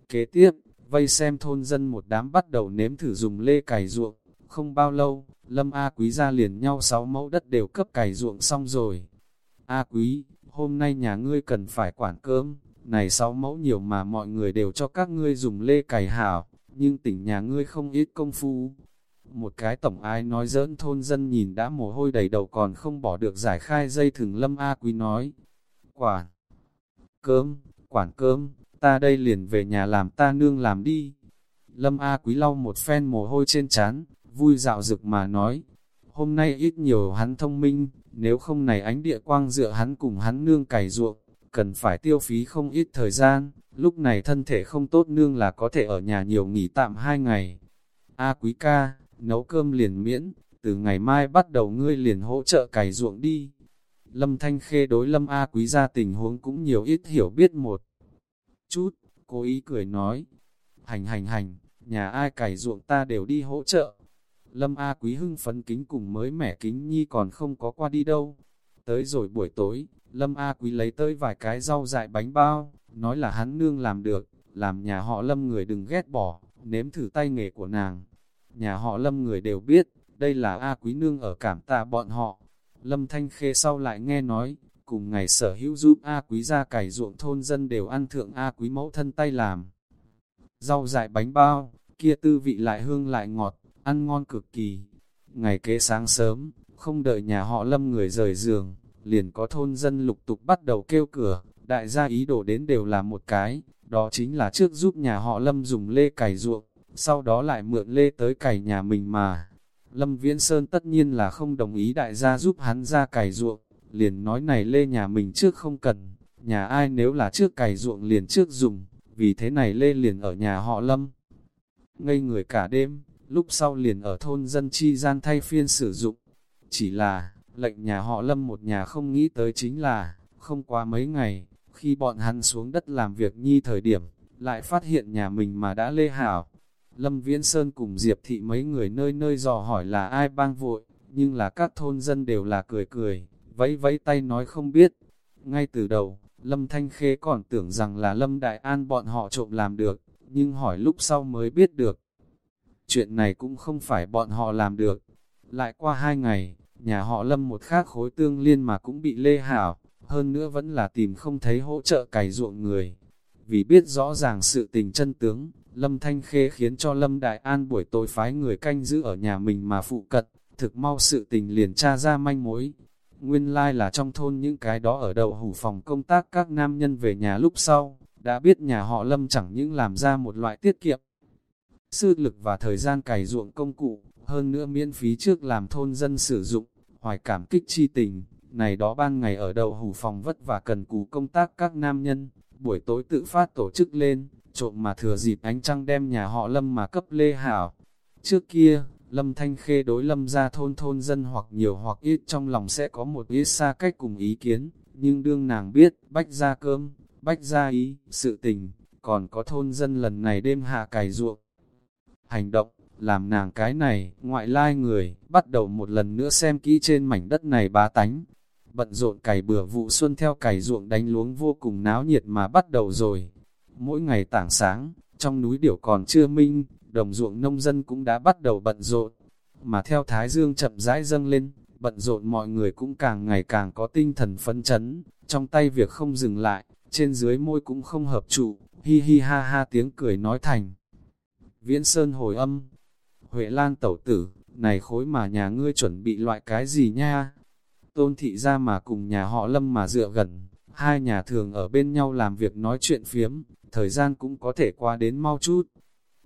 Kế tiếp, vây xem thôn dân một đám bắt đầu nếm thử dùng lê cày ruộng. Không bao lâu, Lâm A Quý ra liền nhau sáu mẫu đất đều cấp cày ruộng xong rồi. A Quý, hôm nay nhà ngươi cần phải quản cơm, này sáu mẫu nhiều mà mọi người đều cho các ngươi dùng lê cày hảo, nhưng tỉnh nhà ngươi không ít công phu. Một cái tổng ai nói dỡn thôn dân nhìn đã mồ hôi đầy đầu còn không bỏ được giải khai dây thừng Lâm A Quý nói. Quản cơm, quản cơm, ta đây liền về nhà làm ta nương làm đi. Lâm A Quý lau một phen mồ hôi trên chán, vui dạo dực mà nói, hôm nay ít nhiều hắn thông minh, nếu không này ánh địa quang dựa hắn cùng hắn nương cày ruộng, cần phải tiêu phí không ít thời gian, lúc này thân thể không tốt nương là có thể ở nhà nhiều nghỉ tạm hai ngày. A quý ca, nấu cơm liền miễn, từ ngày mai bắt đầu ngươi liền hỗ trợ cày ruộng đi. Lâm Thanh Khê đối Lâm A quý ra tình huống cũng nhiều ít hiểu biết một chút, cố ý cười nói, hành hành hành, nhà ai cày ruộng ta đều đi hỗ trợ. Lâm A Quý hưng phấn kính cùng mới mẻ kính nhi còn không có qua đi đâu. Tới rồi buổi tối, Lâm A Quý lấy tới vài cái rau dại bánh bao, nói là hắn nương làm được, làm nhà họ Lâm người đừng ghét bỏ, nếm thử tay nghề của nàng. Nhà họ Lâm người đều biết, đây là A Quý nương ở cảm tạ bọn họ. Lâm Thanh Khê sau lại nghe nói, cùng ngày sở hữu giúp A Quý ra cải ruộng thôn dân đều ăn thượng A Quý mẫu thân tay làm. Rau dại bánh bao, kia tư vị lại hương lại ngọt, ăn ngon cực kỳ. Ngày kế sáng sớm, không đợi nhà họ lâm người rời giường, liền có thôn dân lục tục bắt đầu kêu cửa, đại gia ý đồ đến đều là một cái, đó chính là trước giúp nhà họ lâm dùng lê cày ruộng, sau đó lại mượn lê tới cày nhà mình mà. Lâm Viễn Sơn tất nhiên là không đồng ý đại gia giúp hắn ra cày ruộng, liền nói này lê nhà mình trước không cần, nhà ai nếu là trước cày ruộng liền trước dùng, vì thế này lê liền ở nhà họ Lâm. Ngây người cả đêm, lúc sau liền ở thôn dân chi gian thay phiên sử dụng. Chỉ là, Lệnh nhà họ lâm một nhà không nghĩ tới chính là, không qua mấy ngày, khi bọn hắn xuống đất làm việc nhi thời điểm, lại phát hiện nhà mình mà đã lê hảo. Lâm Viễn Sơn cùng Diệp Thị mấy người nơi nơi dò hỏi là ai bang vội, nhưng là các thôn dân đều là cười cười, vẫy vẫy tay nói không biết. Ngay từ đầu, Lâm Thanh Khê còn tưởng rằng là Lâm Đại An bọn họ trộm làm được, nhưng hỏi lúc sau mới biết được. Chuyện này cũng không phải bọn họ làm được. Lại qua hai ngày, nhà họ Lâm một khác khối tương liên mà cũng bị lê hảo, hơn nữa vẫn là tìm không thấy hỗ trợ cày ruộng người. Vì biết rõ ràng sự tình chân tướng, Lâm Thanh Khê khiến cho Lâm Đại An buổi tối phái người canh giữ ở nhà mình mà phụ cận, thực mau sự tình liền tra ra manh mối. Nguyên lai like là trong thôn những cái đó ở đầu hủ phòng công tác các nam nhân về nhà lúc sau, đã biết nhà họ Lâm chẳng những làm ra một loại tiết kiệm. Sư lực và thời gian cày ruộng công cụ, hơn nữa miễn phí trước làm thôn dân sử dụng, hoài cảm kích chi tình, này đó ban ngày ở đầu hủ phòng vất và cần cù công tác các nam nhân, buổi tối tự phát tổ chức lên, trộm mà thừa dịp ánh trăng đem nhà họ Lâm mà cấp lê hảo. Trước kia, Lâm Thanh Khê đối Lâm ra thôn thôn dân hoặc nhiều hoặc ít trong lòng sẽ có một ít xa cách cùng ý kiến, nhưng đương nàng biết, bách ra cơm, bách ra ý, sự tình, còn có thôn dân lần này đêm hạ cày ruộng. Hành động, làm nàng cái này, ngoại lai người, bắt đầu một lần nữa xem kỹ trên mảnh đất này bá tánh. Bận rộn cày bừa vụ xuân theo cày ruộng đánh luống vô cùng náo nhiệt mà bắt đầu rồi. Mỗi ngày tảng sáng, trong núi điểu còn chưa minh, đồng ruộng nông dân cũng đã bắt đầu bận rộn. Mà theo Thái Dương chậm rãi dâng lên, bận rộn mọi người cũng càng ngày càng có tinh thần phấn chấn, trong tay việc không dừng lại, trên dưới môi cũng không hợp trụ, hi hi ha ha tiếng cười nói thành. Viễn Sơn hồi âm, Huệ Lan tẩu tử, này khối mà nhà ngươi chuẩn bị loại cái gì nha? Tôn thị ra mà cùng nhà họ lâm mà dựa gần, hai nhà thường ở bên nhau làm việc nói chuyện phiếm, thời gian cũng có thể qua đến mau chút.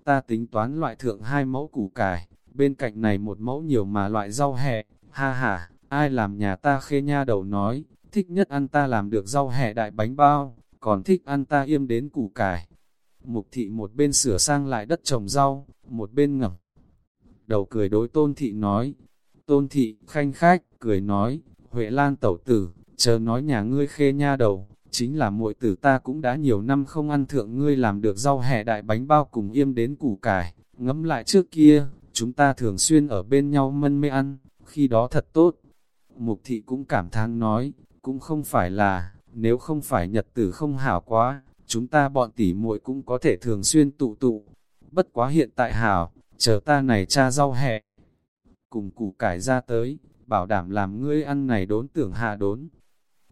Ta tính toán loại thượng hai mẫu củ cải, bên cạnh này một mẫu nhiều mà loại rau hẹ, ha ha, ai làm nhà ta khê nha đầu nói, thích nhất ăn ta làm được rau hẹ đại bánh bao, còn thích ăn ta yêm đến củ cải. Mục thị một bên sửa sang lại đất trồng rau, một bên ngẩng đầu cười đối tôn thị nói. Tôn thị, khanh khách, cười nói, Huệ Lan tẩu tử, chờ nói nhà ngươi khê nha đầu, chính là muội tử ta cũng đã nhiều năm không ăn thượng ngươi làm được rau hẹ đại bánh bao cùng yêm đến củ cải, ngẫm lại trước kia, chúng ta thường xuyên ở bên nhau mân mê ăn, khi đó thật tốt. Mục thị cũng cảm thán nói, cũng không phải là, nếu không phải nhật tử không hảo quá, chúng ta bọn tỷ muội cũng có thể thường xuyên tụ tụ. Bất quá hiện tại hảo, chờ ta này cha rau hẹ. Cùng củ cải ra tới, bảo đảm làm ngươi ăn này đốn tưởng hạ đốn.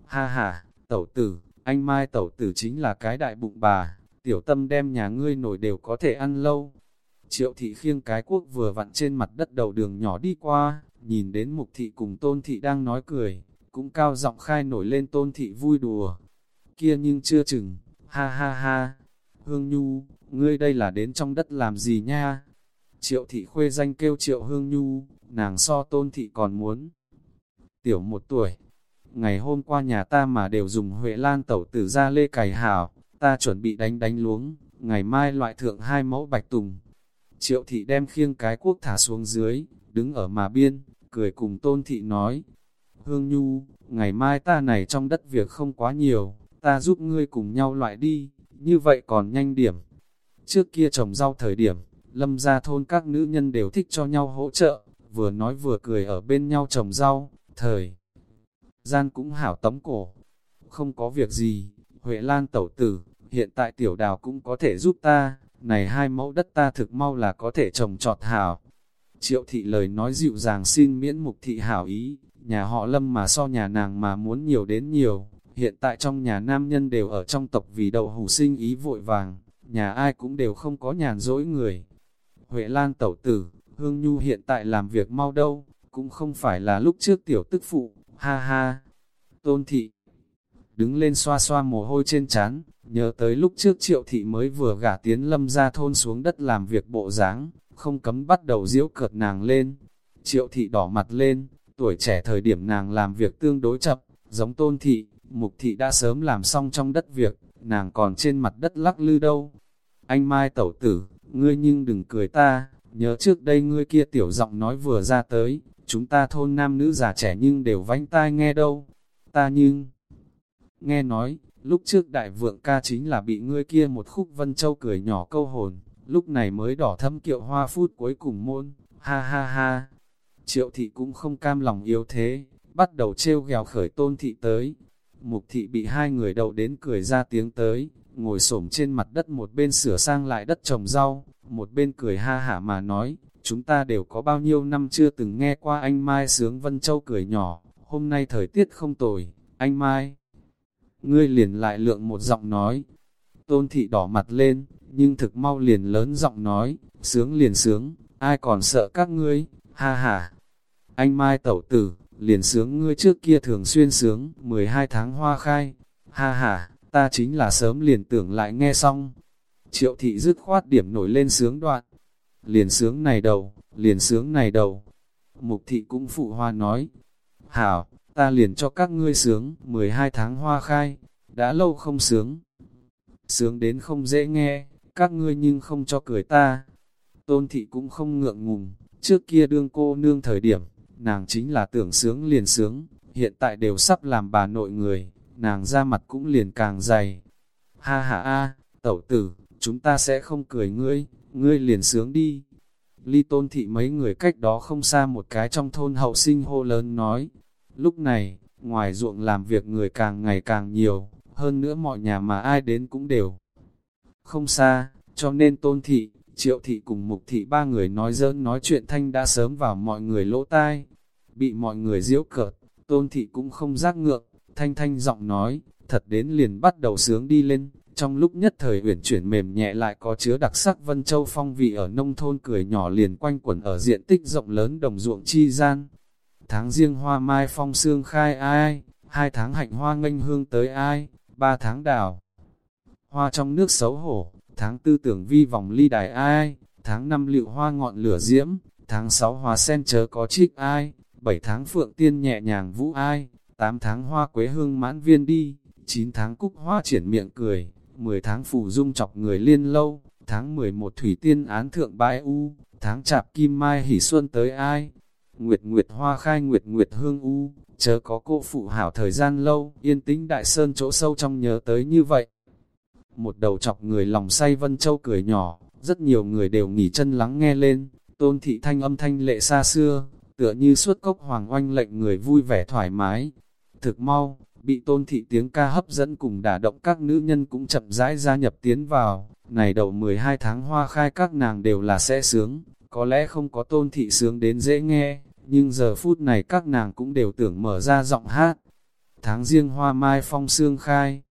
Ha ha, tẩu tử, anh Mai tẩu tử chính là cái đại bụng bà, tiểu tâm đem nhà ngươi nổi đều có thể ăn lâu. Triệu thị khiêng cái quốc vừa vặn trên mặt đất đầu đường nhỏ đi qua, nhìn đến mục thị cùng tôn thị đang nói cười, cũng cao giọng khai nổi lên tôn thị vui đùa. Kia nhưng chưa chừng, ha ha ha, hương nhu, ngươi đây là đến trong đất làm gì nha? Triệu thị khuê danh kêu triệu hương nhu, nàng so tôn thị còn muốn. Tiểu một tuổi, ngày hôm qua nhà ta mà đều dùng Huệ Lan tẩu tử ra lê cày hảo, ta chuẩn bị đánh đánh luống, ngày mai loại thượng hai mẫu bạch tùng. Triệu thị đem khiêng cái cuốc thả xuống dưới, đứng ở mà biên, cười cùng tôn thị nói. Hương Nhu, ngày mai ta này trong đất việc không quá nhiều, ta giúp ngươi cùng nhau loại đi, như vậy còn nhanh điểm. Trước kia trồng rau thời điểm, lâm ra thôn các nữ nhân đều thích cho nhau hỗ trợ, vừa nói vừa cười ở bên nhau trồng rau, thời gian cũng hảo tống cổ. Không có việc gì, Huệ Lan tẩu tử, hiện tại tiểu đào cũng có thể giúp ta, này hai mẫu đất ta thực mau là có thể trồng trọt hảo. Triệu thị lời nói dịu dàng xin miễn mục thị hảo ý, nhà họ lâm mà so nhà nàng mà muốn nhiều đến nhiều, hiện tại trong nhà nam nhân đều ở trong tộc vì đậu hủ sinh ý vội vàng, nhà ai cũng đều không có nhàn dỗi người. Huệ Lan tẩu tử, Hương Nhu hiện tại làm việc mau đâu, cũng không phải là lúc trước tiểu tức phụ, ha ha. Tôn thị đứng lên xoa xoa mồ hôi trên trán, nhớ tới lúc trước triệu thị mới vừa gả tiến lâm ra thôn xuống đất làm việc bộ dáng không cấm bắt đầu diễu cợt nàng lên. Triệu thị đỏ mặt lên, tuổi trẻ thời điểm nàng làm việc tương đối chậm, giống tôn thị, mục thị đã sớm làm xong trong đất việc, nàng còn trên mặt đất lắc lư đâu. Anh Mai tẩu tử, ngươi nhưng đừng cười ta, nhớ trước đây ngươi kia tiểu giọng nói vừa ra tới, chúng ta thôn nam nữ già trẻ nhưng đều vánh tai nghe đâu, ta nhưng... Nghe nói, lúc trước đại vượng ca chính là bị ngươi kia một khúc vân châu cười nhỏ câu hồn, lúc này mới đỏ thâm kiệu hoa phút cuối cùng môn, ha ha ha. Triệu thị cũng không cam lòng yếu thế, bắt đầu trêu ghèo khởi tôn thị tới. Mục thị bị hai người đậu đến cười ra tiếng tới, ngồi xổm trên mặt đất một bên sửa sang lại đất trồng rau, một bên cười ha hả mà nói, chúng ta đều có bao nhiêu năm chưa từng nghe qua anh Mai sướng Vân Châu cười nhỏ, hôm nay thời tiết không tồi, anh Mai. Ngươi liền lại lượng một giọng nói, tôn thị đỏ mặt lên, nhưng thực mau liền lớn giọng nói, sướng liền sướng, ai còn sợ các ngươi, ha ha. Anh Mai tẩu tử, liền sướng ngươi trước kia thường xuyên sướng, 12 tháng hoa khai, ha ha, ta chính là sớm liền tưởng lại nghe xong. Triệu thị dứt khoát điểm nổi lên sướng đoạn, liền sướng này đầu, liền sướng này đầu. Mục thị cũng phụ hoa nói, hảo, ta liền cho các ngươi sướng, 12 tháng hoa khai, đã lâu không sướng. Sướng đến không dễ nghe, các ngươi nhưng không cho cười ta. Tôn thị cũng không ngượng ngùng, trước kia đương cô nương thời điểm, nàng chính là tưởng sướng liền sướng, hiện tại đều sắp làm bà nội người, nàng ra mặt cũng liền càng dày. Ha ha a, tẩu tử, chúng ta sẽ không cười ngươi, ngươi liền sướng đi. Ly tôn thị mấy người cách đó không xa một cái trong thôn hậu sinh hô lớn nói. Lúc này, ngoài ruộng làm việc người càng ngày càng nhiều, hơn nữa mọi nhà mà ai đến cũng đều không xa, cho nên tôn thị, triệu thị cùng mục thị ba người nói dỡn nói chuyện thanh đã sớm vào mọi người lỗ tai. Bị mọi người diễu cợt, tôn thị cũng không giác ngượng, thanh thanh giọng nói, thật đến liền bắt đầu sướng đi lên. Trong lúc nhất thời uyển chuyển mềm nhẹ lại có chứa đặc sắc Vân Châu phong vị ở nông thôn cười nhỏ liền quanh quẩn ở diện tích rộng lớn đồng ruộng chi gian. Tháng riêng hoa mai phong sương khai ai, hai tháng hạnh hoa nghênh hương tới ai, ba tháng đào. Hoa trong nước xấu hổ, tháng tư tưởng vi vòng ly đài ai, tháng năm liệu hoa ngọn lửa diễm, tháng sáu hoa sen chớ có trích ai, bảy tháng phượng tiên nhẹ nhàng vũ ai, tám tháng hoa quế hương mãn viên đi, chín tháng cúc hoa triển miệng cười, 10 tháng phù dung chọc người liên lâu, tháng 11 thủy tiên án thượng bãi u, tháng chạp kim mai hỉ xuân tới ai. Nguyệt nguyệt hoa khai nguyệt nguyệt hương u, chớ có cô phụ hảo thời gian lâu, yên tĩnh đại sơn chỗ sâu trong nhớ tới như vậy. Một đầu chọc người lòng say vân châu cười nhỏ, rất nhiều người đều nghỉ chân lắng nghe lên, tôn thị thanh âm thanh lệ xa xưa, tựa như suốt cốc hoàng oanh lệnh người vui vẻ thoải mái. Thực mau, bị tôn thị tiếng ca hấp dẫn cùng đả động các nữ nhân cũng chậm rãi gia nhập tiến vào. Này đầu 12 tháng hoa khai các nàng đều là sẽ sướng, có lẽ không có tôn thị sướng đến dễ nghe, nhưng giờ phút này các nàng cũng đều tưởng mở ra giọng hát. Tháng riêng hoa mai phong sương khai.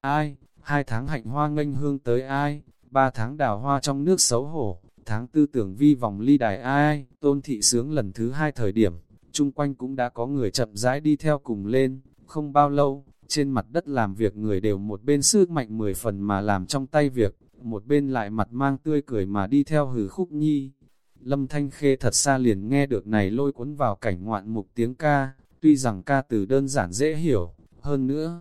Ai, hai tháng hạnh hoa nghênh hương tới ai, ba tháng đào hoa trong nước xấu hổ, tháng tư tưởng vi vòng ly đài ai, tôn thị sướng lần thứ hai thời điểm, chung quanh cũng đã có người chậm rãi đi theo cùng lên, không bao lâu, trên mặt đất làm việc người đều một bên sức mạnh mười phần mà làm trong tay việc, một bên lại mặt mang tươi cười mà đi theo hử khúc nhi. Lâm Thanh Khê thật xa liền nghe được này lôi cuốn vào cảnh ngoạn mục tiếng ca, tuy rằng ca từ đơn giản dễ hiểu, hơn nữa.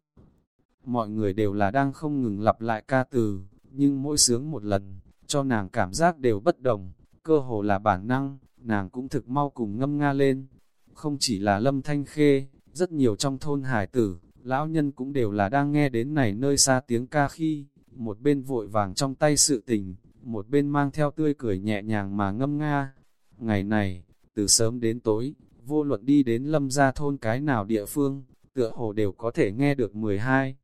Mọi người đều là đang không ngừng lặp lại ca từ, nhưng mỗi sướng một lần, cho nàng cảm giác đều bất đồng, cơ hồ là bản năng, nàng cũng thực mau cùng ngâm nga lên. Không chỉ là Lâm Thanh Khê, rất nhiều trong thôn hải tử, lão nhân cũng đều là đang nghe đến này nơi xa tiếng ca khi, một bên vội vàng trong tay sự tình, một bên mang theo tươi cười nhẹ nhàng mà ngâm nga. Ngày này, từ sớm đến tối, vô luận đi đến lâm gia thôn cái nào địa phương, tựa hồ đều có thể nghe được 12.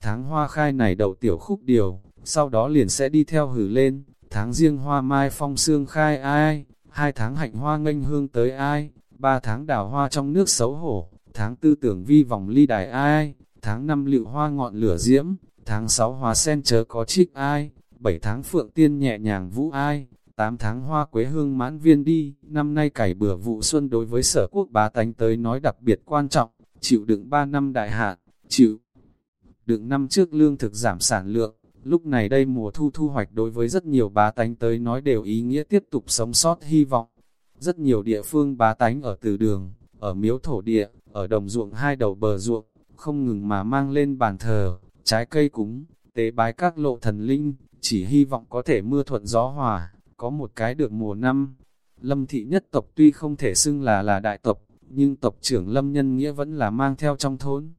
Tháng hoa khai này đầu tiểu khúc điều, sau đó liền sẽ đi theo hử lên, tháng riêng hoa mai phong sương khai ai, hai tháng hạnh hoa nghênh hương tới ai, ba tháng đào hoa trong nước xấu hổ, tháng tư tưởng vi vòng ly đài ai, tháng năm lựu hoa ngọn lửa diễm, tháng sáu hoa sen chớ có trích ai, bảy tháng phượng tiên nhẹ nhàng vũ ai, tám tháng hoa quế hương mãn viên đi, năm nay cải bừa vụ xuân đối với sở quốc bá tánh tới nói đặc biệt quan trọng, chịu đựng ba năm đại hạn, chịu đựng năm trước lương thực giảm sản lượng, lúc này đây mùa thu thu hoạch đối với rất nhiều bá tánh tới nói đều ý nghĩa tiếp tục sống sót hy vọng. Rất nhiều địa phương bá tánh ở từ đường, ở miếu thổ địa, ở đồng ruộng hai đầu bờ ruộng, không ngừng mà mang lên bàn thờ, trái cây cúng, tế bái các lộ thần linh, chỉ hy vọng có thể mưa thuận gió hòa, có một cái được mùa năm. Lâm thị nhất tộc tuy không thể xưng là là đại tộc, nhưng tộc trưởng Lâm Nhân Nghĩa vẫn là mang theo trong thôn.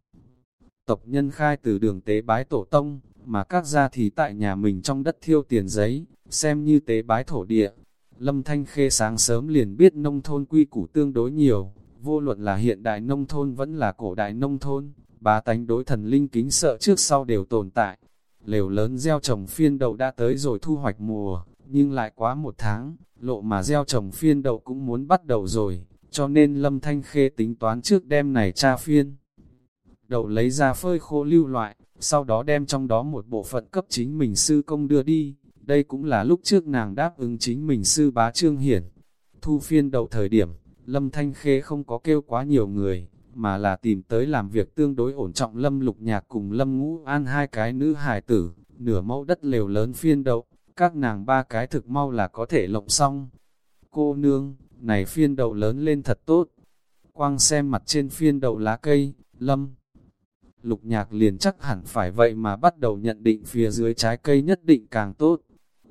Tộc nhân khai từ đường tế bái tổ tông, mà các gia thì tại nhà mình trong đất thiêu tiền giấy, xem như tế bái thổ địa. Lâm Thanh Khê sáng sớm liền biết nông thôn quy củ tương đối nhiều, vô luận là hiện đại nông thôn vẫn là cổ đại nông thôn, bá tánh đối thần linh kính sợ trước sau đều tồn tại. Lều lớn gieo trồng phiên đậu đã tới rồi thu hoạch mùa, nhưng lại quá một tháng, lộ mà gieo trồng phiên đậu cũng muốn bắt đầu rồi, cho nên Lâm Thanh Khê tính toán trước đêm này tra phiên. Đậu lấy ra phơi khô lưu loại, sau đó đem trong đó một bộ phận cấp chính mình sư công đưa đi, đây cũng là lúc trước nàng đáp ứng chính mình sư bá trương hiển. Thu phiên đậu thời điểm, Lâm Thanh Khê không có kêu quá nhiều người, mà là tìm tới làm việc tương đối ổn trọng Lâm Lục Nhạc cùng Lâm Ngũ An hai cái nữ hài tử, nửa mẫu đất lều lớn phiên đậu, các nàng ba cái thực mau là có thể lộng xong. Cô nương, này phiên đậu lớn lên thật tốt. Quang xem mặt trên phiên đậu lá cây, Lâm Lục Nhạc liền chắc hẳn phải vậy mà bắt đầu nhận định phía dưới trái cây nhất định càng tốt.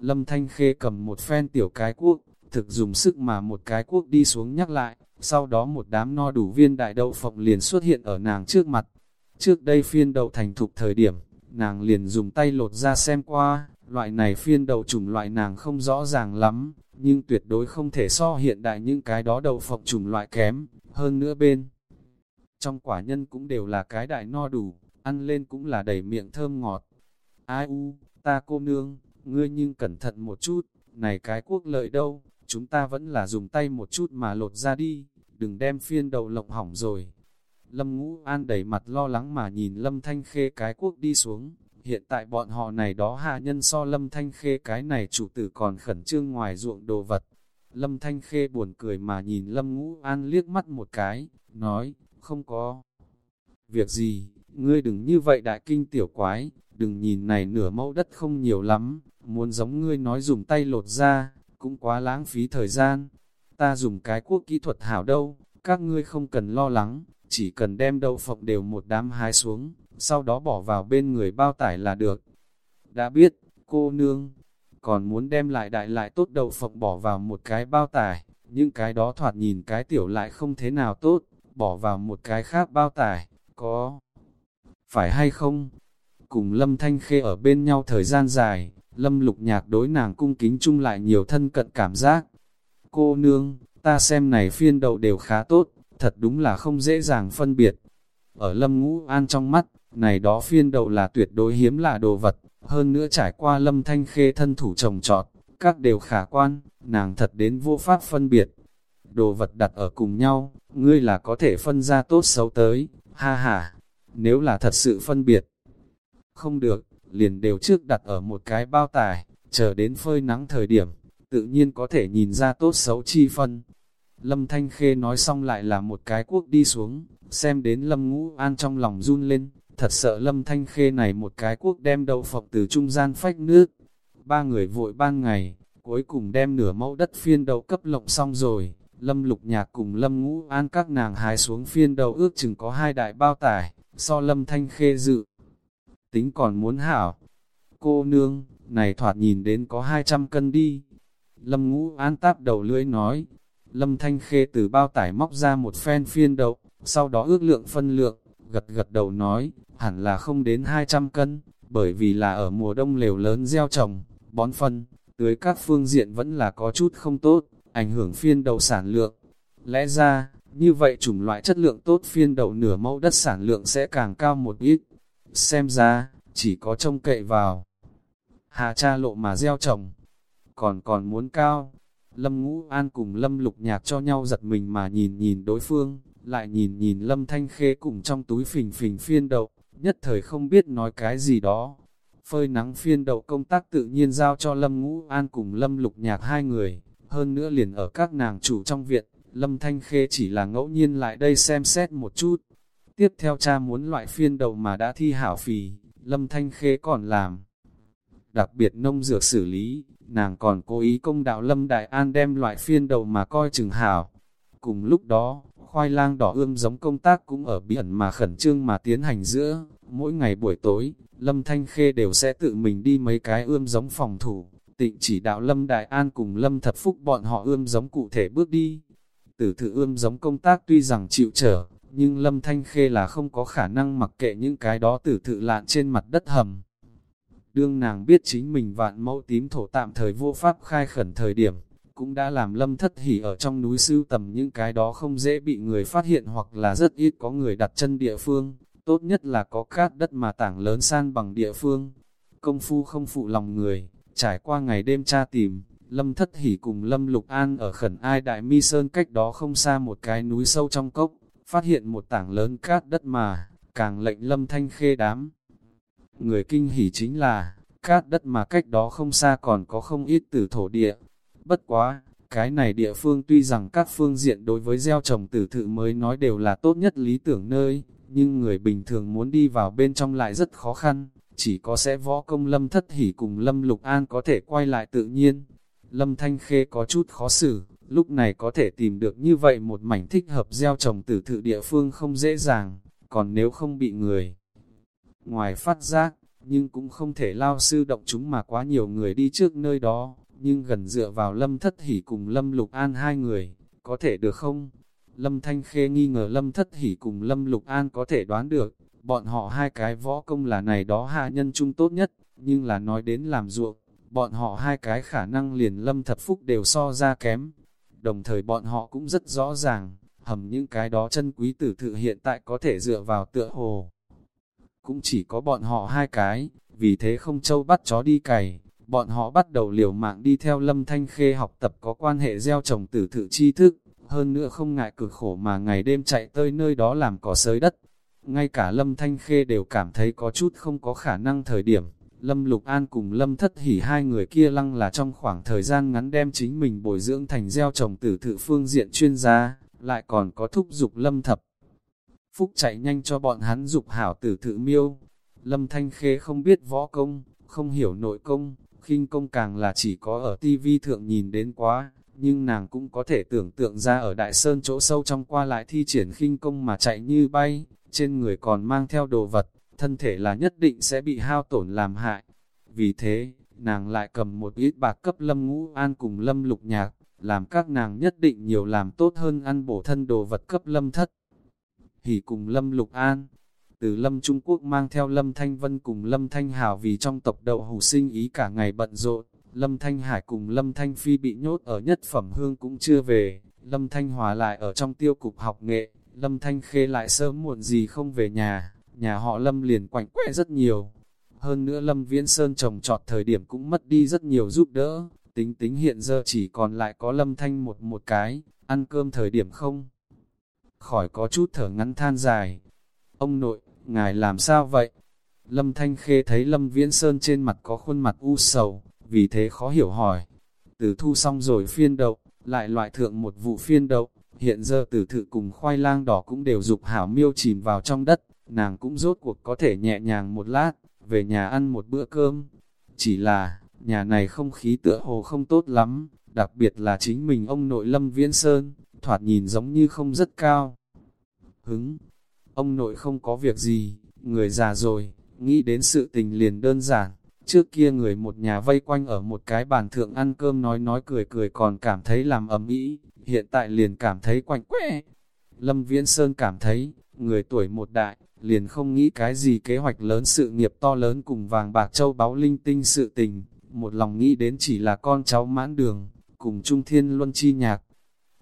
Lâm Thanh Khê cầm một phen tiểu cái cuốc, thực dùng sức mà một cái cuốc đi xuống nhắc lại, sau đó một đám no đủ viên đại đậu phộng liền xuất hiện ở nàng trước mặt. Trước đây phiên đậu thành thục thời điểm, nàng liền dùng tay lột ra xem qua, loại này phiên đậu trùng loại nàng không rõ ràng lắm, nhưng tuyệt đối không thể so hiện đại những cái đó đậu phộng trùng loại kém, hơn nữa bên. Trong quả nhân cũng đều là cái đại no đủ, ăn lên cũng là đầy miệng thơm ngọt. Ai u, ta cô nương, ngươi nhưng cẩn thận một chút, này cái quốc lợi đâu, chúng ta vẫn là dùng tay một chút mà lột ra đi, đừng đem phiên đầu lộng hỏng rồi. Lâm Ngũ An đầy mặt lo lắng mà nhìn Lâm Thanh Khê cái quốc đi xuống, hiện tại bọn họ này đó hạ nhân so Lâm Thanh Khê cái này chủ tử còn khẩn trương ngoài ruộng đồ vật. Lâm Thanh Khê buồn cười mà nhìn Lâm Ngũ An liếc mắt một cái, nói, không có. Việc gì, ngươi đừng như vậy đại kinh tiểu quái, đừng nhìn này nửa mẫu đất không nhiều lắm, muốn giống ngươi nói dùng tay lột ra, cũng quá lãng phí thời gian. Ta dùng cái quốc kỹ thuật hảo đâu, các ngươi không cần lo lắng, chỉ cần đem đậu phộng đều một đám hái xuống, sau đó bỏ vào bên người bao tải là được. Đã biết, cô nương, còn muốn đem lại đại lại tốt đậu phộng bỏ vào một cái bao tải, nhưng cái đó thoạt nhìn cái tiểu lại không thế nào tốt, bỏ vào một cái khác bao tải, có phải hay không? Cùng Lâm Thanh Khê ở bên nhau thời gian dài, Lâm lục nhạc đối nàng cung kính chung lại nhiều thân cận cảm giác. Cô nương, ta xem này phiên đậu đều khá tốt, thật đúng là không dễ dàng phân biệt. Ở Lâm Ngũ An trong mắt, này đó phiên đậu là tuyệt đối hiếm là đồ vật, hơn nữa trải qua Lâm Thanh Khê thân thủ trồng trọt, các đều khả quan, nàng thật đến vô pháp phân biệt. Đồ vật đặt ở cùng nhau, ngươi là có thể phân ra tốt xấu tới, ha ha, nếu là thật sự phân biệt. Không được, liền đều trước đặt ở một cái bao tải, chờ đến phơi nắng thời điểm, tự nhiên có thể nhìn ra tốt xấu chi phân. Lâm Thanh Khê nói xong lại là một cái cuốc đi xuống, xem đến Lâm Ngũ An trong lòng run lên, thật sợ Lâm Thanh Khê này một cái cuốc đem đậu phộng từ trung gian phách nước. Ba người vội ban ngày, cuối cùng đem nửa mẫu đất phiên đậu cấp lộng xong rồi, Lâm Lục Nhạc cùng Lâm Ngũ An các nàng hái xuống phiên đầu ước chừng có hai đại bao tải, so Lâm Thanh Khê dự tính còn muốn hảo. Cô nương, này thoạt nhìn đến có 200 cân đi. Lâm ngũ an táp đầu lưỡi nói. Lâm thanh khê từ bao tải móc ra một phen phiên đậu, sau đó ước lượng phân lượng, gật gật đầu nói, hẳn là không đến 200 cân, bởi vì là ở mùa đông lều lớn gieo trồng, bón phân, tưới các phương diện vẫn là có chút không tốt, ảnh hưởng phiên đậu sản lượng. Lẽ ra, như vậy chủng loại chất lượng tốt phiên đậu nửa mẫu đất sản lượng sẽ càng cao một ít, xem ra, chỉ có trông cậy vào. Hà cha lộ mà gieo trồng, còn còn muốn cao. Lâm Ngũ An cùng Lâm Lục Nhạc cho nhau giật mình mà nhìn nhìn đối phương, lại nhìn nhìn Lâm Thanh Khê cùng trong túi phình phình phiên đậu, nhất thời không biết nói cái gì đó. Phơi nắng phiên đậu công tác tự nhiên giao cho Lâm Ngũ An cùng Lâm Lục Nhạc hai người, hơn nữa liền ở các nàng chủ trong viện, Lâm Thanh Khê chỉ là ngẫu nhiên lại đây xem xét một chút, Tiếp theo cha muốn loại phiên đầu mà đã thi hảo phì, Lâm Thanh Khê còn làm. Đặc biệt nông dược xử lý, nàng còn cố ý công đạo Lâm Đại An đem loại phiên đầu mà coi chừng hảo. Cùng lúc đó, khoai lang đỏ ươm giống công tác cũng ở bí ẩn mà khẩn trương mà tiến hành giữa. Mỗi ngày buổi tối, Lâm Thanh Khê đều sẽ tự mình đi mấy cái ươm giống phòng thủ, tịnh chỉ đạo Lâm Đại An cùng Lâm Thập Phúc bọn họ ươm giống cụ thể bước đi. Tử thự ươm giống công tác tuy rằng chịu trở, nhưng Lâm Thanh Khê là không có khả năng mặc kệ những cái đó tử thự lạn trên mặt đất hầm. Đương nàng biết chính mình vạn mẫu tím thổ tạm thời vô pháp khai khẩn thời điểm, cũng đã làm lâm thất hỉ ở trong núi sưu tầm những cái đó không dễ bị người phát hiện hoặc là rất ít có người đặt chân địa phương, tốt nhất là có cát đất mà tảng lớn san bằng địa phương. Công phu không phụ lòng người, trải qua ngày đêm tra tìm, lâm thất hỉ cùng lâm lục an ở khẩn ai đại mi sơn cách đó không xa một cái núi sâu trong cốc, phát hiện một tảng lớn cát đất mà, càng lệnh lâm thanh khê đám. Người kinh hỉ chính là, cát đất mà cách đó không xa còn có không ít tử thổ địa. Bất quá, cái này địa phương tuy rằng các phương diện đối với gieo trồng tử thự mới nói đều là tốt nhất lý tưởng nơi, nhưng người bình thường muốn đi vào bên trong lại rất khó khăn, chỉ có sẽ võ công lâm thất hỉ cùng lâm lục an có thể quay lại tự nhiên. Lâm Thanh Khê có chút khó xử, lúc này có thể tìm được như vậy một mảnh thích hợp gieo trồng tử thự địa phương không dễ dàng, còn nếu không bị người ngoài phát giác, nhưng cũng không thể lao sư động chúng mà quá nhiều người đi trước nơi đó, nhưng gần dựa vào Lâm Thất Hỷ cùng Lâm Lục An hai người, có thể được không? Lâm Thanh Khê nghi ngờ Lâm Thất Hỷ cùng Lâm Lục An có thể đoán được, bọn họ hai cái võ công là này đó hạ nhân trung tốt nhất, nhưng là nói đến làm ruộng, bọn họ hai cái khả năng liền Lâm Thập Phúc đều so ra kém. Đồng thời bọn họ cũng rất rõ ràng, hầm những cái đó chân quý tử thự hiện tại có thể dựa vào tựa hồ cũng chỉ có bọn họ hai cái, vì thế không châu bắt chó đi cày, bọn họ bắt đầu liều mạng đi theo lâm thanh khê học tập có quan hệ gieo trồng tử thự tri thức, hơn nữa không ngại cực khổ mà ngày đêm chạy tới nơi đó làm cỏ sới đất. Ngay cả lâm thanh khê đều cảm thấy có chút không có khả năng thời điểm, Lâm Lục An cùng Lâm Thất Hỉ hai người kia lăng là trong khoảng thời gian ngắn đem chính mình bồi dưỡng thành gieo trồng tử thự phương diện chuyên gia, lại còn có thúc dục Lâm Thập. Phúc chạy nhanh cho bọn hắn dục hảo tử thự miêu. Lâm Thanh Khê không biết võ công, không hiểu nội công, khinh công càng là chỉ có ở TV thượng nhìn đến quá, nhưng nàng cũng có thể tưởng tượng ra ở đại sơn chỗ sâu trong qua lại thi triển khinh công mà chạy như bay, trên người còn mang theo đồ vật, thân thể là nhất định sẽ bị hao tổn làm hại. Vì thế, nàng lại cầm một ít bạc cấp lâm ngũ an cùng lâm lục nhạc, làm các nàng nhất định nhiều làm tốt hơn ăn bổ thân đồ vật cấp lâm thất hỉ cùng Lâm Lục An. Từ Lâm Trung Quốc mang theo Lâm Thanh Vân cùng Lâm Thanh Hảo vì trong tộc đậu hủ sinh ý cả ngày bận rộn. Lâm Thanh Hải cùng Lâm Thanh Phi bị nhốt ở nhất phẩm hương cũng chưa về. Lâm Thanh Hòa lại ở trong tiêu cục học nghệ. Lâm Thanh Khê lại sớm muộn gì không về nhà. Nhà họ Lâm liền quạnh quẽ rất nhiều. Hơn nữa Lâm Viễn Sơn trồng trọt thời điểm cũng mất đi rất nhiều giúp đỡ. Tính tính hiện giờ chỉ còn lại có Lâm Thanh một một cái, ăn cơm thời điểm không khỏi có chút thở ngắn than dài. Ông nội, ngài làm sao vậy? Lâm Thanh Khê thấy Lâm Viễn Sơn trên mặt có khuôn mặt u sầu, vì thế khó hiểu hỏi. Từ thu xong rồi phiên đậu, lại loại thượng một vụ phiên đậu, hiện giờ tử thự cùng khoai lang đỏ cũng đều dục hảo miêu chìm vào trong đất, nàng cũng rốt cuộc có thể nhẹ nhàng một lát, về nhà ăn một bữa cơm. Chỉ là, nhà này không khí tựa hồ không tốt lắm, đặc biệt là chính mình ông nội Lâm Viễn Sơn, thoạt nhìn giống như không rất cao. Hứng, ông nội không có việc gì, người già rồi, nghĩ đến sự tình liền đơn giản. Trước kia người một nhà vây quanh ở một cái bàn thượng ăn cơm nói nói cười cười còn cảm thấy làm ấm ý, hiện tại liền cảm thấy quạnh quẽ. Lâm Viễn Sơn cảm thấy, người tuổi một đại, liền không nghĩ cái gì kế hoạch lớn sự nghiệp to lớn cùng vàng bạc châu báu linh tinh sự tình, một lòng nghĩ đến chỉ là con cháu mãn đường, cùng Trung Thiên Luân chi nhạc.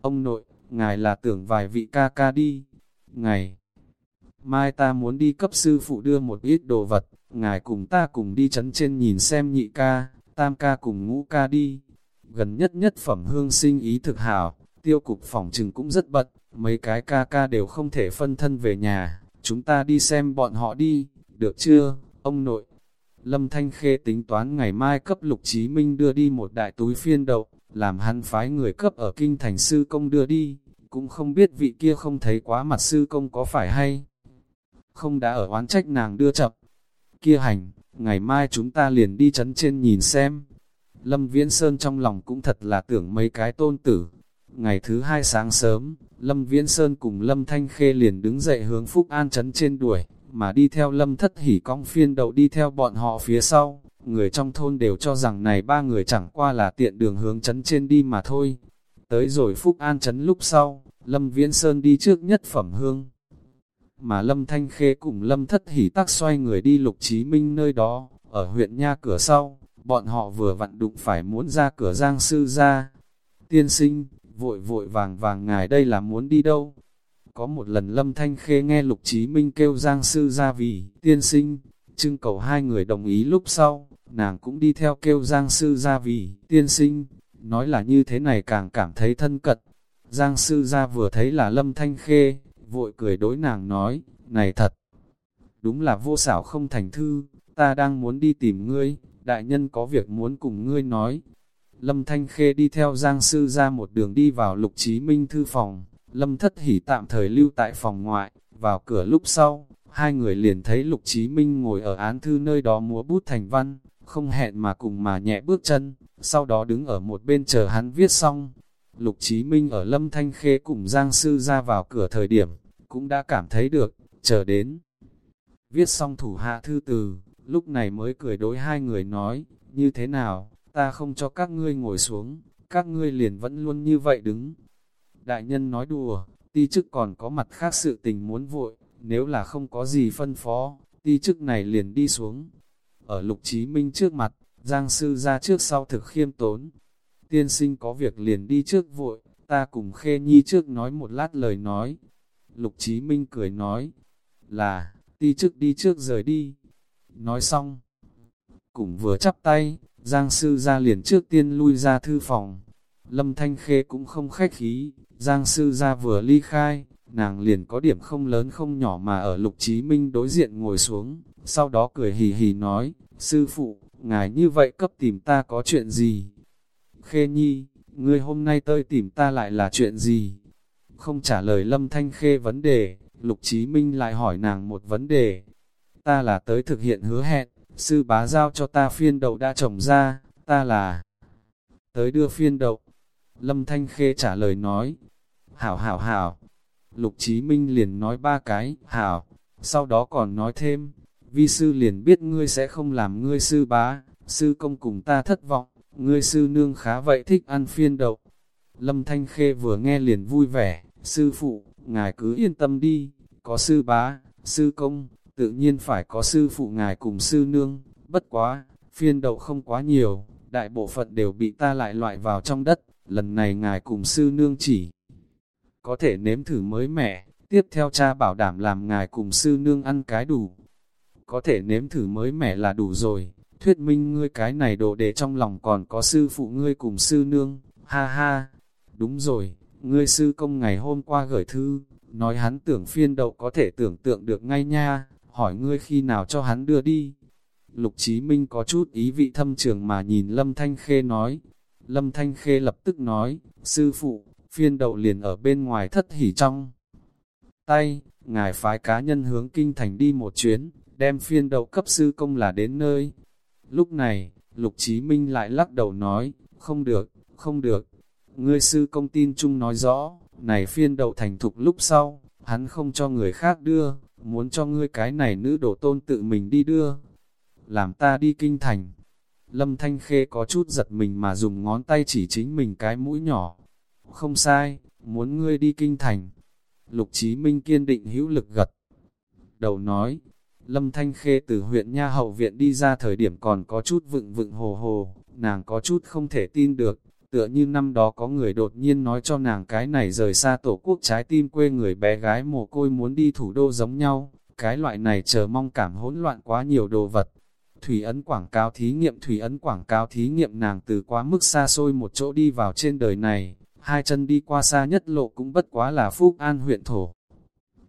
Ông nội, ngài là tưởng vài vị ca ca đi. Ngài, mai ta muốn đi cấp sư phụ đưa một ít đồ vật, ngài cùng ta cùng đi chấn trên nhìn xem nhị ca, tam ca cùng ngũ ca đi. Gần nhất nhất phẩm hương sinh ý thực hảo, tiêu cục phòng trừng cũng rất bận, mấy cái ca ca đều không thể phân thân về nhà, chúng ta đi xem bọn họ đi, được chưa, ông nội? Lâm Thanh Khê tính toán ngày mai cấp Lục Chí Minh đưa đi một đại túi phiên đậu, làm hắn phái người cấp ở kinh thành sư công đưa đi, cũng không biết vị kia không thấy quá mặt sư công có phải hay. Không đã ở oán trách nàng đưa chậm. Kia hành, ngày mai chúng ta liền đi chấn trên nhìn xem. Lâm Viễn Sơn trong lòng cũng thật là tưởng mấy cái tôn tử. Ngày thứ hai sáng sớm, Lâm Viễn Sơn cùng Lâm Thanh Khê liền đứng dậy hướng Phúc An chấn trên đuổi, mà đi theo Lâm Thất Hỉ cong phiên đậu đi theo bọn họ phía sau. người trong thôn đều cho rằng này ba người chẳng qua là tiện đường hướng chấn trên đi mà thôi. Tới rồi Phúc An chấn lúc sau, Lâm Viễn Sơn đi trước nhất phẩm hương. Mà Lâm Thanh Khê cùng Lâm Thất Hỷ tắc xoay người đi Lục Chí Minh nơi đó, ở huyện Nha cửa sau, bọn họ vừa vặn đụng phải muốn ra cửa Giang Sư ra. Tiên sinh, vội vội vàng vàng ngài đây là muốn đi đâu? Có một lần Lâm Thanh Khê nghe Lục Chí Minh kêu Giang Sư ra vì, tiên sinh, trưng cầu hai người đồng ý lúc sau, nàng cũng đi theo kêu Giang Sư ra vì, tiên sinh, nói là như thế này càng cảm thấy thân cận. Giang Sư ra vừa thấy là Lâm Thanh Khê, vội cười đối nàng nói, này thật, đúng là vô xảo không thành thư, ta đang muốn đi tìm ngươi, đại nhân có việc muốn cùng ngươi nói. Lâm Thanh Khê đi theo Giang Sư ra một đường đi vào Lục Chí Minh thư phòng, Lâm Thất Hỷ tạm thời lưu tại phòng ngoại, vào cửa lúc sau, hai người liền thấy Lục Chí Minh ngồi ở án thư nơi đó múa bút thành văn, không hẹn mà cùng mà nhẹ bước chân, sau đó đứng ở một bên chờ hắn viết xong. Lục Chí Minh ở Lâm Thanh Khê cùng Giang Sư ra vào cửa thời điểm, cũng đã cảm thấy được, chờ đến. Viết xong thủ hạ thư từ, lúc này mới cười đối hai người nói, như thế nào, ta không cho các ngươi ngồi xuống, các ngươi liền vẫn luôn như vậy đứng. Đại nhân nói đùa, ti chức còn có mặt khác sự tình muốn vội, nếu là không có gì phân phó, ti chức này liền đi xuống. Ở lục chí minh trước mặt, Giang sư ra trước sau thực khiêm tốn. Tiên sinh có việc liền đi trước vội, ta cùng khê nhi trước nói một lát lời nói. Lục chí minh cười nói, là, ti chức đi trước rời đi. Nói xong, cũng vừa chắp tay, Giang sư ra liền trước tiên lui ra thư phòng. Lâm Thanh Khê cũng không khách khí, Giang sư ra vừa ly khai, nàng liền có điểm không lớn không nhỏ mà ở Lục Chí Minh đối diện ngồi xuống, sau đó cười hì hì nói, sư phụ, ngài như vậy cấp tìm ta có chuyện gì? Khê Nhi, ngươi hôm nay tới tìm ta lại là chuyện gì? Không trả lời Lâm Thanh Khê vấn đề, Lục Chí Minh lại hỏi nàng một vấn đề. Ta là tới thực hiện hứa hẹn, sư bá giao cho ta phiên đậu đã trồng ra, ta là. Tới đưa phiên đậu. Lâm Thanh Khê trả lời nói, hảo hảo hảo. Lục Chí Minh liền nói ba cái, hảo, sau đó còn nói thêm, vi sư liền biết ngươi sẽ không làm ngươi sư bá, sư công cùng ta thất vọng, ngươi sư nương khá vậy thích ăn phiên đậu. Lâm Thanh Khê vừa nghe liền vui vẻ, sư phụ, ngài cứ yên tâm đi, có sư bá, sư công, tự nhiên phải có sư phụ ngài cùng sư nương, bất quá, phiên đậu không quá nhiều, đại bộ phận đều bị ta lại loại vào trong đất, lần này ngài cùng sư nương chỉ có thể nếm thử mới mẻ, tiếp theo cha bảo đảm làm ngài cùng sư nương ăn cái đủ. Có thể nếm thử mới mẻ là đủ rồi, thuyết minh ngươi cái này đồ để trong lòng còn có sư phụ ngươi cùng sư nương, ha ha, đúng rồi, ngươi sư công ngày hôm qua gửi thư, nói hắn tưởng phiên đậu có thể tưởng tượng được ngay nha, hỏi ngươi khi nào cho hắn đưa đi. Lục Chí Minh có chút ý vị thâm trường mà nhìn Lâm Thanh Khê nói. Lâm Thanh Khê lập tức nói, sư phụ, phiên đậu liền ở bên ngoài thất hỉ trong. Tay, ngài phái cá nhân hướng kinh thành đi một chuyến, đem phiên đậu cấp sư công là đến nơi. Lúc này, Lục Chí Minh lại lắc đầu nói, không được, không được. Ngươi sư công tin chung nói rõ, này phiên đậu thành thục lúc sau, hắn không cho người khác đưa, muốn cho ngươi cái này nữ đổ tôn tự mình đi đưa. Làm ta đi kinh thành. Lâm Thanh Khê có chút giật mình mà dùng ngón tay chỉ chính mình cái mũi nhỏ. Không sai, muốn ngươi đi kinh thành. Lục Chí Minh kiên định hữu lực gật. Đầu nói, Lâm Thanh Khê từ huyện Nha Hậu Viện đi ra thời điểm còn có chút vựng vựng hồ hồ, nàng có chút không thể tin được, tựa như năm đó có người đột nhiên nói cho nàng cái này rời xa tổ quốc trái tim quê người bé gái mồ côi muốn đi thủ đô giống nhau, cái loại này chờ mong cảm hỗn loạn quá nhiều đồ vật. Thủy ấn quảng cáo thí nghiệm Thủy ấn quảng cáo thí nghiệm nàng từ quá mức xa xôi một chỗ đi vào trên đời này, hai chân đi qua xa nhất lộ cũng bất quá là Phúc An huyện thổ.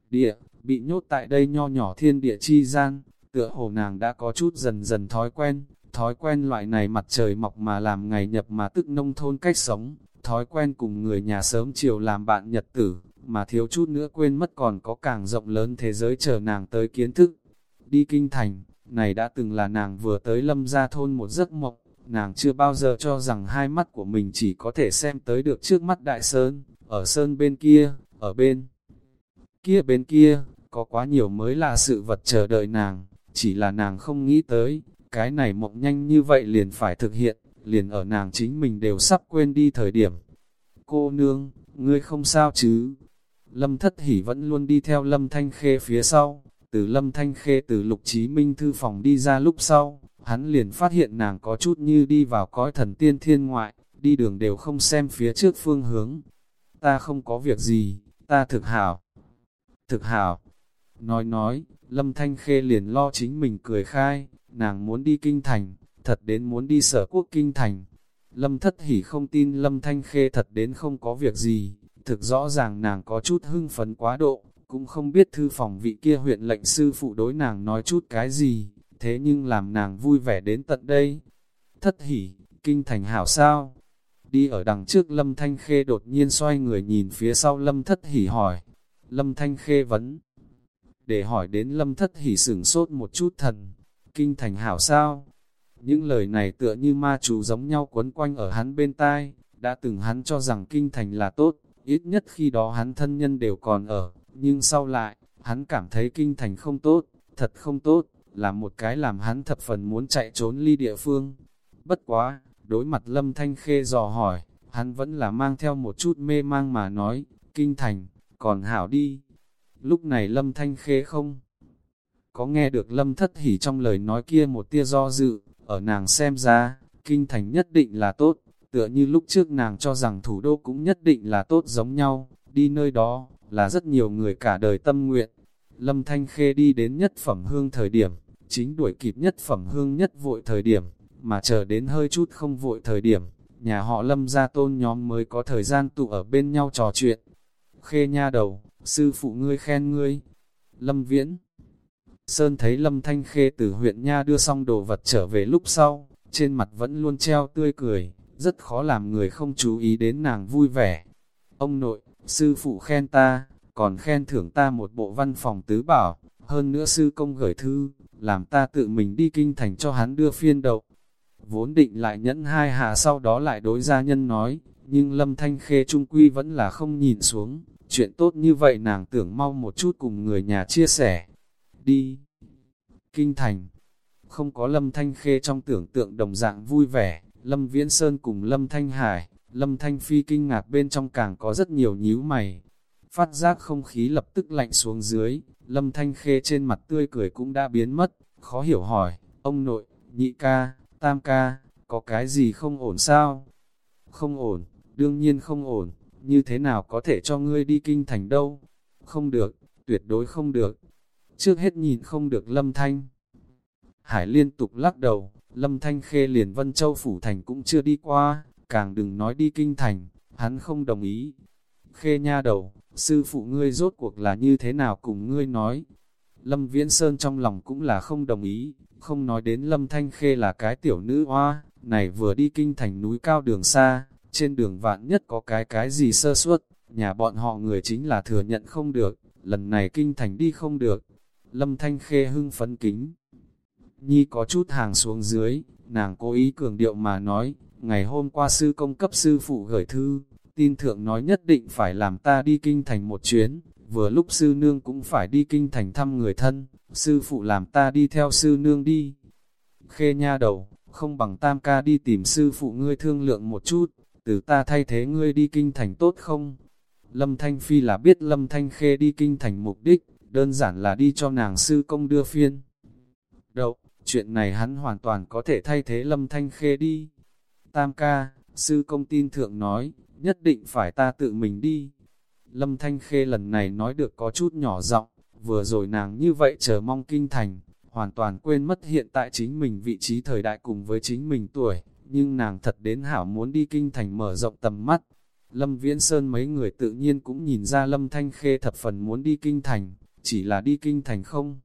Địa, bị nhốt tại đây nho nhỏ thiên địa chi gian, tựa hồ nàng đã có chút dần dần thói quen, thói quen loại này mặt trời mọc mà làm ngày nhập mà tức nông thôn cách sống, thói quen cùng người nhà sớm chiều làm bạn nhật tử, mà thiếu chút nữa quên mất còn có càng rộng lớn thế giới chờ nàng tới kiến thức. Đi kinh thành, này đã từng là nàng vừa tới lâm gia thôn một giấc mộng, nàng chưa bao giờ cho rằng hai mắt của mình chỉ có thể xem tới được trước mắt đại sơn, ở sơn bên kia, ở bên kia bên kia, có quá nhiều mới là sự vật chờ đợi nàng, chỉ là nàng không nghĩ tới, cái này mộng nhanh như vậy liền phải thực hiện, liền ở nàng chính mình đều sắp quên đi thời điểm. Cô nương, ngươi không sao chứ? Lâm Thất Hỷ vẫn luôn đi theo Lâm Thanh Khê phía sau, từ Lâm Thanh Khê từ Lục Chí Minh thư phòng đi ra lúc sau, hắn liền phát hiện nàng có chút như đi vào cõi thần tiên thiên ngoại, đi đường đều không xem phía trước phương hướng. Ta không có việc gì, ta thực hảo. Thực hảo. Nói nói, Lâm Thanh Khê liền lo chính mình cười khai, nàng muốn đi kinh thành, thật đến muốn đi sở quốc kinh thành. Lâm Thất hỉ không tin Lâm Thanh Khê thật đến không có việc gì, thực rõ ràng nàng có chút hưng phấn quá độ, cũng không biết thư phòng vị kia huyện lệnh sư phụ đối nàng nói chút cái gì, thế nhưng làm nàng vui vẻ đến tận đây. Thất hỉ kinh thành hảo sao? Đi ở đằng trước Lâm Thanh Khê đột nhiên xoay người nhìn phía sau Lâm Thất hỉ hỏi. Lâm Thanh Khê vấn. Để hỏi đến Lâm Thất hỉ sửng sốt một chút thần. Kinh thành hảo sao? Những lời này tựa như ma chú giống nhau quấn quanh ở hắn bên tai, đã từng hắn cho rằng kinh thành là tốt, ít nhất khi đó hắn thân nhân đều còn ở, nhưng sau lại, hắn cảm thấy kinh thành không tốt, thật không tốt, là một cái làm hắn thập phần muốn chạy trốn ly địa phương. Bất quá, đối mặt Lâm Thanh Khê dò hỏi, hắn vẫn là mang theo một chút mê mang mà nói, kinh thành, còn hảo đi. Lúc này Lâm Thanh Khê không có nghe được Lâm Thất Hỉ trong lời nói kia một tia do dự, ở nàng xem ra, kinh thành nhất định là tốt, tựa như lúc trước nàng cho rằng thủ đô cũng nhất định là tốt giống nhau, đi nơi đó, là rất nhiều người cả đời tâm nguyện. Lâm Thanh Khê đi đến nhất phẩm hương thời điểm, chính đuổi kịp nhất phẩm hương nhất vội thời điểm, mà chờ đến hơi chút không vội thời điểm, nhà họ Lâm ra tôn nhóm mới có thời gian tụ ở bên nhau trò chuyện. Khê nha đầu, sư phụ ngươi khen ngươi. Lâm Viễn Sơn thấy Lâm Thanh Khê từ huyện Nha đưa xong đồ vật trở về lúc sau, trên mặt vẫn luôn treo tươi cười, rất khó làm người không chú ý đến nàng vui vẻ. Ông nội, sư phụ khen ta, còn khen thưởng ta một bộ văn phòng tứ bảo, hơn nữa sư công gửi thư, làm ta tự mình đi kinh thành cho hắn đưa phiên đậu. Vốn định lại nhẫn hai hạ sau đó lại đối gia nhân nói, nhưng Lâm Thanh Khê trung quy vẫn là không nhìn xuống, chuyện tốt như vậy nàng tưởng mau một chút cùng người nhà chia sẻ. Đi! Kinh thành! Không có Lâm Thanh Khê trong tưởng tượng đồng dạng vui vẻ, Lâm Viễn Sơn cùng Lâm Thanh Hải, Lâm Thanh Phi kinh ngạc bên trong càng có rất nhiều nhíu mày. Phát giác không khí lập tức lạnh xuống dưới, Lâm Thanh Khê trên mặt tươi cười cũng đã biến mất, khó hiểu hỏi, ông nội, nhị ca, tam ca, có cái gì không ổn sao? Không ổn, đương nhiên không ổn, như thế nào có thể cho ngươi đi kinh thành đâu? Không được, tuyệt đối không được. Trước hết nhìn không được Lâm Thanh. Hải liên tục lắc đầu, Lâm Thanh Khê liền Vân Châu Phủ Thành cũng chưa đi qua, càng đừng nói đi kinh thành, hắn không đồng ý. Khê nha đầu, sư phụ ngươi rốt cuộc là như thế nào cùng ngươi nói? Lâm Viễn Sơn trong lòng cũng là không đồng ý, không nói đến Lâm Thanh Khê là cái tiểu nữ hoa, này vừa đi kinh thành núi cao đường xa, trên đường vạn nhất có cái cái gì sơ suất, nhà bọn họ người chính là thừa nhận không được, lần này kinh thành đi không được. Lâm Thanh Khê hưng phấn kính. Nhi có chút hàng xuống dưới, nàng cố ý cường điệu mà nói, ngày hôm qua sư công cấp sư phụ gửi thư, tin thượng nói nhất định phải làm ta đi kinh thành một chuyến, vừa lúc sư nương cũng phải đi kinh thành thăm người thân, sư phụ làm ta đi theo sư nương đi. Khê nha đầu, không bằng tam ca đi tìm sư phụ ngươi thương lượng một chút, từ ta thay thế ngươi đi kinh thành tốt không? Lâm Thanh Phi là biết Lâm Thanh Khê đi kinh thành mục đích, đơn giản là đi cho nàng sư công đưa phiên. Đậu, chuyện này hắn hoàn toàn có thể thay thế Lâm Thanh Khê đi. Tam ca, sư công tin thượng nói, nhất định phải ta tự mình đi. Lâm Thanh Khê lần này nói được có chút nhỏ giọng, vừa rồi nàng như vậy chờ mong kinh thành, hoàn toàn quên mất hiện tại chính mình vị trí thời đại cùng với chính mình tuổi, nhưng nàng thật đến hảo muốn đi kinh thành mở rộng tầm mắt. Lâm Viễn Sơn mấy người tự nhiên cũng nhìn ra Lâm Thanh Khê thập phần muốn đi kinh thành, chỉ là đi kinh thành không.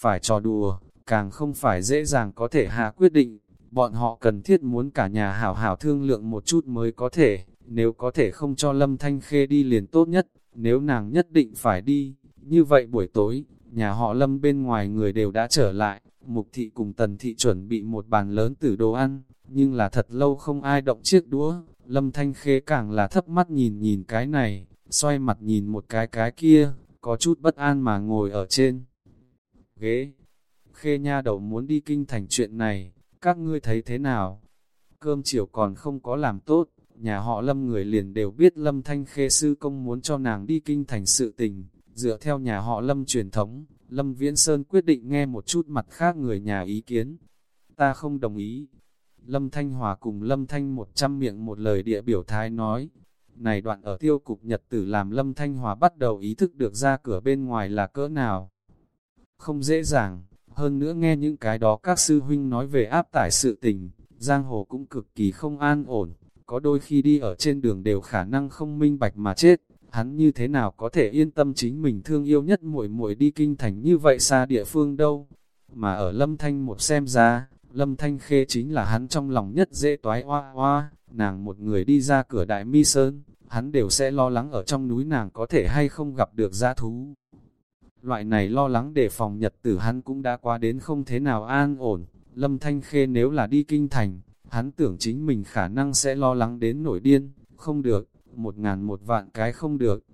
Phải trò đùa, càng không phải dễ dàng có thể hạ quyết định, bọn họ cần thiết muốn cả nhà hảo hảo thương lượng một chút mới có thể, nếu có thể không cho Lâm Thanh Khê đi liền tốt nhất, nếu nàng nhất định phải đi, như vậy buổi tối, nhà họ Lâm bên ngoài người đều đã trở lại, Mục Thị cùng Tần Thị chuẩn bị một bàn lớn tử đồ ăn, nhưng là thật lâu không ai động chiếc đũa, Lâm Thanh Khê càng là thấp mắt nhìn nhìn cái này, xoay mặt nhìn một cái cái kia, có chút bất an mà ngồi ở trên ghế. Khê nha đầu muốn đi kinh thành chuyện này, các ngươi thấy thế nào? Cơm chiều còn không có làm tốt, nhà họ Lâm người liền đều biết Lâm Thanh Khê sư công muốn cho nàng đi kinh thành sự tình, dựa theo nhà họ Lâm truyền thống, Lâm Viễn Sơn quyết định nghe một chút mặt khác người nhà ý kiến. Ta không đồng ý. Lâm Thanh Hòa cùng Lâm Thanh một trăm miệng một lời địa biểu thái nói. Này đoạn ở tiêu cục nhật tử làm Lâm Thanh Hòa bắt đầu ý thức được ra cửa bên ngoài là cỡ nào. Không dễ dàng, hơn nữa nghe những cái đó các sư huynh nói về áp tải sự tình, giang hồ cũng cực kỳ không an ổn, có đôi khi đi ở trên đường đều khả năng không minh bạch mà chết, hắn như thế nào có thể yên tâm chính mình thương yêu nhất muội muội đi kinh thành như vậy xa địa phương đâu. Mà ở Lâm Thanh một xem ra, Lâm Thanh Khê chính là hắn trong lòng nhất dễ toái hoa hoa, nàng một người đi ra cửa đại mi sơn, hắn đều sẽ lo lắng ở trong núi nàng có thể hay không gặp được gia thú. Loại này lo lắng để phòng nhật tử hắn cũng đã qua đến không thế nào an ổn, Lâm Thanh Khê nếu là đi kinh thành, hắn tưởng chính mình khả năng sẽ lo lắng đến nổi điên, không được, một ngàn một vạn cái không được.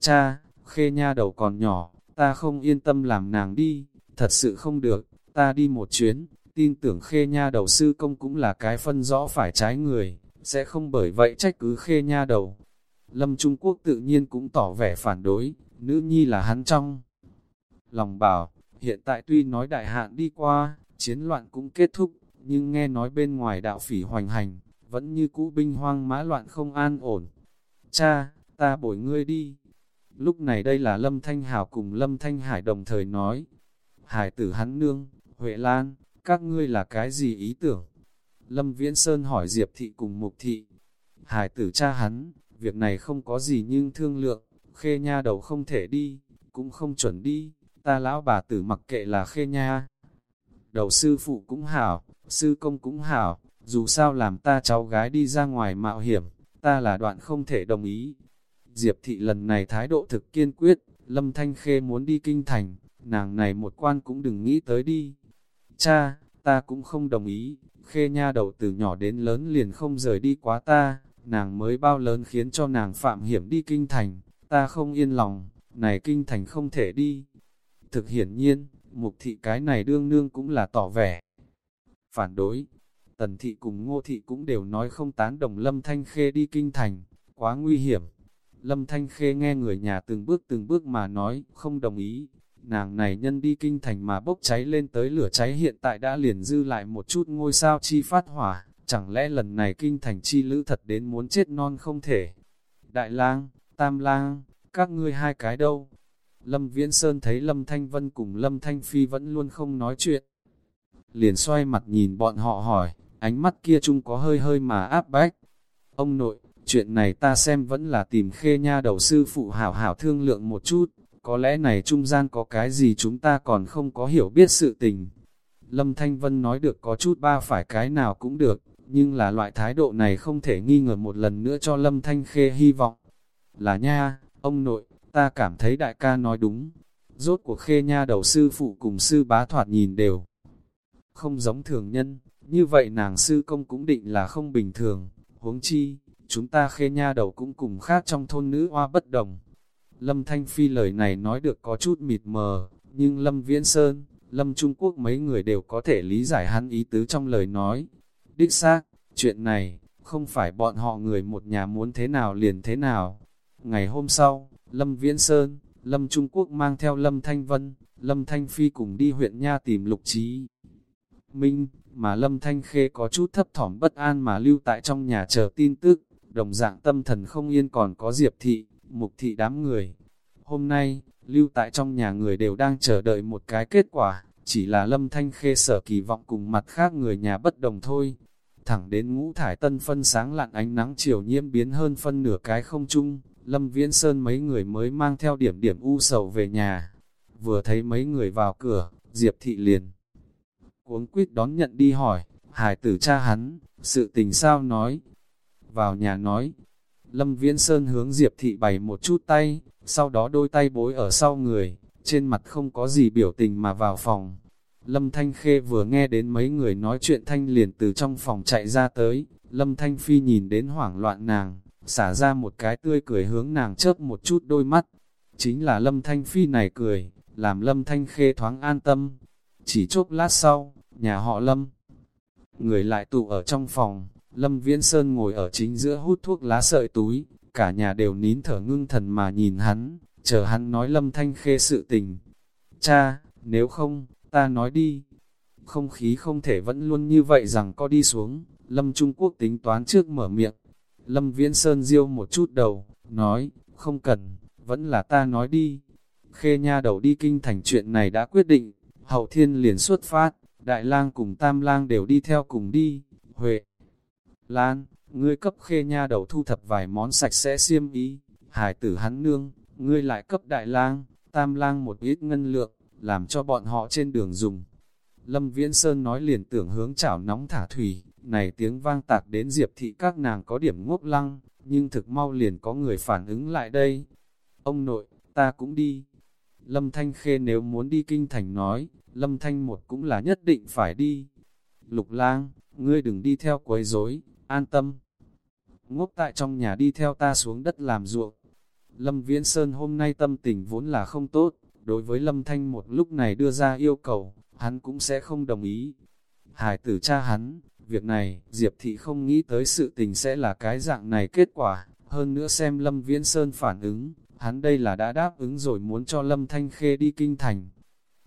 Cha, Khê nha đầu còn nhỏ, ta không yên tâm làm nàng đi, thật sự không được, ta đi một chuyến, tin tưởng Khê nha đầu sư công cũng là cái phân rõ phải trái người, sẽ không bởi vậy trách cứ Khê nha đầu. Lâm Trung Quốc tự nhiên cũng tỏ vẻ phản đối, nữ nhi là hắn trong. Lòng bảo, hiện tại tuy nói đại hạn đi qua, chiến loạn cũng kết thúc, nhưng nghe nói bên ngoài đạo phỉ hoành hành, vẫn như cũ binh hoang mã loạn không an ổn. Cha, ta bổi ngươi đi. Lúc này đây là Lâm Thanh Hảo cùng Lâm Thanh Hải đồng thời nói. Hải tử hắn nương, Huệ Lan, các ngươi là cái gì ý tưởng? Lâm Viễn Sơn hỏi Diệp Thị cùng Mục Thị. Hải tử cha hắn, việc này không có gì nhưng thương lượng, khê nha đầu không thể đi, cũng không chuẩn đi, ta lão bà tử mặc kệ là khê nha. Đầu sư phụ cũng hảo, sư công cũng hảo, dù sao làm ta cháu gái đi ra ngoài mạo hiểm, ta là đoạn không thể đồng ý. Diệp thị lần này thái độ thực kiên quyết, Lâm Thanh Khê muốn đi kinh thành, nàng này một quan cũng đừng nghĩ tới đi. Cha, ta cũng không đồng ý, Khê nha đầu từ nhỏ đến lớn liền không rời đi quá ta, nàng mới bao lớn khiến cho nàng phạm hiểm đi kinh thành, ta không yên lòng, này kinh thành không thể đi. Thực hiển nhiên, mục thị cái này đương nương cũng là tỏ vẻ. Phản đối, tần thị cùng ngô thị cũng đều nói không tán đồng lâm thanh khê đi kinh thành, quá nguy hiểm. Lâm Thanh Khê nghe người nhà từng bước từng bước mà nói, không đồng ý. Nàng này nhân đi kinh thành mà bốc cháy lên tới lửa cháy hiện tại đã liền dư lại một chút ngôi sao chi phát hỏa, chẳng lẽ lần này kinh thành chi lữ thật đến muốn chết non không thể. Đại lang, Tam lang, các ngươi hai cái đâu? Lâm Viễn Sơn thấy Lâm Thanh Vân cùng Lâm Thanh Phi vẫn luôn không nói chuyện. Liền xoay mặt nhìn bọn họ hỏi, ánh mắt kia chung có hơi hơi mà áp bách. Ông nội, chuyện này ta xem vẫn là tìm khê nha đầu sư phụ hảo hảo thương lượng một chút, có lẽ này trung gian có cái gì chúng ta còn không có hiểu biết sự tình. Lâm Thanh Vân nói được có chút ba phải cái nào cũng được, nhưng là loại thái độ này không thể nghi ngờ một lần nữa cho Lâm Thanh Khê hy vọng. Là nha, ông nội, ta cảm thấy đại ca nói đúng. Rốt của khê nha đầu sư phụ cùng sư bá thoạt nhìn đều. Không giống thường nhân, như vậy nàng sư công cũng định là không bình thường. huống chi, chúng ta khê nha đầu cũng cùng khác trong thôn nữ hoa bất đồng. Lâm Thanh Phi lời này nói được có chút mịt mờ, nhưng Lâm Viễn Sơn, Lâm Trung Quốc mấy người đều có thể lý giải hắn ý tứ trong lời nói. Đích xác, chuyện này, không phải bọn họ người một nhà muốn thế nào liền thế nào. Ngày hôm sau, Lâm Viễn Sơn, Lâm Trung Quốc mang theo Lâm Thanh Vân, Lâm Thanh Phi cùng đi huyện Nha tìm lục trí. Minh, mà Lâm Thanh Khê có chút thấp thỏm bất an mà lưu tại trong nhà chờ tin tức, đồng dạng tâm thần không yên còn có Diệp Thị, Mục Thị đám người. Hôm nay, lưu tại trong nhà người đều đang chờ đợi một cái kết quả, chỉ là Lâm Thanh Khê sở kỳ vọng cùng mặt khác người nhà bất đồng thôi. Thẳng đến ngũ thải tân phân sáng lặn ánh nắng chiều nhiễm biến hơn phân nửa cái không chung, Lâm Viễn Sơn mấy người mới mang theo điểm điểm u sầu về nhà. Vừa thấy mấy người vào cửa, Diệp Thị liền. Cuống quýt đón nhận đi hỏi, hải tử cha hắn, sự tình sao nói. Vào nhà nói, Lâm Viễn Sơn hướng Diệp Thị bày một chút tay, sau đó đôi tay bối ở sau người, trên mặt không có gì biểu tình mà vào phòng. Lâm Thanh Khê vừa nghe đến mấy người nói chuyện Thanh liền từ trong phòng chạy ra tới, Lâm Thanh Phi nhìn đến hoảng loạn nàng, xả ra một cái tươi cười hướng nàng chớp một chút đôi mắt. Chính là Lâm Thanh Phi này cười, làm Lâm Thanh Khê thoáng an tâm. Chỉ chốc lát sau, nhà họ Lâm. Người lại tụ ở trong phòng, Lâm Viễn Sơn ngồi ở chính giữa hút thuốc lá sợi túi, cả nhà đều nín thở ngưng thần mà nhìn hắn, chờ hắn nói Lâm Thanh Khê sự tình. Cha, nếu không, ta nói đi. Không khí không thể vẫn luôn như vậy rằng có đi xuống, Lâm Trung Quốc tính toán trước mở miệng. Lâm Viễn Sơn diêu một chút đầu, nói, không cần, vẫn là ta nói đi. Khê nha đầu đi kinh thành chuyện này đã quyết định, hậu thiên liền xuất phát, đại lang cùng tam lang đều đi theo cùng đi, Huệ. Lan, ngươi cấp khê nha đầu thu thập vài món sạch sẽ xiêm ý, hải tử hắn nương, ngươi lại cấp đại lang, tam lang một ít ngân lượng, làm cho bọn họ trên đường dùng. Lâm Viễn Sơn nói liền tưởng hướng chảo nóng thả thủy, này tiếng vang tạc đến diệp thị các nàng có điểm ngốc lăng, nhưng thực mau liền có người phản ứng lại đây. Ông nội, ta cũng đi. Lâm Thanh Khê nếu muốn đi kinh thành nói, Lâm Thanh một cũng là nhất định phải đi. Lục lang, ngươi đừng đi theo quấy rối, an tâm. Ngốc tại trong nhà đi theo ta xuống đất làm ruộng. Lâm Viễn Sơn hôm nay tâm tình vốn là không tốt, đối với Lâm Thanh một lúc này đưa ra yêu cầu, hắn cũng sẽ không đồng ý. Hải tử cha hắn, việc này, Diệp Thị không nghĩ tới sự tình sẽ là cái dạng này kết quả, hơn nữa xem Lâm Viễn Sơn phản ứng, hắn đây là đã đáp ứng rồi muốn cho Lâm Thanh Khê đi kinh thành.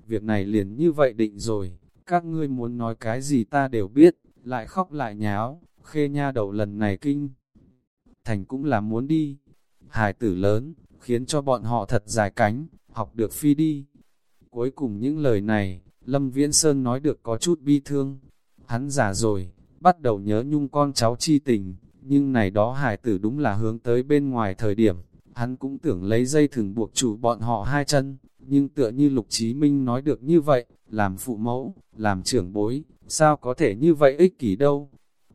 Việc này liền như vậy định rồi, các ngươi muốn nói cái gì ta đều biết, lại khóc lại nháo, Khê nha đầu lần này kinh. Thành cũng là muốn đi, hài tử lớn, khiến cho bọn họ thật dài cánh, học được phi đi. Cuối cùng những lời này, Lâm Viễn Sơn nói được có chút bi thương. Hắn già rồi, bắt đầu nhớ nhung con cháu chi tình, nhưng này đó hài tử đúng là hướng tới bên ngoài thời điểm. Hắn cũng tưởng lấy dây thừng buộc chủ bọn họ hai chân, nhưng tựa như Lục Chí Minh nói được như vậy, làm phụ mẫu, làm trưởng bối, sao có thể như vậy ích kỷ đâu.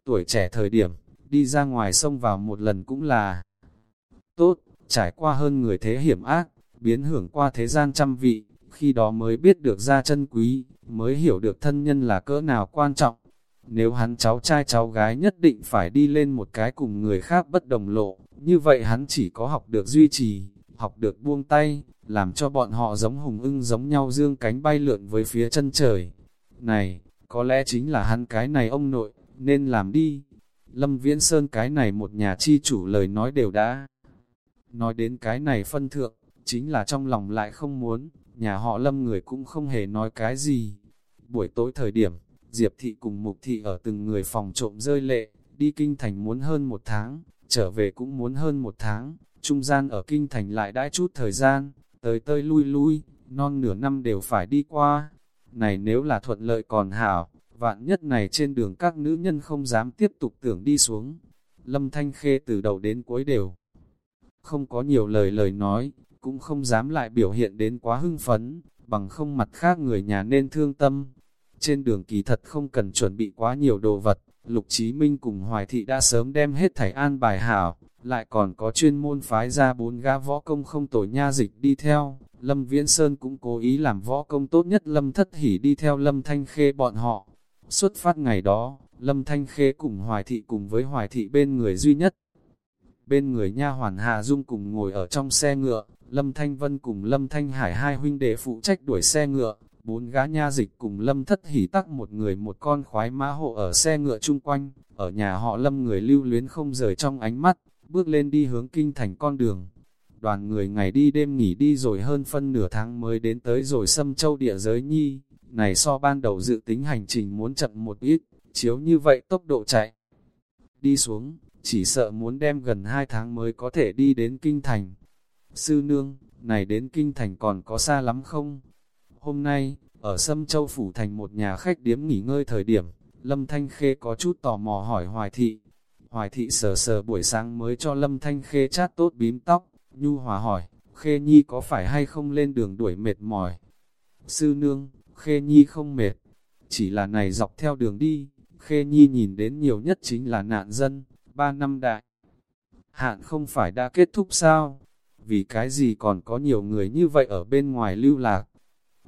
Tuổi trẻ thời điểm, đi ra ngoài sông vào một lần cũng là tốt, trải qua hơn người thế hiểm ác, biến hưởng qua thế gian trăm vị, khi đó mới biết được ra chân quý, mới hiểu được thân nhân là cỡ nào quan trọng. Nếu hắn cháu trai cháu gái nhất định phải đi lên một cái cùng người khác bất đồng lộ, như vậy hắn chỉ có học được duy trì, học được buông tay, làm cho bọn họ giống hùng ưng giống nhau dương cánh bay lượn với phía chân trời. Này, có lẽ chính là hắn cái này ông nội, nên làm đi. Lâm Viễn Sơn cái này một nhà chi chủ lời nói đều đã. Nói đến cái này phân thượng, chính là trong lòng lại không muốn, nhà họ Lâm người cũng không hề nói cái gì. Buổi tối thời điểm, Diệp Thị cùng Mục Thị ở từng người phòng trộm rơi lệ, đi kinh thành muốn hơn một tháng, trở về cũng muốn hơn một tháng, trung gian ở kinh thành lại đãi chút thời gian, tới tơi lui lui, non nửa năm đều phải đi qua. Này nếu là thuận lợi còn hảo, vạn nhất này trên đường các nữ nhân không dám tiếp tục tưởng đi xuống. Lâm Thanh Khê từ đầu đến cuối đều không có nhiều lời lời nói, cũng không dám lại biểu hiện đến quá hưng phấn, bằng không mặt khác người nhà nên thương tâm. Trên đường kỳ thật không cần chuẩn bị quá nhiều đồ vật, Lục Chí Minh cùng Hoài Thị đã sớm đem hết thảy an bài hảo, lại còn có chuyên môn phái ra bốn gã võ công không tổ nha dịch đi theo. Lâm Viễn Sơn cũng cố ý làm võ công tốt nhất Lâm Thất Hỷ đi theo Lâm Thanh Khê bọn họ. Xuất phát ngày đó, Lâm Thanh Khê cùng Hoài Thị cùng với Hoài Thị bên người duy nhất. Bên người nha hoàn Hà Dung cùng ngồi ở trong xe ngựa, Lâm Thanh Vân cùng Lâm Thanh Hải hai huynh đệ phụ trách đuổi xe ngựa, bốn gã nha dịch cùng Lâm Thất Hỷ tắc một người một con khoái mã hộ ở xe ngựa chung quanh, ở nhà họ Lâm người lưu luyến không rời trong ánh mắt, bước lên đi hướng kinh thành con đường. Đoàn người ngày đi đêm nghỉ đi rồi hơn phân nửa tháng mới đến tới rồi xâm châu địa giới nhi, này so ban đầu dự tính hành trình muốn chậm một ít, chiếu như vậy tốc độ chạy. Đi xuống, chỉ sợ muốn đem gần hai tháng mới có thể đi đến kinh thành. Sư nương, này đến kinh thành còn có xa lắm không? Hôm nay, ở Sâm Châu Phủ Thành một nhà khách điếm nghỉ ngơi thời điểm, Lâm Thanh Khê có chút tò mò hỏi Hoài Thị. Hoài Thị sờ sờ buổi sáng mới cho Lâm Thanh Khê chát tốt bím tóc, nhu hòa hỏi, Khê Nhi có phải hay không lên đường đuổi mệt mỏi? Sư nương, Khê Nhi không mệt, chỉ là này dọc theo đường đi, Khê Nhi nhìn đến nhiều nhất chính là nạn dân, ba năm đại. Hạn không phải đã kết thúc sao? Vì cái gì còn có nhiều người như vậy ở bên ngoài lưu lạc?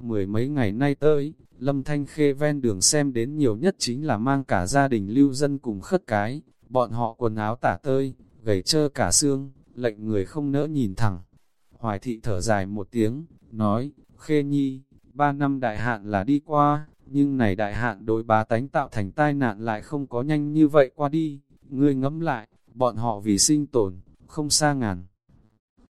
Mười mấy ngày nay tới, Lâm Thanh Khê ven đường xem đến nhiều nhất chính là mang cả gia đình lưu dân cùng khất cái, bọn họ quần áo tả tơi, gầy trơ cả xương, lệnh người không nỡ nhìn thẳng. Hoài thị thở dài một tiếng, nói, Khê Nhi, ba năm đại hạn là đi qua, nhưng này đại hạn đối bá tánh tạo thành tai nạn lại không có nhanh như vậy qua đi, ngươi ngẫm lại, bọn họ vì sinh tồn, không xa ngàn.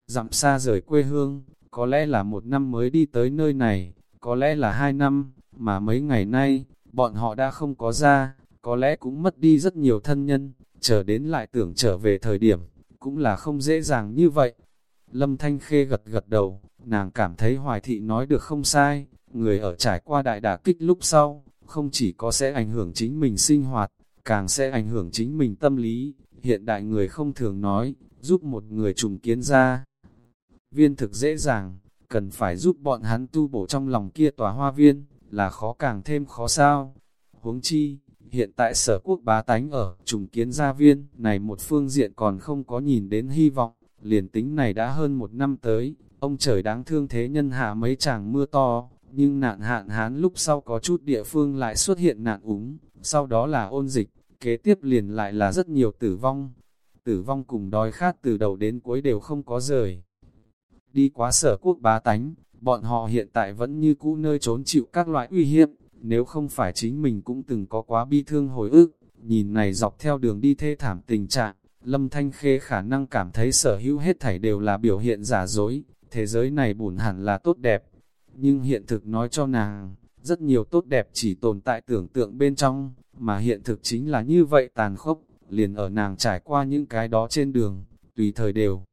Dặm xa rời quê hương, có lẽ là một năm mới đi tới nơi này, có lẽ là hai năm, mà mấy ngày nay, bọn họ đã không có ra, có lẽ cũng mất đi rất nhiều thân nhân, chờ đến lại tưởng trở về thời điểm, cũng là không dễ dàng như vậy. Lâm Thanh Khê gật gật đầu, nàng cảm thấy Hoài Thị nói được không sai, người ở trải qua đại đả kích lúc sau, không chỉ có sẽ ảnh hưởng chính mình sinh hoạt, càng sẽ ảnh hưởng chính mình tâm lý. Hiện đại người không thường nói, giúp một người trùng kiến ra. Viên thực dễ dàng, cần phải giúp bọn hắn tu bổ trong lòng kia tòa hoa viên, là khó càng thêm khó sao. Huống chi, hiện tại sở quốc bá tánh ở trùng kiến gia viên, này một phương diện còn không có nhìn đến hy vọng, liền tính này đã hơn một năm tới, ông trời đáng thương thế nhân hạ mấy chàng mưa to, nhưng nạn hạn hán lúc sau có chút địa phương lại xuất hiện nạn úng, sau đó là ôn dịch, kế tiếp liền lại là rất nhiều tử vong. Tử vong cùng đói khát từ đầu đến cuối đều không có rời. Đi quá sở quốc bá tánh, bọn họ hiện tại vẫn như cũ nơi trốn chịu các loại uy hiếp, nếu không phải chính mình cũng từng có quá bi thương hồi ức, nhìn này dọc theo đường đi thê thảm tình trạng, Lâm Thanh Khê khả năng cảm thấy sở hữu hết thảy đều là biểu hiện giả dối, thế giới này bùn hẳn là tốt đẹp. Nhưng hiện thực nói cho nàng, rất nhiều tốt đẹp chỉ tồn tại tưởng tượng bên trong, mà hiện thực chính là như vậy tàn khốc, liền ở nàng trải qua những cái đó trên đường, tùy thời đều.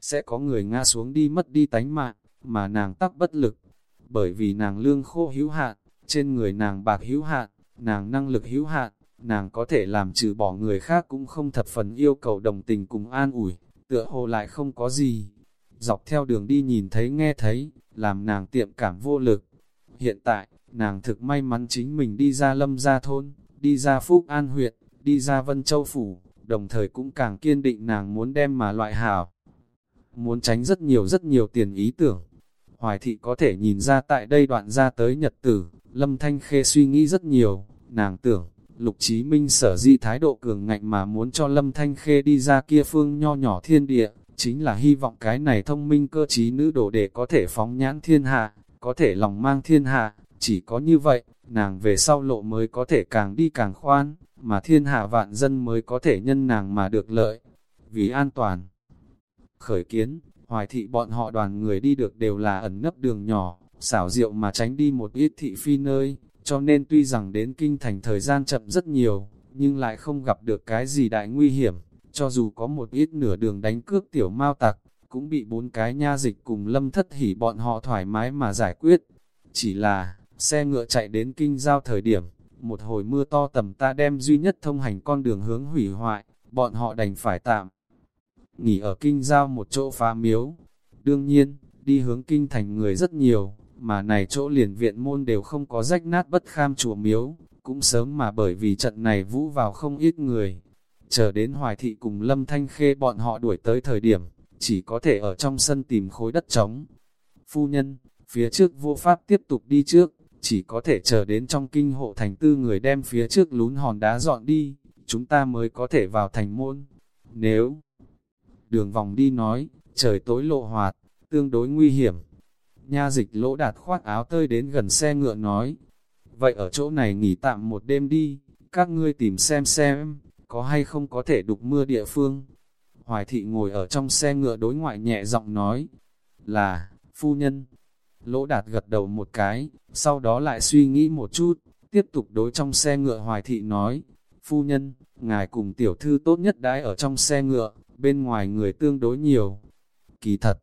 Sẽ có người ngã xuống đi mất đi tánh mạng, mà nàng tắc bất lực, bởi vì nàng lương khô hữu hạn, trên người nàng bạc hữu hạn, nàng năng lực hữu hạn, nàng có thể làm trừ bỏ người khác cũng không thập phần yêu cầu đồng tình cùng an ủi, tựa hồ lại không có gì. Dọc theo đường đi nhìn thấy nghe thấy, làm nàng tiệm cảm vô lực. Hiện tại, nàng thực may mắn chính mình đi ra lâm gia thôn, đi ra Phúc An huyện, đi ra Vân Châu Phủ, đồng thời cũng càng kiên định nàng muốn đem mà loại hảo. Muốn tránh rất nhiều rất nhiều tiền ý tưởng. Hoài thị có thể nhìn ra tại đây đoạn ra tới nhật tử, Lâm Thanh Khê suy nghĩ rất nhiều, nàng tưởng, Lục Chí Minh sở di thái độ cường ngạnh mà muốn cho Lâm Thanh Khê đi ra kia phương nho nhỏ thiên địa, chính là hy vọng cái này thông minh cơ trí nữ đồ để có thể phóng nhãn thiên hạ, có thể lòng mang thiên hạ, chỉ có như vậy, nàng về sau lộ mới có thể càng đi càng khoan, mà thiên hạ vạn dân mới có thể nhân nàng mà được lợi. Vì an toàn, khởi kiến, hoài thị bọn họ đoàn người đi được đều là ẩn nấp đường nhỏ, xảo diệu mà tránh đi một ít thị phi nơi, cho nên tuy rằng đến kinh thành thời gian chậm rất nhiều, nhưng lại không gặp được cái gì đại nguy hiểm, cho dù có một ít nửa đường đánh cướp tiểu mao tặc, cũng bị bốn cái nha dịch cùng lâm thất hỉ bọn họ thoải mái mà giải quyết. Chỉ là, xe ngựa chạy đến kinh giao thời điểm, một hồi mưa to tầm ta đem duy nhất thông hành con đường hướng hủy hoại, bọn họ đành phải tạm. Nghỉ ở kinh giao một chỗ phá miếu. Đương nhiên, đi hướng kinh thành người rất nhiều, mà này chỗ liền viện môn đều không có rách nát bất kham chùa miếu, cũng sớm mà bởi vì trận này vũ vào không ít người. Chờ đến Hoài Thị cùng Lâm Thanh Khê bọn họ đuổi tới thời điểm, chỉ có thể ở trong sân tìm khối đất trống. Phu nhân, phía trước vô pháp tiếp tục đi trước, chỉ có thể chờ đến trong kinh hộ thành tư người đem phía trước lún hòn đá dọn đi, chúng ta mới có thể vào thành môn. Nếu đường vòng đi nói, trời tối lộ hoạt, tương đối nguy hiểm, Nha dịch lỗ đạt khoác áo tơi đến gần xe ngựa nói, vậy ở chỗ này nghỉ tạm một đêm đi, các ngươi tìm xem xem, có hay không có thể đục mưa địa phương. Hoài thị ngồi ở trong xe ngựa đối ngoại nhẹ giọng nói, là, phu nhân. Lỗ đạt gật đầu một cái, sau đó lại suy nghĩ một chút, tiếp tục đối trong xe ngựa hoài thị nói, phu nhân, ngài cùng tiểu thư tốt nhất đãi ở trong xe ngựa, bên ngoài người tương đối nhiều. Kỳ thật,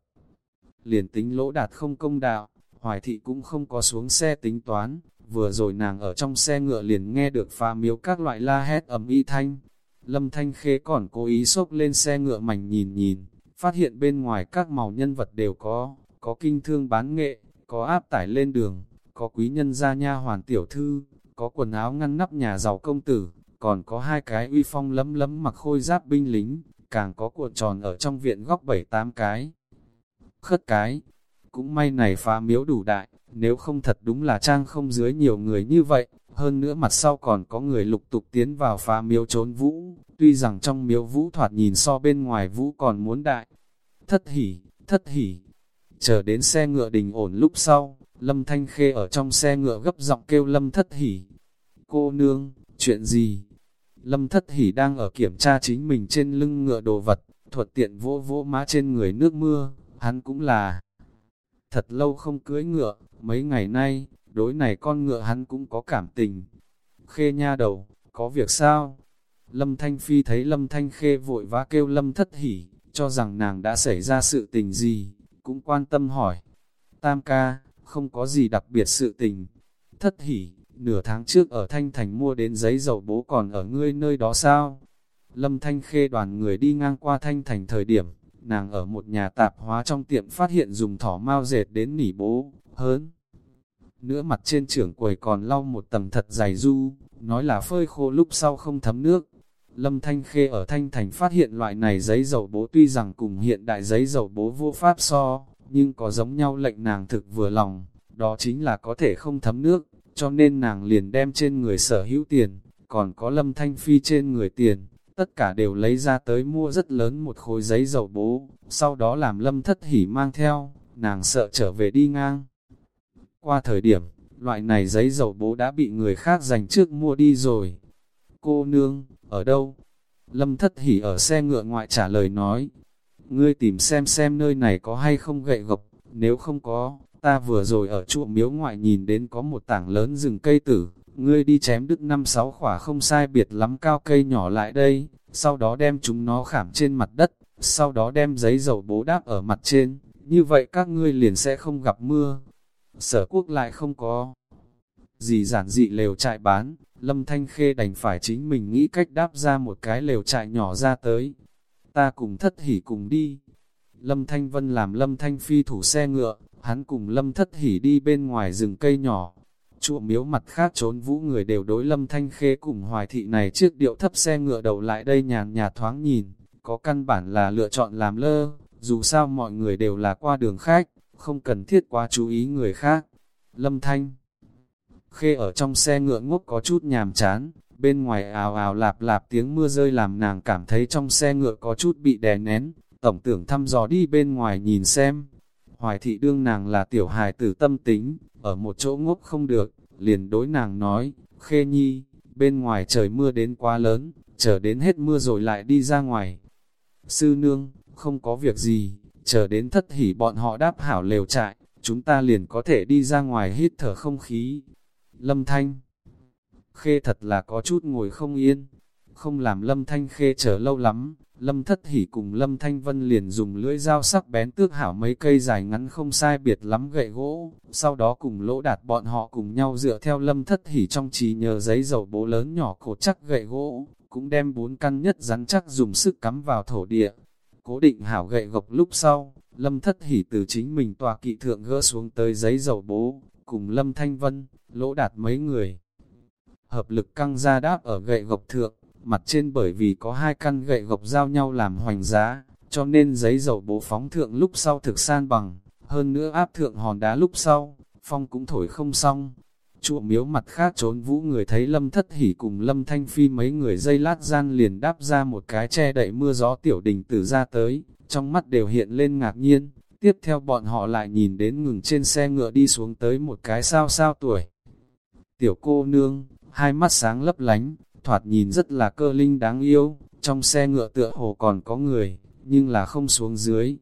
liền tính lỗ đạt không công đạo, hoài thị cũng không có xuống xe tính toán, vừa rồi nàng ở trong xe ngựa liền nghe được pha miếu các loại la hét ầm y thanh. Lâm Thanh Khê còn cố ý xốc lên xe ngựa mảnh nhìn nhìn, phát hiện bên ngoài các màu nhân vật đều có, có kinh thương bán nghệ, có áp tải lên đường, có quý nhân gia nha hoàn tiểu thư, có quần áo ngăn nắp nhà giàu công tử, còn có hai cái uy phong lấm lấm mặc khôi giáp binh lính, càng có cuộn tròn ở trong viện góc bảy tám cái khất cái. Cũng may này phá miếu đủ đại, nếu không thật đúng là trang không dưới nhiều người như vậy, hơn nữa mặt sau còn có người lục tục tiến vào phá miếu trốn vũ, tuy rằng trong miếu vũ thoạt nhìn so bên ngoài vũ còn muốn đại. Thất hỉ, thất hỉ, chờ đến xe ngựa đình ổn lúc sau, Lâm Thanh Khê ở trong xe ngựa gấp giọng kêu Lâm Thất Hỉ. Cô nương, chuyện gì? Lâm Thất Hỉ đang ở kiểm tra chính mình trên lưng ngựa đồ vật, thuật tiện vỗ vỗ má trên người nước mưa, hắn cũng là thật lâu không cưới ngựa, mấy ngày nay, đối này con ngựa hắn cũng có cảm tình. Khê nha đầu, có việc sao? Lâm Thanh Phi thấy Lâm Thanh Khê vội vã kêu Lâm Thất Hỉ, cho rằng nàng đã xảy ra sự tình gì, cũng quan tâm hỏi. Tam ca, không có gì đặc biệt sự tình. Thất Hỉ, nửa tháng trước ở Thanh Thành mua đến giấy dầu bố còn ở ngươi nơi đó sao? Lâm Thanh Khê đoàn người đi ngang qua Thanh Thành thời điểm, nàng ở một nhà tạp hóa trong tiệm phát hiện dùng thỏ mau dệt đến nỉ bố, hớn. Nữa mặt trên trưởng quầy còn lau một tầng thật dày du, nói là phơi khô lúc sau không thấm nước. Lâm Thanh Khê ở Thanh Thành phát hiện loại này giấy dầu bố tuy rằng cùng hiện đại giấy dầu bố vô pháp so, nhưng có giống nhau lệnh nàng thực vừa lòng, đó chính là có thể không thấm nước, cho nên nàng liền đem trên người sở hữu tiền, còn có Lâm Thanh Phi trên người tiền, tất cả đều lấy ra tới mua rất lớn một khối giấy dầu bố, sau đó làm lâm thất hỉ mang theo, nàng sợ trở về đi ngang. Qua thời điểm, loại này giấy dầu bố đã bị người khác dành trước mua đi rồi. Cô nương, ở đâu? Lâm thất hỉ ở xe ngựa ngoại trả lời nói, ngươi tìm xem xem nơi này có hay không gậy gộc, nếu không có, ta vừa rồi ở chùa miếu ngoại nhìn đến có một tảng lớn rừng cây tử, ngươi đi chém đứt năm sáu khỏa không sai biệt lắm cao cây nhỏ lại đây, sau đó đem chúng nó khảm trên mặt đất, sau đó đem giấy dầu bố đáp ở mặt trên, như vậy các ngươi liền sẽ không gặp mưa. Sở quốc lại không có gì giản dị lều trại bán, Lâm Thanh Khê đành phải chính mình nghĩ cách đáp ra một cái lều trại nhỏ ra tới. Ta cùng thất hỉ cùng đi. Lâm Thanh Vân làm Lâm Thanh Phi thủ xe ngựa, hắn cùng Lâm thất hỉ đi bên ngoài rừng cây nhỏ, Chùa miếu mặt khác trốn vũ người đều đối lâm thanh khê cùng hoài thị này chiếc điệu thấp xe ngựa đầu lại đây nhàn nhạt thoáng nhìn, có căn bản là lựa chọn làm lơ, dù sao mọi người đều là qua đường khách, không cần thiết quá chú ý người khác. Lâm thanh khê ở trong xe ngựa ngốc có chút nhàm chán, bên ngoài ào ào lạp lạp tiếng mưa rơi làm nàng cảm thấy trong xe ngựa có chút bị đè nén, tổng tưởng thăm dò đi bên ngoài nhìn xem. Hoài thị đương nàng là tiểu hài tử tâm tính, ở một chỗ ngốc không được, liền đối nàng nói, khê nhi, bên ngoài trời mưa đến quá lớn, chờ đến hết mưa rồi lại đi ra ngoài. Sư nương, không có việc gì, chờ đến thất hỉ bọn họ đáp hảo lều trại, chúng ta liền có thể đi ra ngoài hít thở không khí. Lâm Thanh Khê thật là có chút ngồi không yên, không làm Lâm Thanh Khê chờ lâu lắm, Lâm Thất hỉ cùng Lâm Thanh Vân liền dùng lưỡi dao sắc bén tước hảo mấy cây dài ngắn không sai biệt lắm gậy gỗ, sau đó cùng lỗ đạt bọn họ cùng nhau dựa theo Lâm Thất hỉ trong trí nhờ giấy dầu bố lớn nhỏ cột chắc gậy gỗ, cũng đem bốn căn nhất rắn chắc dùng sức cắm vào thổ địa. Cố định hảo gậy gộc lúc sau, Lâm Thất Hỷ từ chính mình tòa kỵ thượng gỡ xuống tới giấy dầu bố, cùng Lâm Thanh Vân, lỗ đạt mấy người. Hợp lực căng ra đáp ở gậy gộc thượng, mặt trên bởi vì có hai căn gậy gộc giao nhau làm hoành giá, cho nên giấy dầu bố phóng thượng lúc sau thực san bằng, hơn nữa áp thượng hòn đá lúc sau, phong cũng thổi không xong. Chùa miếu mặt khác trốn vũ người thấy lâm thất hỉ cùng lâm thanh phi mấy người dây lát gian liền đáp ra một cái che đậy mưa gió tiểu đình tử ra tới, trong mắt đều hiện lên ngạc nhiên, tiếp theo bọn họ lại nhìn đến ngừng trên xe ngựa đi xuống tới một cái sao sao tuổi. Tiểu cô nương, hai mắt sáng lấp lánh, thoạt nhìn rất là cơ linh đáng yêu, trong xe ngựa tựa hồ còn có người, nhưng là không xuống dưới.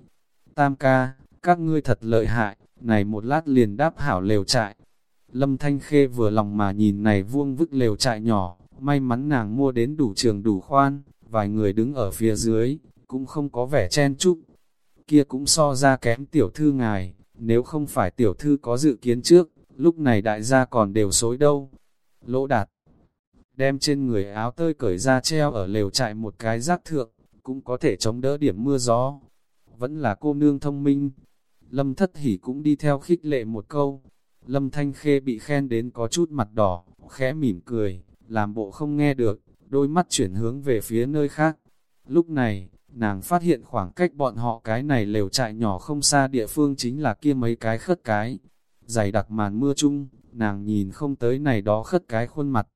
Tam ca, các ngươi thật lợi hại, này một lát liền đáp hảo lều trại. Lâm Thanh Khê vừa lòng mà nhìn này vuông vức lều trại nhỏ, may mắn nàng mua đến đủ trường đủ khoan, vài người đứng ở phía dưới, cũng không có vẻ chen chúc. Kia cũng so ra kém tiểu thư ngài, nếu không phải tiểu thư có dự kiến trước, lúc này đại gia còn đều xối đâu. Lỗ đạt đem trên người áo tơi cởi ra treo ở lều trại một cái rác thượng, cũng có thể chống đỡ điểm mưa gió. Vẫn là cô nương thông minh. Lâm thất hỉ cũng đi theo khích lệ một câu. Lâm thanh khê bị khen đến có chút mặt đỏ, khẽ mỉm cười, làm bộ không nghe được, đôi mắt chuyển hướng về phía nơi khác. Lúc này, nàng phát hiện khoảng cách bọn họ cái này lều trại nhỏ không xa địa phương chính là kia mấy cái khất cái. Dày đặc màn mưa chung, nàng nhìn không tới này đó khất cái khuôn mặt,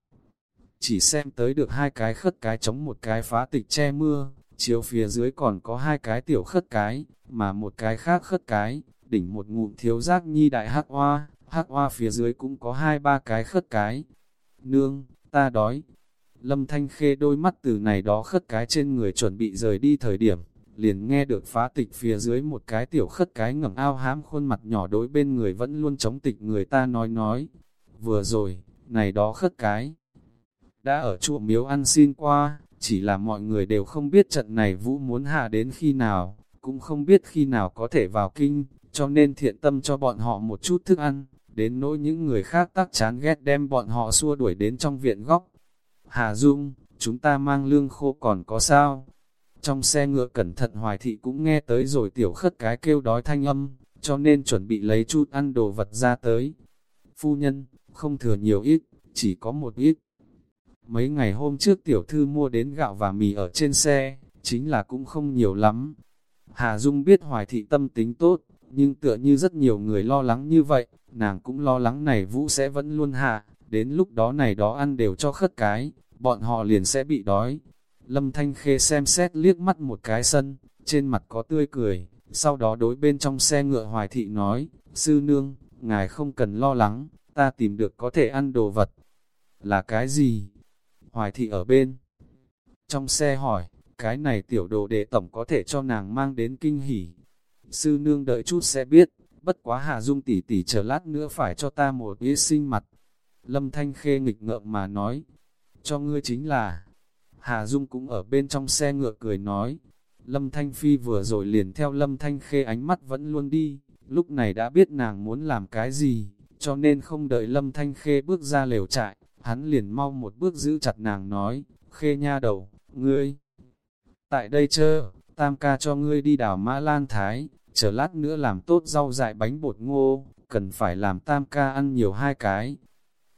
chỉ xem tới được hai cái khất cái chống một cái phá tịch che mưa, chiếu phía dưới còn có hai cái tiểu khất cái, mà một cái khác khất cái, đỉnh một ngụm thiếu giác nhi đại hắc hoa, hắc hoa phía dưới cũng có hai ba cái khất cái. Nương, ta đói. Lâm Thanh Khê đôi mắt từ này đó khất cái trên người chuẩn bị rời đi thời điểm, liền nghe được phá tịch phía dưới một cái tiểu khất cái ngẩng ao hám khuôn mặt nhỏ đối bên người vẫn luôn chống tịch người ta nói nói. Vừa rồi, này đó khất cái. Đã ở chùa miếu ăn xin qua, chỉ là mọi người đều không biết trận này vũ muốn hạ đến khi nào, cũng không biết khi nào có thể vào kinh, cho nên thiện tâm cho bọn họ một chút thức ăn, đến nỗi những người khác tắc chán ghét đem bọn họ xua đuổi đến trong viện góc. Hà Dung, chúng ta mang lương khô còn có sao? Trong xe ngựa cẩn thận hoài thị cũng nghe tới rồi tiểu khất cái kêu đói thanh âm, cho nên chuẩn bị lấy chút ăn đồ vật ra tới. Phu nhân, không thừa nhiều ít, chỉ có một ít. Mấy ngày hôm trước tiểu thư mua đến gạo và mì ở trên xe, chính là cũng không nhiều lắm. Hà Dung biết hoài thị tâm tính tốt, nhưng tựa như rất nhiều người lo lắng như vậy, nàng cũng lo lắng này vũ sẽ vẫn luôn hạ, đến lúc đó này đó ăn đều cho khất cái, bọn họ liền sẽ bị đói. Lâm Thanh Khê xem xét liếc mắt một cái sân, trên mặt có tươi cười, sau đó đối bên trong xe ngựa hoài thị nói, sư nương, ngài không cần lo lắng, ta tìm được có thể ăn đồ vật. Là cái gì? Hoài thị ở bên. Trong xe hỏi, cái này tiểu đồ đệ tổng có thể cho nàng mang đến kinh hỉ. Sư nương đợi chút sẽ biết, bất quá Hà Dung tỷ tỷ chờ lát nữa phải cho ta một ý sinh mặt. Lâm Thanh Khê nghịch ngợm mà nói, cho ngươi chính là, Hà Dung cũng ở bên trong xe ngựa cười nói, Lâm Thanh Phi vừa rồi liền theo Lâm Thanh Khê ánh mắt vẫn luôn đi, lúc này đã biết nàng muốn làm cái gì, cho nên không đợi Lâm Thanh Khê bước ra lều trại, hắn liền mau một bước giữ chặt nàng nói, Khê nha đầu, ngươi, tại đây chơ, tam ca cho ngươi đi đảo Mã Lan Thái, chờ lát nữa làm tốt rau dại bánh bột ngô, cần phải làm tam ca ăn nhiều hai cái.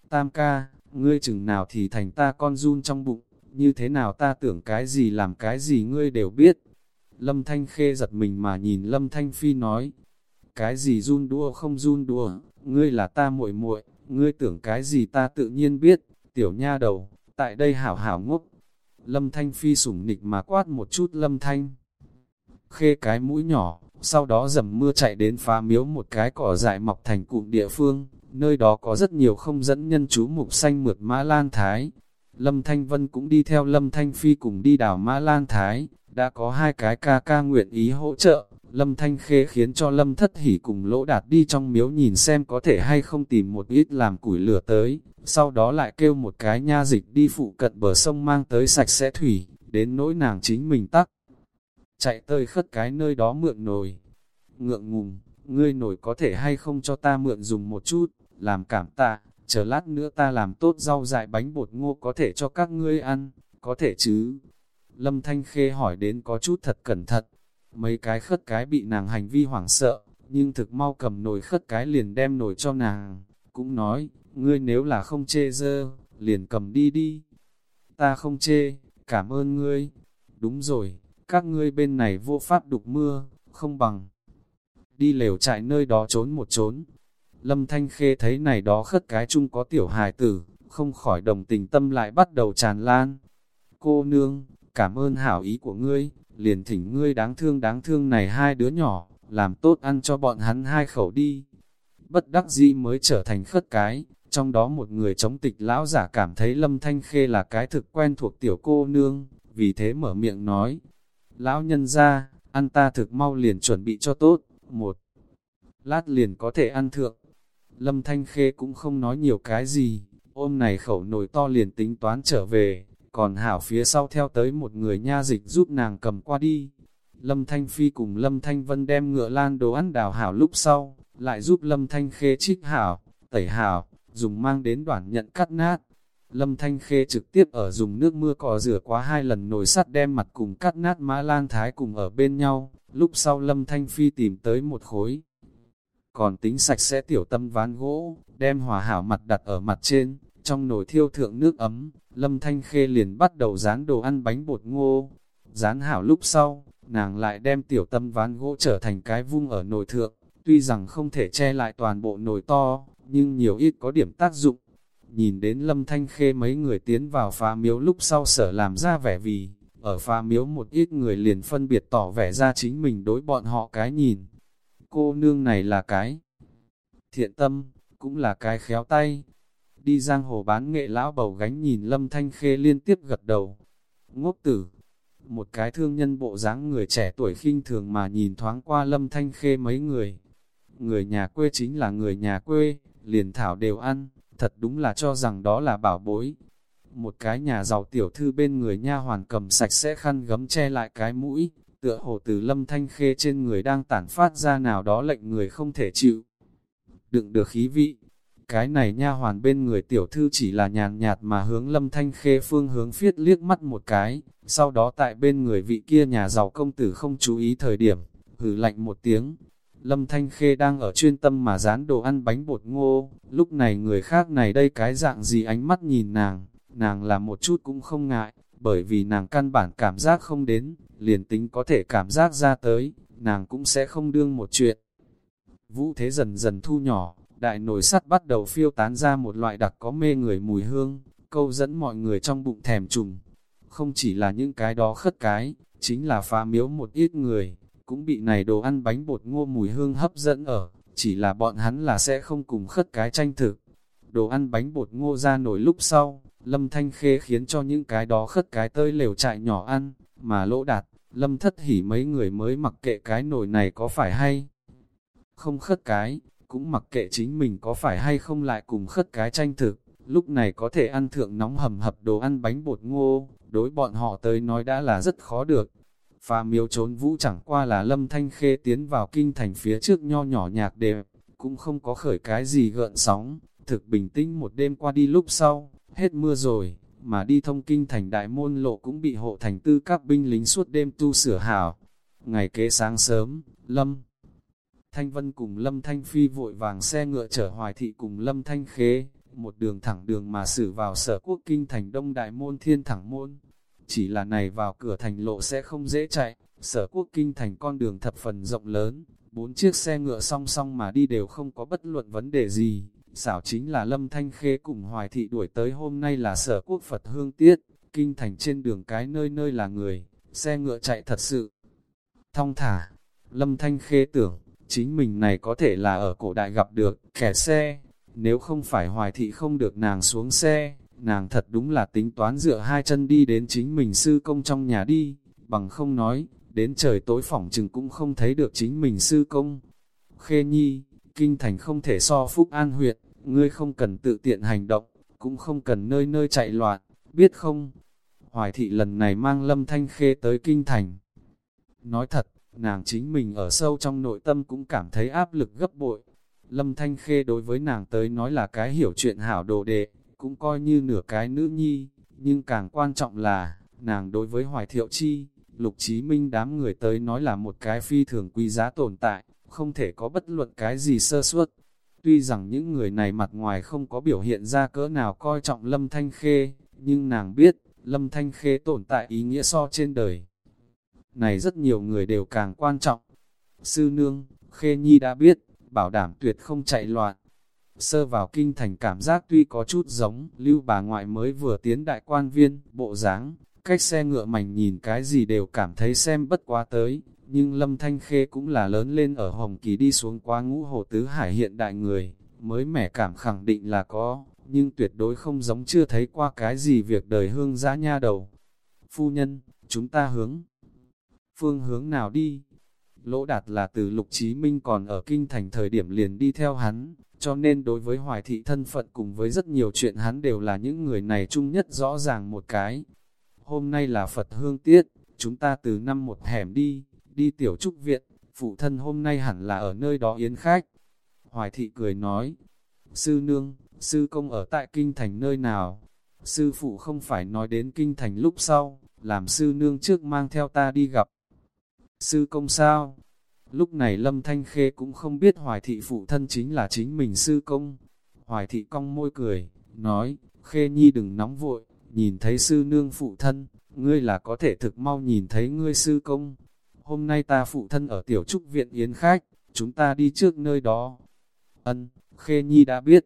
Tam ca, ngươi chừng nào thì thành ta con run trong bụng, như thế nào ta tưởng cái gì làm cái gì ngươi đều biết. Lâm Thanh Khê giật mình mà nhìn Lâm Thanh Phi nói, cái gì run đua không run đua, ngươi là ta muội muội, ngươi tưởng cái gì ta tự nhiên biết, tiểu nha đầu, tại đây hảo hảo ngốc. Lâm Thanh Phi sủng nịch mà quát một chút Lâm Thanh. Khê cái mũi nhỏ, sau đó dầm mưa chạy đến phá miếu một cái cỏ dại mọc thành cụm địa phương, nơi đó có rất nhiều không dẫn nhân chú mục xanh mượt mã lan thái. Lâm Thanh Vân cũng đi theo Lâm Thanh Phi cùng đi đảo mã lan thái, đã có hai cái ca ca nguyện ý hỗ trợ. Lâm Thanh Khê khiến cho Lâm Thất Hỷ cùng Lỗ Đạt đi trong miếu nhìn xem có thể hay không tìm một ít làm củi lửa tới, sau đó lại kêu một cái nha dịch đi phụ cận bờ sông mang tới sạch sẽ thủy, đến nỗi nàng chính mình tắc. Chạy tới khất cái nơi đó mượn nồi. Ngượng ngùng, ngươi nồi có thể hay không cho ta mượn dùng một chút, làm cảm tạ, chờ lát nữa ta làm tốt rau dại bánh bột ngô có thể cho các ngươi ăn, có thể chứ? Lâm Thanh Khê hỏi đến có chút thật cẩn thận, mấy cái khất cái bị nàng hành vi hoảng sợ, nhưng thực mau cầm nồi khất cái liền đem nồi cho nàng, cũng nói, ngươi nếu là không chê dơ, liền cầm đi đi. Ta không chê, cảm ơn ngươi. Đúng rồi, các ngươi bên này vô pháp đục mưa, không bằng. Đi lều trại nơi đó trốn một trốn. Lâm Thanh Khê thấy này đó khất cái chung có tiểu hài tử, không khỏi đồng tình tâm lại bắt đầu tràn lan. Cô nương, cảm ơn hảo ý của ngươi, liền thỉnh ngươi đáng thương đáng thương này hai đứa nhỏ, làm tốt ăn cho bọn hắn hai khẩu đi. Bất đắc dĩ mới trở thành khất cái, trong đó một người chống tịch lão giả cảm thấy Lâm Thanh Khê là cái thực quen thuộc tiểu cô nương, vì thế mở miệng nói, Lão nhân ra, ăn ta thực mau liền chuẩn bị cho tốt, một lát liền có thể ăn thượng. Lâm Thanh Khê cũng không nói nhiều cái gì, ôm này khẩu nồi to liền tính toán trở về, còn hảo phía sau theo tới một người nha dịch giúp nàng cầm qua đi. Lâm Thanh Phi cùng Lâm Thanh Vân đem ngựa lan đồ ăn đào hảo lúc sau, lại giúp Lâm Thanh Khê trích hảo, tẩy hảo, dùng mang đến đoạn nhận cắt nát. Lâm Thanh Khê trực tiếp ở dùng nước mưa cỏ rửa quá hai lần nồi sắt đem mặt cùng cắt nát mã lan thái cùng ở bên nhau, lúc sau Lâm Thanh Phi tìm tới một khối. Còn tính sạch sẽ tiểu tâm ván gỗ, đem hòa hảo mặt đặt ở mặt trên, trong nồi thiêu thượng nước ấm, Lâm Thanh Khê liền bắt đầu dán đồ ăn bánh bột ngô. Dán hảo lúc sau, nàng lại đem tiểu tâm ván gỗ trở thành cái vung ở nồi thượng, tuy rằng không thể che lại toàn bộ nồi to, nhưng nhiều ít có điểm tác dụng. Nhìn đến Lâm Thanh Khê mấy người tiến vào phá miếu lúc sau sở làm ra vẻ vì, ở phá miếu một ít người liền phân biệt tỏ vẻ ra chính mình đối bọn họ cái nhìn. Cô nương này là cái thiện tâm, cũng là cái khéo tay. Đi giang hồ bán nghệ lão bầu gánh nhìn Lâm Thanh Khê liên tiếp gật đầu. Ngốc tử, một cái thương nhân bộ dáng người trẻ tuổi khinh thường mà nhìn thoáng qua Lâm Thanh Khê mấy người. Người nhà quê chính là người nhà quê, liền thảo đều ăn, thật đúng là cho rằng đó là bảo bối. Một cái nhà giàu tiểu thư bên người nha hoàn cầm sạch sẽ khăn gấm che lại cái mũi, tựa hồ từ lâm thanh khê trên người đang tản phát ra nào đó lệnh người không thể chịu. Đựng được khí vị, cái này nha hoàn bên người tiểu thư chỉ là nhàn nhạt mà hướng lâm thanh khê phương hướng phiết liếc mắt một cái, sau đó tại bên người vị kia nhà giàu công tử không chú ý thời điểm, hử lạnh một tiếng. Lâm Thanh Khê đang ở chuyên tâm mà dán đồ ăn bánh bột ngô, lúc này người khác này đây cái dạng gì ánh mắt nhìn nàng, nàng là một chút cũng không ngại, bởi vì nàng căn bản cảm giác không đến, liền tính có thể cảm giác ra tới, nàng cũng sẽ không đương một chuyện. Vũ thế dần dần thu nhỏ, đại nồi sắt bắt đầu phiêu tán ra một loại đặc có mê người mùi hương, câu dẫn mọi người trong bụng thèm trùng. Không chỉ là những cái đó khất cái, chính là phá miếu một ít người, cũng bị này đồ ăn bánh bột ngô mùi hương hấp dẫn ở, chỉ là bọn hắn là sẽ không cùng khất cái tranh thực. Đồ ăn bánh bột ngô ra nổi lúc sau, Lâm Thanh Khê khiến cho những cái đó khất cái tơi lều trại nhỏ ăn, mà lỗ đạt, Lâm thất hỉ mấy người mới mặc kệ cái nồi này có phải hay không khất cái, cũng mặc kệ chính mình có phải hay không lại cùng khất cái tranh thực, lúc này có thể ăn thượng nóng hầm hập đồ ăn bánh bột ngô, đối bọn họ tới nói đã là rất khó được. Phà miếu trốn vũ chẳng qua là lâm thanh khê tiến vào kinh thành phía trước nho nhỏ nhạc đẹp, cũng không có khởi cái gì gợn sóng, thực bình tĩnh một đêm qua đi lúc sau, hết mưa rồi, mà đi thông kinh thành đại môn lộ cũng bị hộ thành tư các binh lính suốt đêm tu sửa hảo. Ngày kế sáng sớm, Lâm Thanh Vân cùng Lâm Thanh Phi vội vàng xe ngựa chở hoài thị cùng Lâm Thanh Khế, một đường thẳng đường mà xử vào sở quốc kinh thành đông đại môn thiên thẳng môn. Chỉ là này vào cửa thành lộ sẽ không dễ chạy, sở quốc kinh thành con đường thập phần rộng lớn, bốn chiếc xe ngựa song song mà đi đều không có bất luận vấn đề gì. Xảo chính là Lâm Thanh Khê cùng Hoài Thị đuổi tới hôm nay là sở quốc Phật hương tiết, kinh thành trên đường cái nơi nơi là người, xe ngựa chạy thật sự. Thong thả, Lâm Thanh Khê tưởng, chính mình này có thể là ở cổ đại gặp được, kẻ xe, nếu không phải Hoài Thị không được nàng xuống xe, nàng thật đúng là tính toán dựa hai chân đi đến chính mình sư công trong nhà đi, bằng không nói, đến trời tối phỏng chừng cũng không thấy được chính mình sư công. Khê Nhi, kinh thành không thể so Phúc An huyện, ngươi không cần tự tiện hành động, cũng không cần nơi nơi chạy loạn, biết không? Hoài thị lần này mang lâm thanh khê tới kinh thành. Nói thật, nàng chính mình ở sâu trong nội tâm cũng cảm thấy áp lực gấp bội. Lâm thanh khê đối với nàng tới nói là cái hiểu chuyện hảo đồ đệ, cũng coi như nửa cái nữ nhi, nhưng càng quan trọng là, nàng đối với hoài thiệu chi, lục chí minh đám người tới nói là một cái phi thường quý giá tồn tại, không thể có bất luận cái gì sơ suất. Tuy rằng những người này mặt ngoài không có biểu hiện ra cỡ nào coi trọng Lâm Thanh Khê, nhưng nàng biết, Lâm Thanh Khê tồn tại ý nghĩa so trên đời. Này rất nhiều người đều càng quan trọng. Sư Nương, Khê Nhi đã biết, bảo đảm tuyệt không chạy loạn. Sơ vào kinh thành cảm giác tuy có chút giống, lưu bà ngoại mới vừa tiến đại quan viên, bộ dáng cách xe ngựa mảnh nhìn cái gì đều cảm thấy xem bất quá tới, nhưng Lâm Thanh Khê cũng là lớn lên ở Hồng Kỳ đi xuống qua ngũ hồ tứ hải hiện đại người, mới mẻ cảm khẳng định là có, nhưng tuyệt đối không giống chưa thấy qua cái gì việc đời hương giã nha đầu. Phu nhân, chúng ta hướng, phương hướng nào đi? Lỗ Đạt là từ Lục Chí Minh còn ở kinh thành thời điểm liền đi theo hắn, cho nên đối với hoài thị thân phận cùng với rất nhiều chuyện hắn đều là những người này chung nhất rõ ràng một cái. Hôm nay là Phật hương tiết, chúng ta từ năm một hẻm đi, đi tiểu trúc viện, phụ thân hôm nay hẳn là ở nơi đó yến khách. Hoài thị cười nói, sư nương, sư công ở tại kinh thành nơi nào? Sư phụ không phải nói đến kinh thành lúc sau, làm sư nương trước mang theo ta đi gặp. Sư công sao? Lúc này Lâm Thanh Khê cũng không biết Hoài thị phụ thân chính là chính mình sư công. Hoài thị cong môi cười, nói, Khê Nhi đừng nóng vội, nhìn thấy sư nương phụ thân, ngươi là có thể thực mau nhìn thấy ngươi sư công hôm nay ta phụ thân ở tiểu trúc viện yến khách, chúng ta đi trước nơi đó. Ân, Khê Nhi đã biết.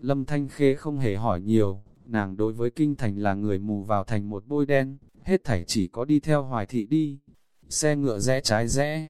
Lâm Thanh Khê không hề hỏi nhiều, nàng đối với kinh thành là người mù vào thành một bôi đen, hết thảy chỉ có đi theo hoài thị đi. Xe ngựa rẽ trái rẽ.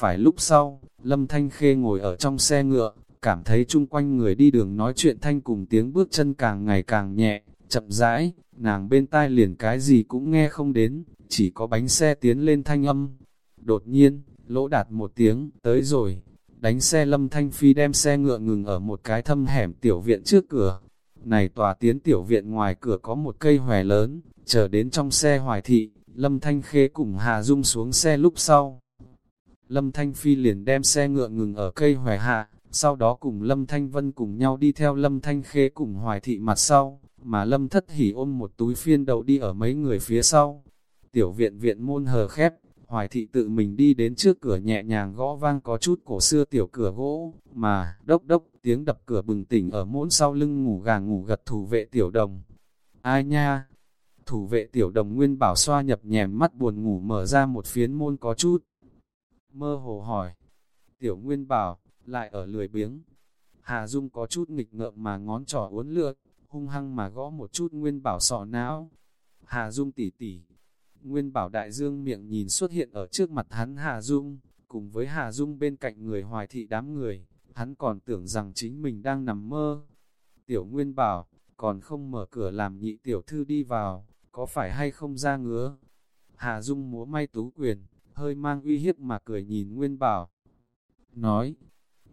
Phải lúc sau, Lâm Thanh Khê ngồi ở trong xe ngựa, cảm thấy chung quanh người đi đường nói chuyện thanh cùng tiếng bước chân càng ngày càng nhẹ, chậm rãi, nàng bên tai liền cái gì cũng nghe không đến, chỉ có bánh xe tiến lên thanh âm. Đột nhiên, lỗ đạt một tiếng, tới rồi, đánh xe lâm thanh phi đem xe ngựa ngừng ở một cái thâm hẻm tiểu viện trước cửa. Này tòa tiến tiểu viện ngoài cửa có một cây hòe lớn, chờ đến trong xe hoài thị, lâm thanh khê cùng Hà Dung xuống xe lúc sau. Lâm Thanh Phi liền đem xe ngựa ngừng ở cây hòe hạ, sau đó cùng Lâm Thanh Vân cùng nhau đi theo Lâm Thanh Khê cùng Hoài Thị mặt sau, mà Lâm Thất Hỉ ôm một túi phiên đậu đi ở mấy người phía sau. Tiểu viện viện môn hờ khép, Hoài Thị tự mình đi đến trước cửa nhẹ nhàng gõ vang có chút cổ xưa tiểu cửa gỗ, mà đốc đốc tiếng đập cửa bừng tỉnh ở môn sau lưng ngủ gà ngủ gật thủ vệ tiểu đồng. Ai nha? Thủ vệ tiểu đồng nguyên bảo xoa nhập nhèm mắt buồn ngủ mở ra một phiến môn có chút. Mơ hồ hỏi. Tiểu nguyên bảo, lại ở lười biếng. Hà Dung có chút nghịch ngợm mà ngón trỏ uốn lượt, hung hăng mà gõ một chút Nguyên Bảo sọ não. Hà Dung tỉ tỉ. Nguyên Bảo đại dương miệng nhìn xuất hiện ở trước mặt hắn Hà Dung, cùng với Hà Dung bên cạnh người hoài thị đám người, hắn còn tưởng rằng chính mình đang nằm mơ. Tiểu Nguyên Bảo, còn không mở cửa làm nhị tiểu thư đi vào, có phải hay không ra ngứa? Hà Dung múa may tú quyền, hơi mang uy hiếp mà cười nhìn Nguyên Bảo. Nói,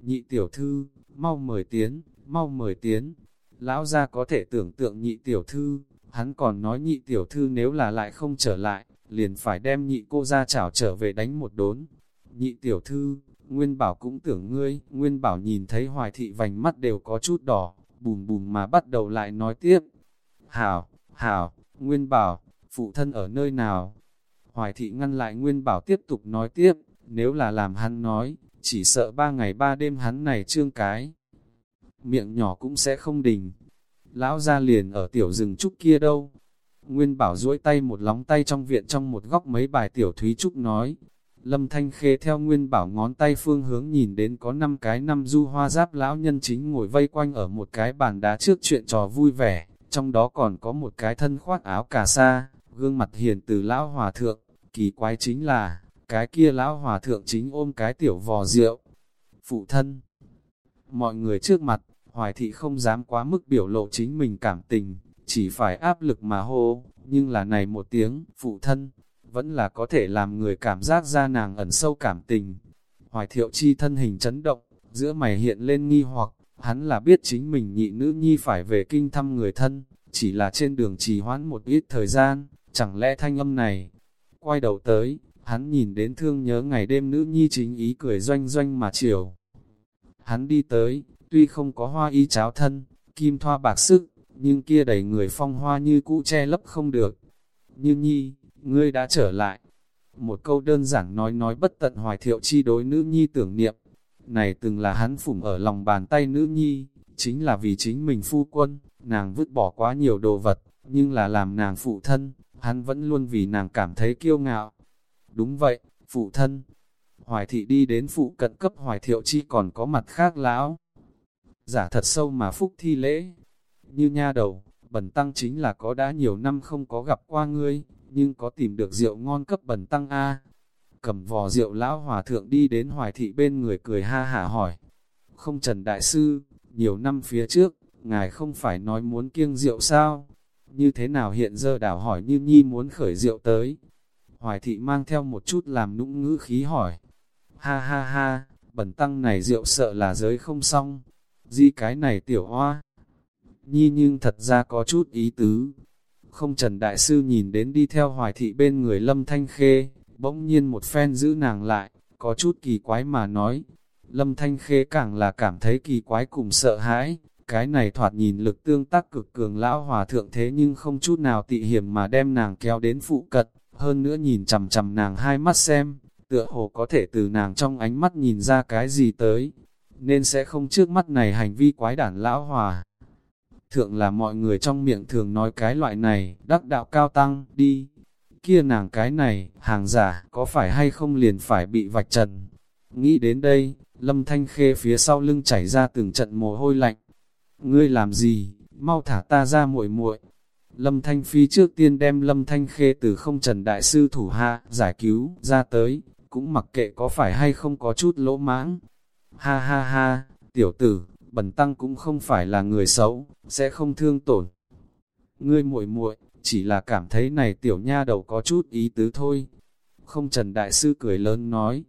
nhị tiểu thư, mau mời tiến, mau mời tiến. Lão gia có thể tưởng tượng nhị tiểu thư, hắn còn nói nhị tiểu thư nếu là lại không trở lại, liền phải đem nhị cô ra chảo trở về đánh một đốn. Nhị tiểu thư, Nguyên Bảo cũng tưởng ngươi, Nguyên Bảo nhìn thấy hoài thị vành mắt đều có chút đỏ, bùm bùm mà bắt đầu lại nói tiếp. Hảo, Hảo, Nguyên Bảo, phụ thân ở nơi nào? Hoài thị ngăn lại Nguyên Bảo tiếp tục nói tiếp, nếu là làm hắn nói, chỉ sợ ba ngày ba đêm hắn này trương cái. Miệng nhỏ cũng sẽ không đình. Lão ra liền ở tiểu rừng trúc kia đâu. Nguyên bảo duỗi tay một lóng tay trong viện trong một góc mấy bài tiểu thúy trúc nói. Lâm Thanh Khê theo Nguyên bảo ngón tay phương hướng nhìn đến có năm cái năm du hoa giáp lão nhân chính ngồi vây quanh ở một cái bàn đá trước chuyện trò vui vẻ, trong đó còn có một cái thân khoác áo cà sa, gương mặt hiền từ lão hòa thượng, kỳ quái chính là, cái kia lão hòa thượng chính ôm cái tiểu vò rượu. Phụ thân, mọi người trước mặt, hoài thị không dám quá mức biểu lộ chính mình cảm tình, chỉ phải áp lực mà hô, nhưng là này một tiếng, phụ thân, vẫn là có thể làm người cảm giác ra nàng ẩn sâu cảm tình. Hoài thiệu chi thân hình chấn động, giữa mày hiện lên nghi hoặc, hắn là biết chính mình nhị nữ nhi phải về kinh thăm người thân, chỉ là trên đường trì hoãn một ít thời gian, chẳng lẽ thanh âm này, quay đầu tới, Hắn nhìn đến thương nhớ ngày đêm nữ nhi chính ý cười doanh doanh mà chiều. Hắn đi tới, tuy không có hoa y cháo thân, kim thoa bạc sức, nhưng kia đầy người phong hoa như cũ che lấp không được. Như nhi, ngươi đã trở lại. Một câu đơn giản nói nói bất tận hoài thiệu chi đối nữ nhi tưởng niệm. Này từng là hắn phủng ở lòng bàn tay nữ nhi, chính là vì chính mình phu quân, nàng vứt bỏ quá nhiều đồ vật, nhưng là làm nàng phụ thân, hắn vẫn luôn vì nàng cảm thấy kiêu ngạo. Đúng vậy, phụ thân. Hoài thị đi đến phụ cận cấp hoài thiệu chi còn có mặt khác lão. Giả thật sâu mà phúc thi lễ. Như nha đầu, bần tăng chính là có đã nhiều năm không có gặp qua ngươi, nhưng có tìm được rượu ngon cấp bần tăng A. Cầm vò rượu lão hòa thượng đi đến hoài thị bên người cười ha hả hỏi. Không trần đại sư, nhiều năm phía trước, ngài không phải nói muốn kiêng rượu sao? Như thế nào hiện giờ đảo hỏi như nhi muốn khởi rượu tới, Hoài thị mang theo một chút làm nũng ngữ khí hỏi. Ha ha ha, bẩn tăng này rượu sợ là giới không xong. Di cái này tiểu hoa. Nhi nhưng thật ra có chút ý tứ. Không Trần Đại Sư nhìn đến đi theo hoài thị bên người Lâm Thanh Khê, bỗng nhiên một phen giữ nàng lại, có chút kỳ quái mà nói. Lâm Thanh Khê càng là cảm thấy kỳ quái cùng sợ hãi, cái này thoạt nhìn lực tương tác cực cường lão hòa thượng thế nhưng không chút nào tị hiểm mà đem nàng kéo đến phụ cận, hơn nữa nhìn chằm chằm nàng hai mắt xem, tựa hồ có thể từ nàng trong ánh mắt nhìn ra cái gì tới, nên sẽ không trước mắt này hành vi quái đản lão hòa. Thượng là mọi người trong miệng thường nói cái loại này, đắc đạo cao tăng, đi. Kia nàng cái này, hàng giả, có phải hay không liền phải bị vạch trần. Nghĩ đến đây, lâm thanh khê phía sau lưng chảy ra từng trận mồ hôi lạnh. Ngươi làm gì, mau thả ta ra muội muội Lâm Thanh Phi trước tiên đem Lâm Thanh Khê từ không trần đại sư thủ hạ, giải cứu, ra tới, cũng mặc kệ có phải hay không có chút lỗ mãng. Ha ha ha, Tiểu tử, bần tăng cũng không phải là người xấu, sẽ không thương tổn. Ngươi muội muội chỉ là cảm thấy này tiểu nha đầu có chút ý tứ thôi. Không Trần Đại Sư cười lớn nói,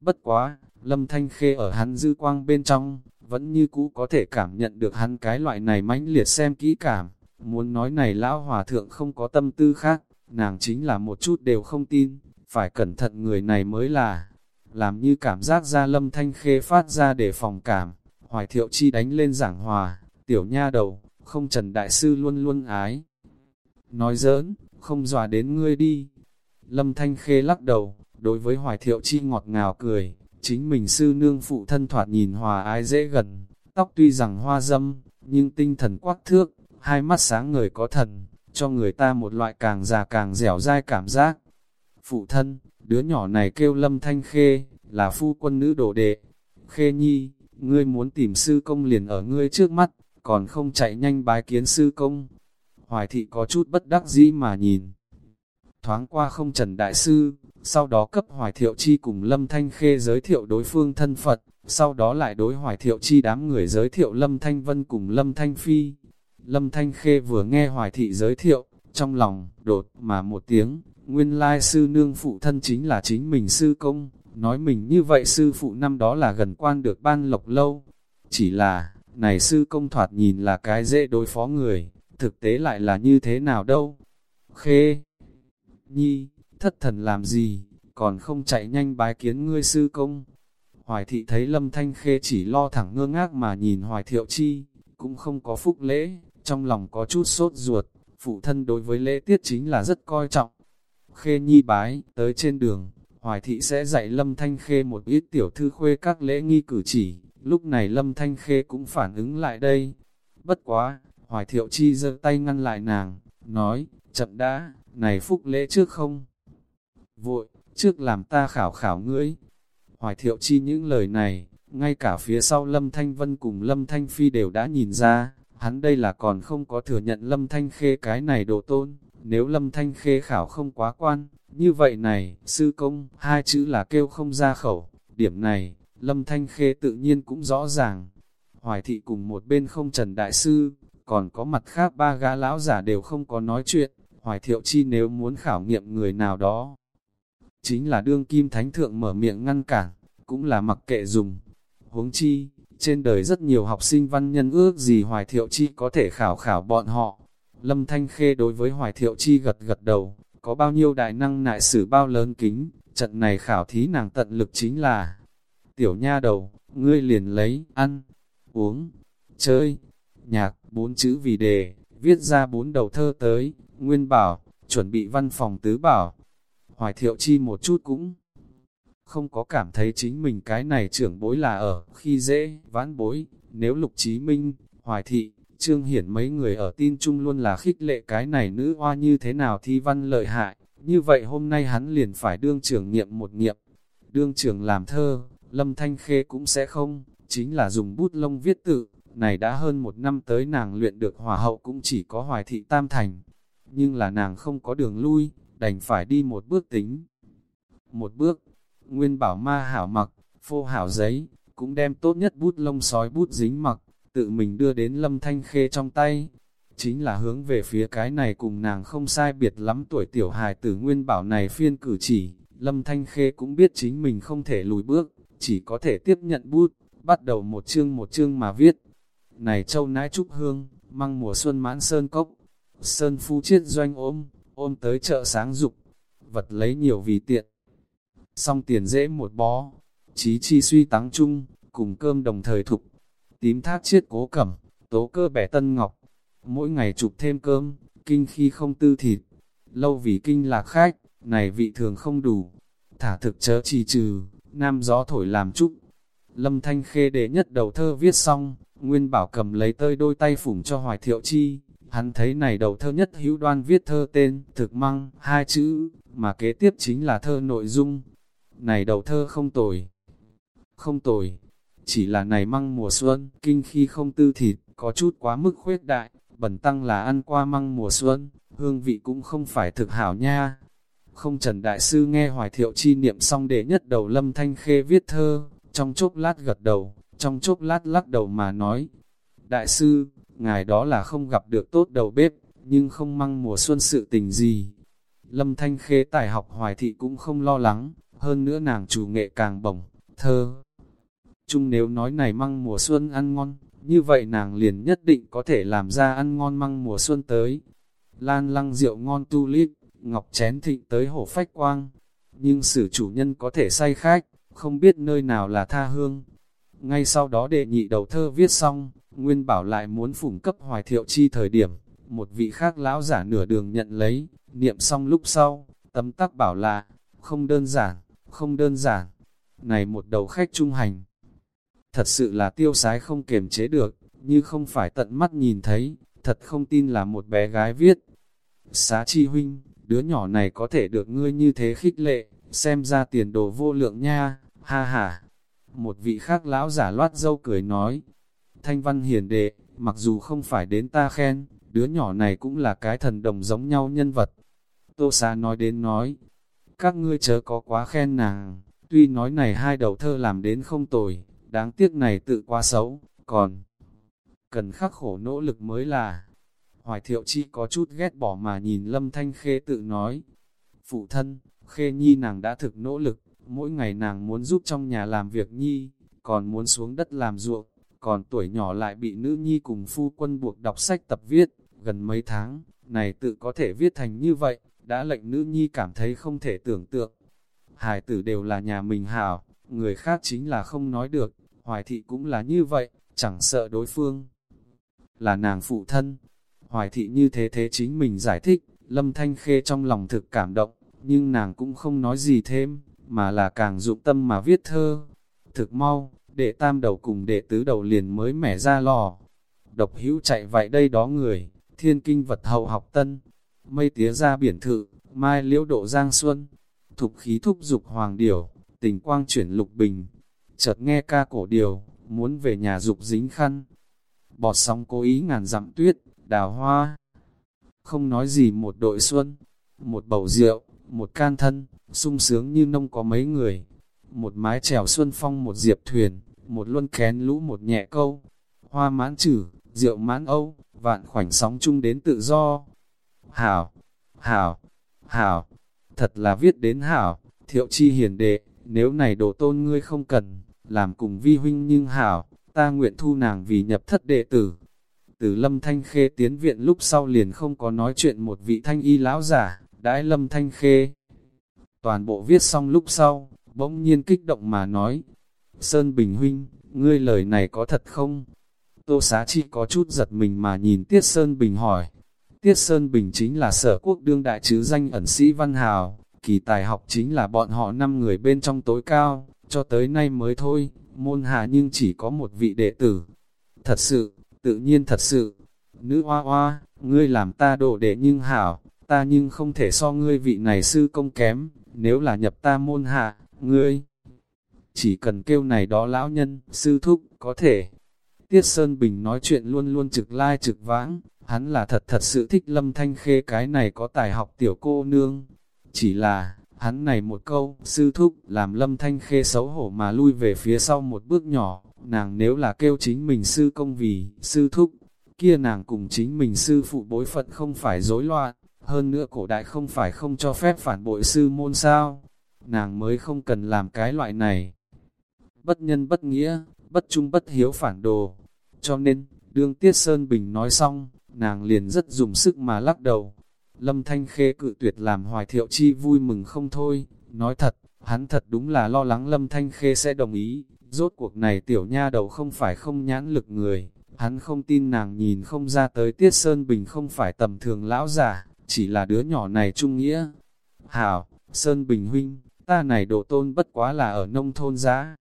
bất quá, Lâm Thanh Khê ở hắn dư quang bên trong, vẫn như cũ có thể cảm nhận được hắn cái loại này mãnh liệt xem kỹ cảm. Muốn nói này lão hòa thượng không có tâm tư khác, nàng chính là một chút đều không tin, phải cẩn thận người này mới là. Làm như cảm giác ra lâm thanh khê phát ra để phòng cảm, hoài thiệu chi đánh lên giảng hòa, tiểu nha đầu, không trần đại sư luôn luôn ái. Nói giỡn, không dòa đến ngươi đi. Lâm thanh khê lắc đầu, đối với hoài thiệu chi ngọt ngào cười, chính mình sư nương phụ thân thoạt nhìn hòa ái dễ gần, tóc tuy rằng hoa dâm, nhưng tinh thần quắc thước, hai mắt sáng người có thần, cho người ta một loại càng già càng dẻo dai cảm giác. Phụ thân, đứa nhỏ này kêu lâm thanh khê, là phu quân nữ đồ đệ. Khê nhi, ngươi muốn tìm sư công liền ở ngươi trước mắt, còn không chạy nhanh bái kiến sư công. Hoài thị có chút bất đắc dĩ mà nhìn. Thoáng qua không trần đại sư, sau đó cấp Hoài Thiệu Chi cùng Lâm Thanh Khê giới thiệu đối phương thân Phật, sau đó lại đối Hoài Thiệu Chi đám người giới thiệu Lâm Thanh Vân cùng Lâm Thanh Phi. Lâm Thanh Khê vừa nghe Hoài Thị giới thiệu, trong lòng, đột mà một tiếng, nguyên lai sư nương phụ thân chính là chính mình sư công, nói mình như vậy sư phụ năm đó là gần quan được ban lộc lâu. Chỉ là, này sư công thoạt nhìn là cái dễ đối phó người, thực tế lại là như thế nào đâu. Khê, nhi, thất thần làm gì, còn không chạy nhanh bái kiến ngươi sư công. Hoài thị thấy lâm thanh khê chỉ lo thẳng ngơ ngác mà nhìn hoài thiệu chi, cũng không có phúc lễ, trong lòng có chút sốt ruột, phụ thân đối với lễ tiết chính là rất coi trọng. Khê nhi bái, tới trên đường, Hoài thị sẽ dạy Lâm Thanh Khê một ít tiểu thư khuê các lễ nghi cử chỉ, lúc này Lâm Thanh Khê cũng phản ứng lại đây. Bất quá, Hoài thiệu chi giơ tay ngăn lại nàng, nói, chậm đã, này phúc lễ trước không? Vội, trước làm ta khảo khảo ngươi. Hoài thiệu chi những lời này, ngay cả phía sau Lâm Thanh Vân cùng Lâm Thanh Phi đều đã nhìn ra, hắn đây là còn không có thừa nhận Lâm Thanh Khê cái này đồ tôn, nếu Lâm Thanh Khê khảo không quá quan, như vậy này, sư công, hai chữ là kêu không ra khẩu, điểm này, Lâm Thanh Khê tự nhiên cũng rõ ràng. Hoài thị cùng một bên không trần đại sư, còn có mặt khác ba gã lão giả đều không có nói chuyện, Hoài thiệu chi nếu muốn khảo nghiệm người nào đó. Chính là đương kim thánh thượng mở miệng ngăn cản, cũng là mặc kệ dùng. Huống chi, trên đời rất nhiều học sinh văn nhân ước gì Hoài Thiệu Chi có thể khảo khảo bọn họ. Lâm Thanh Khê đối với Hoài Thiệu Chi gật gật đầu, có bao nhiêu đại năng nại sử bao lớn kính, trận này khảo thí nàng tận lực chính là Tiểu nha đầu, ngươi liền lấy, ăn, uống, chơi, nhạc, bốn chữ vì đề, viết ra bốn đầu thơ tới, nguyên bảo, chuẩn bị văn phòng tứ bảo. Hoài Thiệu Chi một chút cũng không có cảm thấy chính mình cái này trưởng bối là ở khi dễ, vãn bối, nếu Lục Chí Minh, Hoài Thị, Trương Hiển mấy người ở tin chung luôn là khích lệ cái này nữ hoa như thế nào thi văn lợi hại, như vậy hôm nay hắn liền phải đương trưởng nghiệm một nghiệm, đương trưởng làm thơ, Lâm Thanh Khê cũng sẽ không, chính là dùng bút lông viết tự, này đã hơn một năm tới nàng luyện được hòa hậu cũng chỉ có Hoài Thị Tam Thành, nhưng là nàng không có đường lui, đành phải đi một bước tính. Một bước, Nguyên bảo ma hảo mặc, phô hảo giấy, cũng đem tốt nhất bút lông sói bút dính mặc, tự mình đưa đến lâm thanh khê trong tay. Chính là hướng về phía cái này cùng nàng không sai biệt lắm tuổi tiểu hài tử nguyên bảo này phiên cử chỉ, lâm thanh khê cũng biết chính mình không thể lùi bước, chỉ có thể tiếp nhận bút, bắt đầu một chương một chương mà viết. Này châu nãi trúc hương, măng mùa xuân mãn sơn cốc, sơn phu chiết doanh ôm, ôm tới chợ sáng dục, vật lấy nhiều vì tiện, xong tiền dễ một bó, trí chi suy tắng chung, cùng cơm đồng thời thục, tím thác chiết cố cẩm, tố cơ bẻ tân ngọc, mỗi ngày chụp thêm cơm, kinh khi không tư thịt, lâu vì kinh lạc khách, này vị thường không đủ, thả thực chớ trì trừ, nam gió thổi làm trúc. Lâm Thanh Khê đệ nhất đầu thơ viết xong, Nguyên Bảo cầm lấy tơi đôi tay phủng cho Hoài Thiệu Chi, hắn thấy này đầu thơ nhất hữu đoan viết thơ tên, thực măng, hai chữ, mà kế tiếp chính là thơ nội dung, này đầu thơ không tồi. Không tồi, chỉ là này măng mùa xuân, kinh khi không tư thịt, có chút quá mức khuyết đại, bẩn tăng là ăn qua măng mùa xuân, hương vị cũng không phải thực hảo nha. Không Trần Đại Sư nghe Hoài Thiệu chi niệm xong để nhất đầu lâm thanh khê viết thơ, trong chốc lát gật đầu, trong chốc lát lắc đầu mà nói, Đại sư, ngài đó là không gặp được tốt đầu bếp, nhưng không măng mùa xuân sự tình gì. Lâm Thanh Khê tài học hoài thị cũng không lo lắng, hơn nữa nàng chủ nghệ càng bổng, thơ. Chung nếu nói này măng mùa xuân ăn ngon, như vậy nàng liền nhất định có thể làm ra ăn ngon măng mùa xuân tới. Lan lăng rượu ngon tu lít, ngọc chén thịnh tới hổ phách quang. Nhưng sử chủ nhân có thể say khách, không biết nơi nào là tha hương. Ngay sau đó đệ nhị đầu thơ viết xong, Nguyên bảo lại muốn phủng cấp hoài thiệu chi thời điểm, một vị khác lão giả nửa đường nhận lấy, niệm xong lúc sau, tấm tắc bảo là, không đơn giản, không đơn giản. Này một đầu khách trung hành, thật sự là tiêu sái không kiềm chế được, như không phải tận mắt nhìn thấy, thật không tin là một bé gái viết. Xá chi huynh, đứa nhỏ này có thể được ngươi như thế khích lệ, xem ra tiền đồ vô lượng nha, ha ha. Một vị khác lão giả loát dâu cười nói, thanh văn hiền đệ, mặc dù không phải đến ta khen, đứa nhỏ này cũng là cái thần đồng giống nhau nhân vật. Tô xá nói đến nói, các ngươi chớ có quá khen nàng, tuy nói này hai đầu thơ làm đến không tồi, đáng tiếc này tự quá xấu, còn cần khắc khổ nỗ lực mới là. Hoài thiệu chi có chút ghét bỏ mà nhìn lâm thanh khê tự nói, phụ thân, khê nhi nàng đã thực nỗ lực, mỗi ngày nàng muốn giúp trong nhà làm việc nhi, còn muốn xuống đất làm ruộng, còn tuổi nhỏ lại bị nữ nhi cùng phu quân buộc đọc sách tập viết, gần mấy tháng, này tự có thể viết thành như vậy, đã lệnh nữ nhi cảm thấy không thể tưởng tượng. Hải tử đều là nhà mình hảo, người khác chính là không nói được, hoài thị cũng là như vậy, chẳng sợ đối phương. Là nàng phụ thân, hoài thị như thế thế chính mình giải thích, lâm thanh khê trong lòng thực cảm động, nhưng nàng cũng không nói gì thêm, mà là càng dụng tâm mà viết thơ. Thực mau, đệ tam đầu cùng đệ tứ đầu liền mới mẻ ra lò. Độc hữu chạy vậy đây đó người, thiên kinh vật hậu học tân, mây tía ra biển thự, mai liễu độ giang xuân, thục khí thúc dục hoàng điểu, tình quang chuyển lục bình, chợt nghe ca cổ điều, muốn về nhà dục dính khăn. Bọt sóng cố ý ngàn dặm tuyết, đào hoa. Không nói gì một đội xuân, một bầu rượu, một can thân, sung sướng như nông có mấy người. Một mái trèo xuân phong một diệp thuyền, một luân kén lũ một nhẹ câu. Hoa mãn trừ, rượu mãn âu, vạn khoảnh sóng chung đến tự do. Hảo, hảo, hảo, thật là viết đến hảo, thiệu chi hiền đệ, nếu này đồ tôn ngươi không cần, làm cùng vi huynh nhưng hảo, ta nguyện thu nàng vì nhập thất đệ tử. Từ lâm thanh khê tiến viện lúc sau liền không có nói chuyện một vị thanh y lão giả, đãi lâm thanh khê. Toàn bộ viết xong lúc sau, bỗng nhiên kích động mà nói, Sơn Bình Huynh, ngươi lời này có thật không? Tô Xá Chi có chút giật mình mà nhìn Tiết Sơn Bình hỏi. Tiết Sơn Bình chính là sở quốc đương đại chứ danh ẩn sĩ Văn Hào, kỳ tài học chính là bọn họ năm người bên trong tối cao, cho tới nay mới thôi, môn hạ nhưng chỉ có một vị đệ tử. Thật sự, tự nhiên thật sự, nữ hoa hoa, ngươi làm ta đổ đệ nhưng hảo, ta nhưng không thể so ngươi vị này sư công kém, nếu là nhập ta môn hạ, ngươi. Chỉ cần kêu này đó lão nhân, sư thúc, có thể. Tiết Sơn Bình nói chuyện luôn luôn trực lai trực vãng, hắn là thật thật sự thích lâm thanh khê cái này có tài học tiểu cô nương. Chỉ là, hắn này một câu, sư thúc, làm lâm thanh khê xấu hổ mà lui về phía sau một bước nhỏ, nàng nếu là kêu chính mình sư công vì, sư thúc, kia nàng cùng chính mình sư phụ bối phận không phải rối loạn, hơn nữa cổ đại không phải không cho phép phản bội sư môn sao, nàng mới không cần làm cái loại này bất nhân bất nghĩa, bất trung bất hiếu phản đồ. Cho nên, đương Tiết Sơn Bình nói xong, nàng liền rất dùng sức mà lắc đầu. Lâm Thanh Khê cự tuyệt làm hoài thiệu chi vui mừng không thôi, nói thật, hắn thật đúng là lo lắng Lâm Thanh Khê sẽ đồng ý, rốt cuộc này tiểu nha đầu không phải không nhãn lực người, hắn không tin nàng nhìn không ra tới Tiết Sơn Bình không phải tầm thường lão giả, chỉ là đứa nhỏ này trung nghĩa. Hảo, Sơn Bình huynh, ta này độ tôn bất quá là ở nông thôn giá,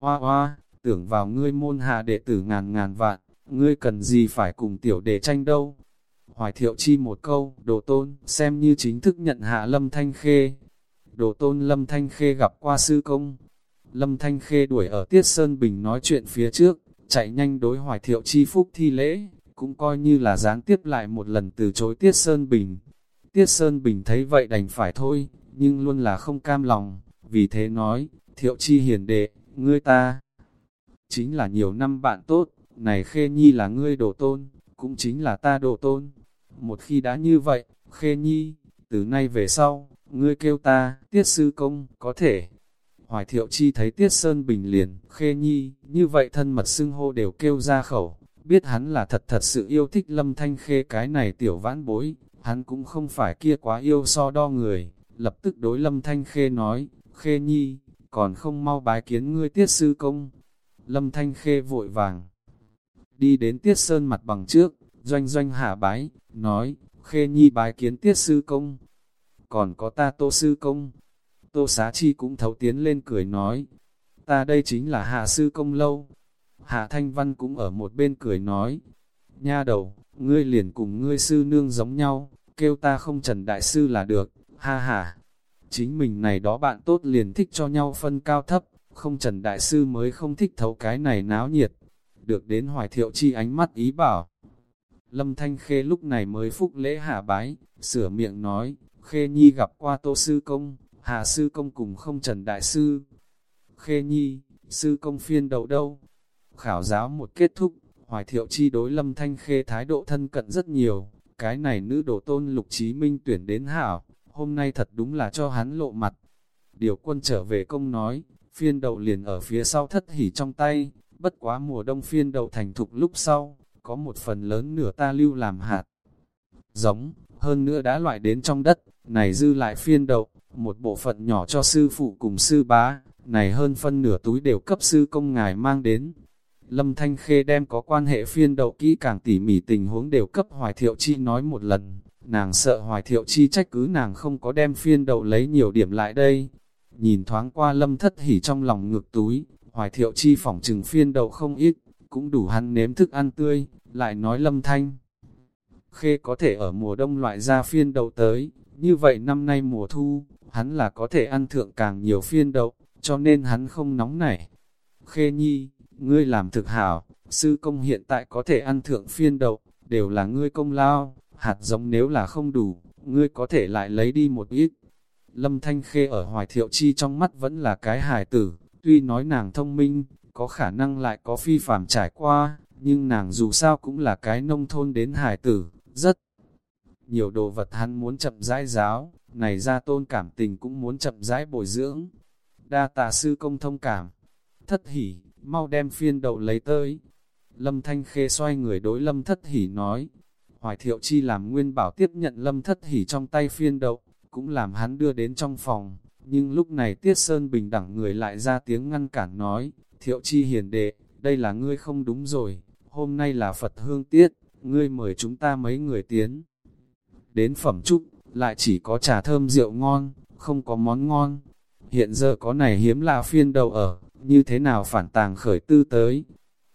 Hoa hoa, tưởng vào ngươi môn hạ đệ tử ngàn ngàn vạn, ngươi cần gì phải cùng tiểu đệ tranh đâu. Hoài thiệu chi một câu, đồ tôn, xem như chính thức nhận hạ lâm thanh khê. Đồ tôn lâm thanh khê gặp qua sư công. Lâm thanh khê đuổi ở Tiết Sơn Bình nói chuyện phía trước, chạy nhanh đối hoài thiệu chi phúc thi lễ, cũng coi như là gián tiếp lại một lần từ chối Tiết Sơn Bình. Tiết Sơn Bình thấy vậy đành phải thôi, nhưng luôn là không cam lòng, vì thế nói, thiệu chi hiền đệ, ngươi ta. chính là nhiều năm bạn tốt, này Khê Nhi là ngươi đồ tôn, cũng chính là ta đồ tôn. Một khi đã như vậy, Khê Nhi, từ nay về sau, ngươi kêu ta, tiết sư công, có thể. Hoài thiệu chi thấy tiết sơn bình liền, Khê Nhi, như vậy thân mật xưng hô đều kêu ra khẩu, biết hắn là thật thật sự yêu thích lâm thanh khê cái này tiểu vãn bối, hắn cũng không phải kia quá yêu so đo người, lập tức đối lâm thanh khê nói, Khê Nhi, còn không mau bái kiến ngươi tiết sư công. Lâm Thanh Khê vội vàng, đi đến tiết sơn mặt bằng trước, doanh doanh hạ bái, nói, Khê Nhi bái kiến tiết sư công. Còn có ta tô sư công. Tô xá chi cũng thấu tiến lên cười nói, ta đây chính là hạ sư công lâu. Hạ Thanh Văn cũng ở một bên cười nói, nha đầu, ngươi liền cùng ngươi sư nương giống nhau, kêu ta không trần đại sư là được, ha ha. Chính mình này đó bạn tốt liền thích cho nhau phân cao thấp, không Trần Đại Sư mới không thích thấu cái này náo nhiệt. Được đến hoài thiệu chi ánh mắt ý bảo. Lâm Thanh Khê lúc này mới phúc lễ hạ bái, sửa miệng nói, Khê Nhi gặp qua Tô Sư Công, Hà Sư Công cùng không Trần Đại Sư. Khê Nhi, Sư Công phiên đầu đâu? Khảo giáo một kết thúc, Hoài Thiệu Chi đối Lâm Thanh Khê thái độ thân cận rất nhiều, cái này nữ đổ tôn Lục Chí Minh tuyển đến hảo, hôm nay thật đúng là cho hắn lộ mặt. Điều quân trở về công nói, phiên đậu liền ở phía sau thất hỉ trong tay, bất quá mùa đông phiên đậu thành thục lúc sau, có một phần lớn nửa ta lưu làm hạt. Giống, hơn nữa đã loại đến trong đất, này dư lại phiên đậu, một bộ phận nhỏ cho sư phụ cùng sư bá, này hơn phân nửa túi đều cấp sư công ngài mang đến. Lâm Thanh Khê đem có quan hệ phiên đậu kỹ càng tỉ mỉ tình huống đều cấp Hoài Thiệu Chi nói một lần, Nàng sợ hoài thiệu chi trách cứ nàng không có đem phiên đậu lấy nhiều điểm lại đây. Nhìn thoáng qua lâm thất hỉ trong lòng ngược túi, hoài thiệu chi phỏng trừng phiên đậu không ít, cũng đủ hắn nếm thức ăn tươi, lại nói lâm thanh. Khê có thể ở mùa đông loại ra phiên đậu tới, như vậy năm nay mùa thu, hắn là có thể ăn thượng càng nhiều phiên đậu, cho nên hắn không nóng nảy. Khê nhi, ngươi làm thực hảo, sư công hiện tại có thể ăn thượng phiên đậu, đều là ngươi công lao, hạt giống nếu là không đủ, ngươi có thể lại lấy đi một ít. Lâm Thanh Khê ở Hoài Thiệu Chi trong mắt vẫn là cái hài tử, tuy nói nàng thông minh, có khả năng lại có phi phạm trải qua, nhưng nàng dù sao cũng là cái nông thôn đến hài tử, rất nhiều đồ vật hắn muốn chậm rãi giáo, này ra tôn cảm tình cũng muốn chậm rãi bồi dưỡng. Đa tà sư công thông cảm, thất hỉ, mau đem phiên đậu lấy tới. Lâm Thanh Khê xoay người đối Lâm Thất Hỉ nói, Hoài thiệu chi làm nguyên bảo tiếp nhận lâm thất hỉ trong tay phiên đậu, cũng làm hắn đưa đến trong phòng. Nhưng lúc này Tiết Sơn bình đẳng người lại ra tiếng ngăn cản nói, thiệu chi hiền đệ, đây là ngươi không đúng rồi, hôm nay là Phật hương tiết, ngươi mời chúng ta mấy người tiến. Đến phẩm trúc, lại chỉ có trà thơm rượu ngon, không có món ngon. Hiện giờ có này hiếm là phiên đầu ở, như thế nào phản tàng khởi tư tới.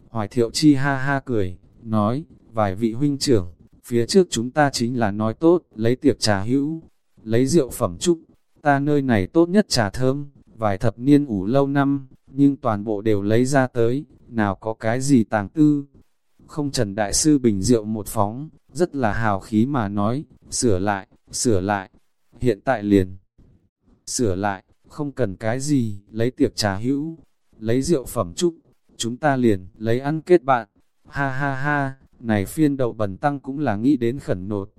Hoài thiệu chi ha ha cười, nói, vài vị huynh trưởng, Phía trước chúng ta chính là nói tốt, lấy tiệc trà hữu, lấy rượu phẩm trúc, ta nơi này tốt nhất trà thơm, vài thập niên ủ lâu năm, nhưng toàn bộ đều lấy ra tới, nào có cái gì tàng tư. Không Trần Đại Sư bình rượu một phóng, rất là hào khí mà nói, sửa lại, sửa lại, hiện tại liền. Sửa lại, không cần cái gì, lấy tiệc trà hữu, lấy rượu phẩm trúc, chúng ta liền, lấy ăn kết bạn, ha ha ha, này phiên đậu bần tăng cũng là nghĩ đến khẩn nột.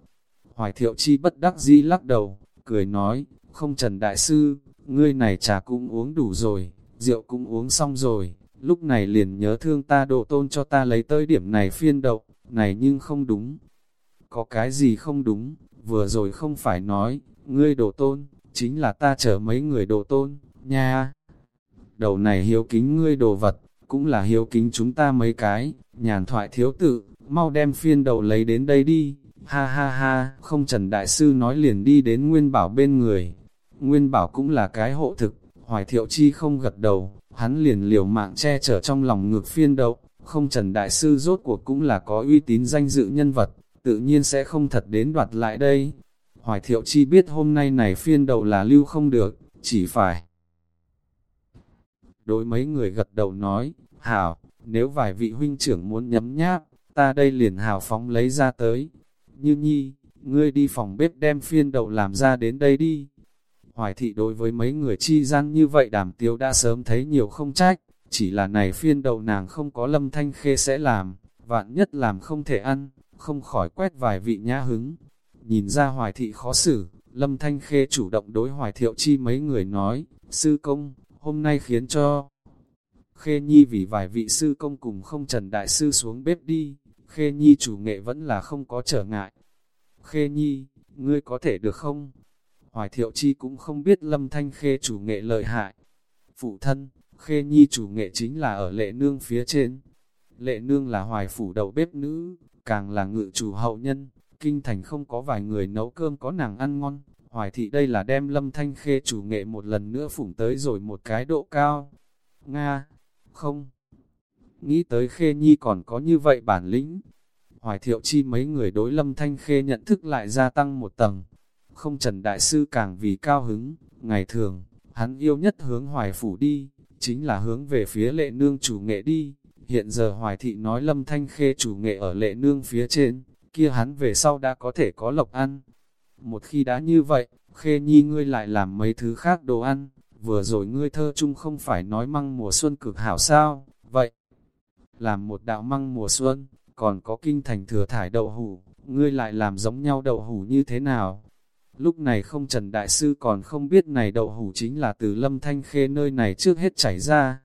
Hoài thiệu chi bất đắc dĩ lắc đầu, cười nói, không trần đại sư, ngươi này trà cũng uống đủ rồi, rượu cũng uống xong rồi, lúc này liền nhớ thương ta độ tôn cho ta lấy tới điểm này phiên đậu, này nhưng không đúng. Có cái gì không đúng, vừa rồi không phải nói, ngươi độ tôn, chính là ta chở mấy người độ tôn, nha. Đầu này hiếu kính ngươi đồ vật, cũng là hiếu kính chúng ta mấy cái, nhàn thoại thiếu tự, mau đem phiên đầu lấy đến đây đi, ha ha ha, không Trần Đại Sư nói liền đi đến Nguyên Bảo bên người. Nguyên Bảo cũng là cái hộ thực, Hoài Thiệu Chi không gật đầu, hắn liền liều mạng che chở trong lòng ngược phiên đậu, không Trần Đại Sư rốt cuộc cũng là có uy tín danh dự nhân vật, tự nhiên sẽ không thật đến đoạt lại đây. Hoài Thiệu Chi biết hôm nay này phiên đậu là lưu không được, chỉ phải. Đối mấy người gật đầu nói, hảo, nếu vài vị huynh trưởng muốn nhấm nháp, ta đây liền hào phóng lấy ra tới. Như nhi, ngươi đi phòng bếp đem phiên đậu làm ra đến đây đi. Hoài thị đối với mấy người chi gian như vậy đàm tiếu đã sớm thấy nhiều không trách, chỉ là này phiên đậu nàng không có lâm thanh khê sẽ làm, vạn nhất làm không thể ăn, không khỏi quét vài vị nhã hứng. Nhìn ra hoài thị khó xử, lâm thanh khê chủ động đối hoài thiệu chi mấy người nói, sư công, hôm nay khiến cho Khê Nhi vì vài vị sư công cùng không trần đại sư xuống bếp đi, Khê Nhi chủ nghệ vẫn là không có trở ngại. Khê Nhi, ngươi có thể được không? Hoài Thiệu Chi cũng không biết Lâm Thanh Khê chủ nghệ lợi hại. Phụ thân, Khê Nhi chủ nghệ chính là ở lệ nương phía trên. Lệ nương là hoài phủ đầu bếp nữ, càng là ngự chủ hậu nhân, kinh thành không có vài người nấu cơm có nàng ăn ngon. Hoài thị đây là đem lâm thanh khê chủ nghệ một lần nữa phủng tới rồi một cái độ cao. Nga, không. Nghĩ tới khê nhi còn có như vậy bản lĩnh. Hoài thiệu chi mấy người đối lâm thanh khê nhận thức lại gia tăng một tầng. Không trần đại sư càng vì cao hứng, ngày thường, hắn yêu nhất hướng hoài phủ đi, chính là hướng về phía lệ nương chủ nghệ đi. Hiện giờ hoài thị nói lâm thanh khê chủ nghệ ở lệ nương phía trên, kia hắn về sau đã có thể có lộc ăn. Một khi đã như vậy, khê nhi ngươi lại làm mấy thứ khác đồ ăn, vừa rồi ngươi thơ chung không phải nói măng mùa xuân cực hảo sao, vậy, làm một đạo măng mùa xuân, còn có kinh thành thừa thải đậu hủ, ngươi lại làm giống nhau đậu hủ như thế nào? Lúc này không Trần Đại Sư còn không biết này đậu hủ chính là từ lâm thanh khê nơi này trước hết chảy ra.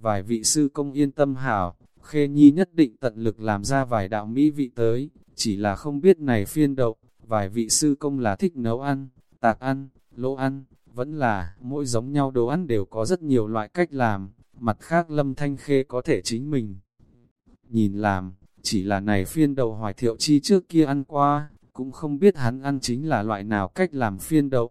Vài vị sư công yên tâm hảo, khê nhi nhất định tận lực làm ra vài đạo mỹ vị tới, chỉ là không biết này phiên đậu, vài vị sư công là thích nấu ăn, tạc ăn, lỗ ăn, vẫn là mỗi giống nhau đồ ăn đều có rất nhiều loại cách làm, mặt khác lâm thanh khê có thể chính mình. Nhìn làm, chỉ là này phiên đầu hoài thiệu chi trước kia ăn qua, cũng không biết hắn ăn chính là loại nào cách làm phiên đậu.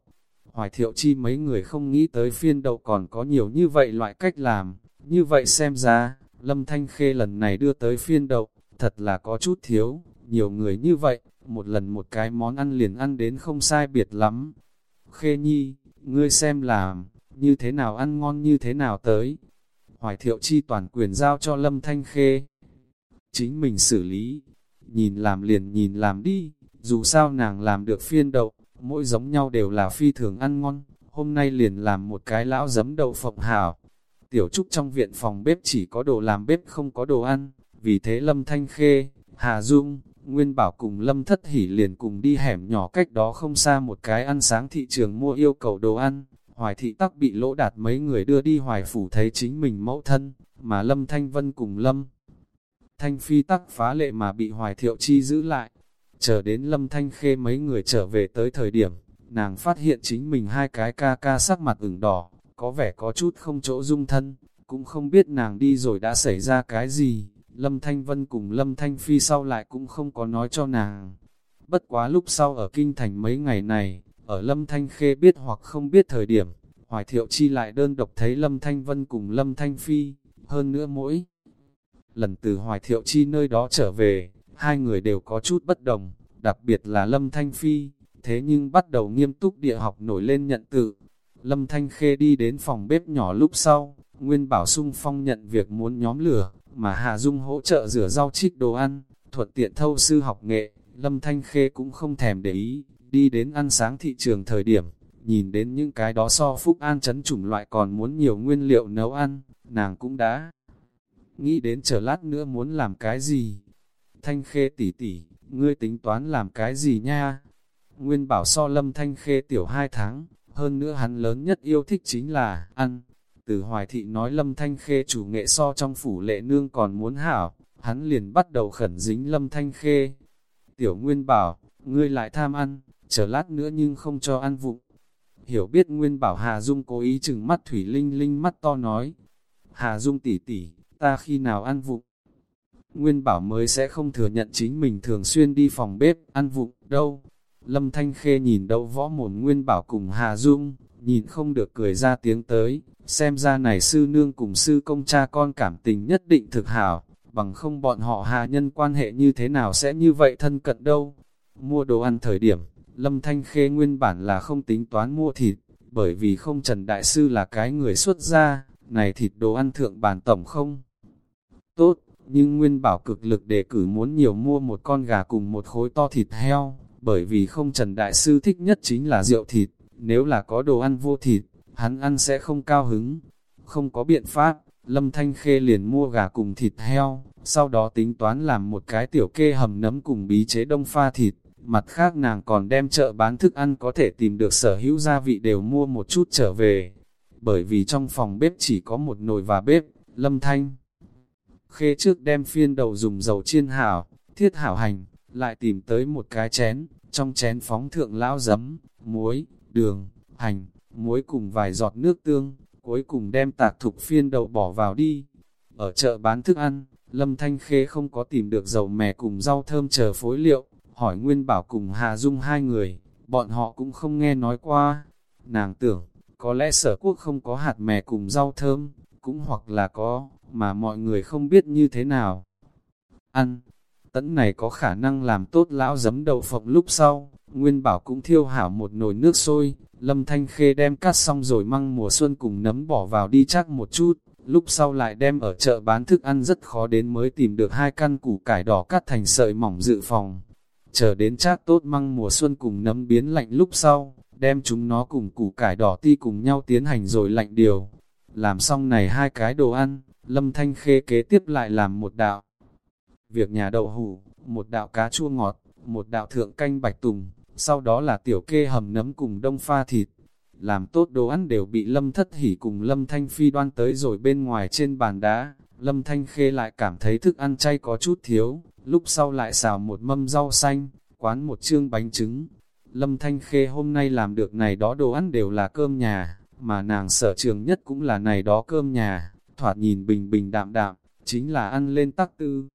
Hoài thiệu chi mấy người không nghĩ tới phiên đậu còn có nhiều như vậy loại cách làm, như vậy xem ra, lâm thanh khê lần này đưa tới phiên đậu, thật là có chút thiếu, nhiều người như vậy, một lần một cái món ăn liền ăn đến không sai biệt lắm. Khê nhi, ngươi xem làm, như thế nào ăn ngon như thế nào tới. Hoài thiệu chi toàn quyền giao cho Lâm Thanh Khê. Chính mình xử lý, nhìn làm liền nhìn làm đi, dù sao nàng làm được phiên đậu, mỗi giống nhau đều là phi thường ăn ngon, hôm nay liền làm một cái lão giấm đậu phộng hảo. Tiểu Trúc trong viện phòng bếp chỉ có đồ làm bếp không có đồ ăn, vì thế Lâm Thanh Khê, Hà Dung, Nguyên Bảo cùng Lâm Thất Hỷ liền cùng đi hẻm nhỏ cách đó không xa một cái ăn sáng thị trường mua yêu cầu đồ ăn. Hoài thị tắc bị lỗ đạt mấy người đưa đi hoài phủ thấy chính mình mẫu thân, mà Lâm Thanh Vân cùng Lâm. Thanh Phi tắc phá lệ mà bị hoài thiệu chi giữ lại. Chờ đến Lâm Thanh Khê mấy người trở về tới thời điểm, nàng phát hiện chính mình hai cái ca ca sắc mặt ửng đỏ, có vẻ có chút không chỗ dung thân, cũng không biết nàng đi rồi đã xảy ra cái gì, Lâm Thanh Vân cùng Lâm Thanh Phi sau lại cũng không có nói cho nàng. Bất quá lúc sau ở Kinh Thành mấy ngày này, ở Lâm Thanh Khê biết hoặc không biết thời điểm, Hoài Thiệu Chi lại đơn độc thấy Lâm Thanh Vân cùng Lâm Thanh Phi, hơn nữa mỗi lần từ Hoài Thiệu Chi nơi đó trở về, hai người đều có chút bất đồng, đặc biệt là Lâm Thanh Phi, thế nhưng bắt đầu nghiêm túc địa học nổi lên nhận tự. Lâm Thanh Khê đi đến phòng bếp nhỏ lúc sau, Nguyên Bảo sung phong nhận việc muốn nhóm lửa, mà Hà Dung hỗ trợ rửa rau trích đồ ăn, thuận tiện thâu sư học nghệ, Lâm Thanh Khê cũng không thèm để ý, đi đến ăn sáng thị trường thời điểm, nhìn đến những cái đó so Phúc An chấn chủng loại còn muốn nhiều nguyên liệu nấu ăn, nàng cũng đã nghĩ đến chờ lát nữa muốn làm cái gì. Thanh Khê tỷ tỷ ngươi tính toán làm cái gì nha? Nguyên bảo so Lâm Thanh Khê tiểu hai tháng, hơn nữa hắn lớn nhất yêu thích chính là ăn. Từ hoài thị nói lâm thanh khê chủ nghệ so trong phủ lệ nương còn muốn hảo, hắn liền bắt đầu khẩn dính lâm thanh khê. Tiểu Nguyên bảo, ngươi lại tham ăn, chờ lát nữa nhưng không cho ăn vụng. Hiểu biết Nguyên bảo Hà Dung cố ý chừng mắt Thủy Linh Linh mắt to nói. Hà Dung tỉ tỉ, ta khi nào ăn vụng? Nguyên bảo mới sẽ không thừa nhận chính mình thường xuyên đi phòng bếp, ăn vụng, đâu. Lâm Thanh Khê nhìn đâu võ mồm Nguyên bảo cùng Hà Dung, nhìn không được cười ra tiếng tới, xem ra này sư nương cùng sư công cha con cảm tình nhất định thực hảo, bằng không bọn họ hà nhân quan hệ như thế nào sẽ như vậy thân cận đâu. Mua đồ ăn thời điểm, Lâm Thanh Khê nguyên bản là không tính toán mua thịt, bởi vì không Trần Đại Sư là cái người xuất gia, này thịt đồ ăn thượng bản tổng không. Tốt, nhưng Nguyên bảo cực lực đề cử muốn nhiều mua một con gà cùng một khối to thịt heo, bởi vì không Trần Đại Sư thích nhất chính là rượu thịt, nếu là có đồ ăn vô thịt, hắn ăn sẽ không cao hứng. Không có biện pháp, Lâm Thanh Khê liền mua gà cùng thịt heo, sau đó tính toán làm một cái tiểu kê hầm nấm cùng bí chế đông pha thịt. Mặt khác nàng còn đem chợ bán thức ăn có thể tìm được sở hữu gia vị đều mua một chút trở về. Bởi vì trong phòng bếp chỉ có một nồi và bếp, Lâm Thanh Khê trước đem phiên đầu dùng dầu chiên hảo, thiết hảo hành, lại tìm tới một cái chén, trong chén phóng thượng lão giấm, muối, đường, hành, muối cùng vài giọt nước tương, cuối cùng đem tạc thục phiên đậu bỏ vào đi. Ở chợ bán thức ăn, Lâm Thanh Khê không có tìm được dầu mè cùng rau thơm chờ phối liệu, hỏi Nguyên Bảo cùng Hà Dung hai người, bọn họ cũng không nghe nói qua. Nàng tưởng, có lẽ sở quốc không có hạt mè cùng rau thơm, cũng hoặc là có, mà mọi người không biết như thế nào. Ăn, tấn này có khả năng làm tốt lão giấm đậu phộng lúc sau, Nguyên Bảo cũng thiêu hảo một nồi nước sôi, Lâm Thanh Khê đem cắt xong rồi măng mùa xuân cùng nấm bỏ vào đi chắc một chút, lúc sau lại đem ở chợ bán thức ăn rất khó đến mới tìm được hai căn củ cải đỏ cắt thành sợi mỏng dự phòng. Chờ đến chắc tốt măng mùa xuân cùng nấm biến lạnh lúc sau, đem chúng nó cùng củ cải đỏ ti cùng nhau tiến hành rồi lạnh điều. Làm xong này hai cái đồ ăn, Lâm Thanh Khê kế tiếp lại làm một đạo. Việc nhà đậu hủ, một đạo cá chua ngọt, một đạo thượng canh bạch tùng, sau đó là tiểu kê hầm nấm cùng đông pha thịt. Làm tốt đồ ăn đều bị Lâm Thất Hỉ cùng Lâm Thanh Phi đoan tới rồi bên ngoài trên bàn đá. Lâm Thanh Khê lại cảm thấy thức ăn chay có chút thiếu, lúc sau lại xào một mâm rau xanh, quán một chương bánh trứng. Lâm Thanh Khê hôm nay làm được này đó đồ ăn đều là cơm nhà, mà nàng sở trường nhất cũng là này đó cơm nhà, thoạt nhìn bình bình đạm đạm, chính là ăn lên tắc tư.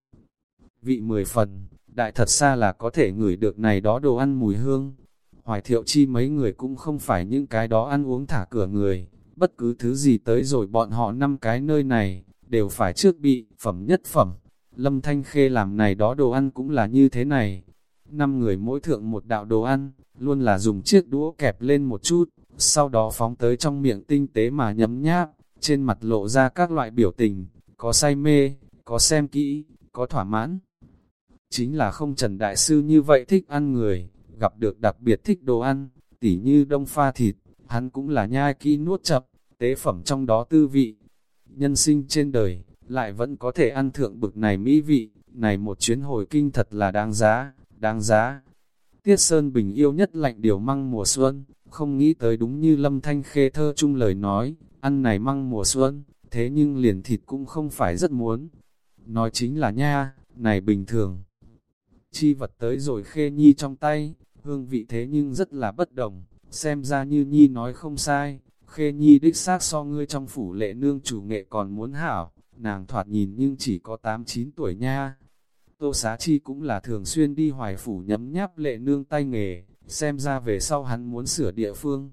Vị mười phần, đại thật xa là có thể ngửi được này đó đồ ăn mùi hương. Hoài thiệu chi mấy người cũng không phải những cái đó ăn uống thả cửa người, bất cứ thứ gì tới rồi bọn họ năm cái nơi này, đều phải trước bị phẩm nhất phẩm. Lâm Thanh Khê làm này đó đồ ăn cũng là như thế này. Năm người mỗi thượng một đạo đồ ăn, luôn là dùng chiếc đũa kẹp lên một chút, sau đó phóng tới trong miệng tinh tế mà nhấm nháp, trên mặt lộ ra các loại biểu tình, có say mê, có xem kỹ, có thỏa mãn. Chính là không Trần Đại Sư như vậy thích ăn người, gặp được đặc biệt thích đồ ăn, tỉ như đông pha thịt, hắn cũng là nhai kỹ nuốt chập, tế phẩm trong đó tư vị. Nhân sinh trên đời, lại vẫn có thể ăn thượng bực này mỹ vị, này một chuyến hồi kinh thật là đáng giá, đáng giá. Tiết Sơn Bình yêu nhất lạnh điều măng mùa xuân, không nghĩ tới đúng như Lâm Thanh Khê thơ chung lời nói, ăn này măng mùa xuân, thế nhưng liền thịt cũng không phải rất muốn. Nói chính là nha, này bình thường. Chi vật tới rồi Khê Nhi trong tay, hương vị thế nhưng rất là bất đồng, xem ra như Nhi nói không sai, Khê Nhi đích xác so ngươi trong phủ lệ nương chủ nghệ còn muốn hảo, nàng thoạt nhìn nhưng chỉ có 8-9 tuổi nha. Tô Xá Chi cũng là thường xuyên đi hoài phủ nhấm nháp lệ nương tay nghề, xem ra về sau hắn muốn sửa địa phương.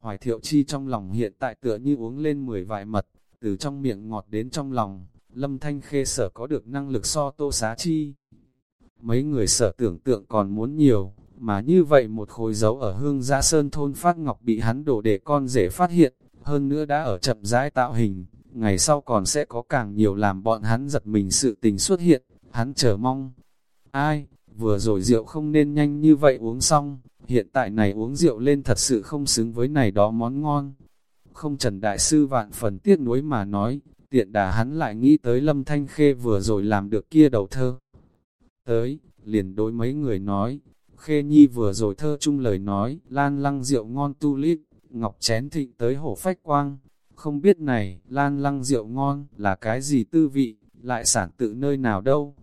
Hoài thiệu chi trong lòng hiện tại tựa như uống lên 10 vại mật, từ trong miệng ngọt đến trong lòng, lâm thanh khê sở có được năng lực so tô xá chi. Mấy người sở tưởng tượng còn muốn nhiều, mà như vậy một khối dấu ở hương giã sơn thôn phát ngọc bị hắn đổ để con rể phát hiện, hơn nữa đã ở chậm rãi tạo hình, ngày sau còn sẽ có càng nhiều làm bọn hắn giật mình sự tình xuất hiện, hắn chờ mong. Ai, vừa rồi rượu không nên nhanh như vậy uống xong, hiện tại này uống rượu lên thật sự không xứng với này đó món ngon. Không Trần Đại Sư vạn phần tiếc nuối mà nói, tiện đà hắn lại nghĩ tới Lâm Thanh Khê vừa rồi làm được kia đầu thơ. Tới, liền đối mấy người nói, Khê Nhi vừa rồi thơ chung lời nói, lan lăng rượu ngon tu lít, ngọc chén thịnh tới hổ phách quang. Không biết này, lan lăng rượu ngon, là cái gì tư vị, lại sản tự nơi nào đâu.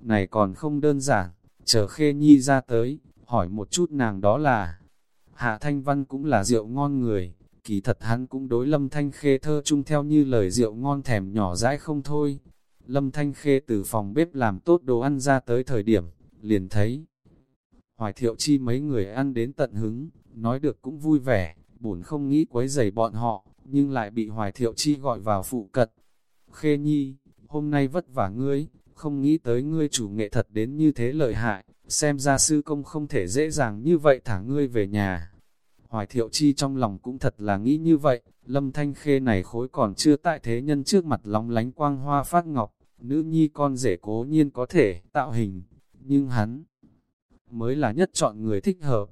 Này còn không đơn giản, chờ Khê Nhi ra tới, hỏi một chút nàng đó là, Hạ Thanh Văn cũng là rượu ngon người, kỳ thật hắn cũng đối Lâm Thanh Khê thơ chung theo như lời rượu ngon thèm nhỏ dãi không thôi. Lâm Thanh Khê từ phòng bếp làm tốt đồ ăn ra tới thời điểm, liền thấy. Hoài thiệu chi mấy người ăn đến tận hứng, nói được cũng vui vẻ, buồn không nghĩ quấy rầy bọn họ, nhưng lại bị Hoài thiệu chi gọi vào phụ cận. Khê nhi, hôm nay vất vả ngươi, không nghĩ tới ngươi chủ nghệ thật đến như thế lợi hại, xem ra sư công không thể dễ dàng như vậy thả ngươi về nhà. Hoài thiệu chi trong lòng cũng thật là nghĩ như vậy, lâm thanh khê này khối còn chưa tại thế nhân trước mặt lóng lánh quang hoa phát ngọc, nữ nhi con rể cố nhiên có thể tạo hình, nhưng hắn mới là nhất chọn người thích hợp.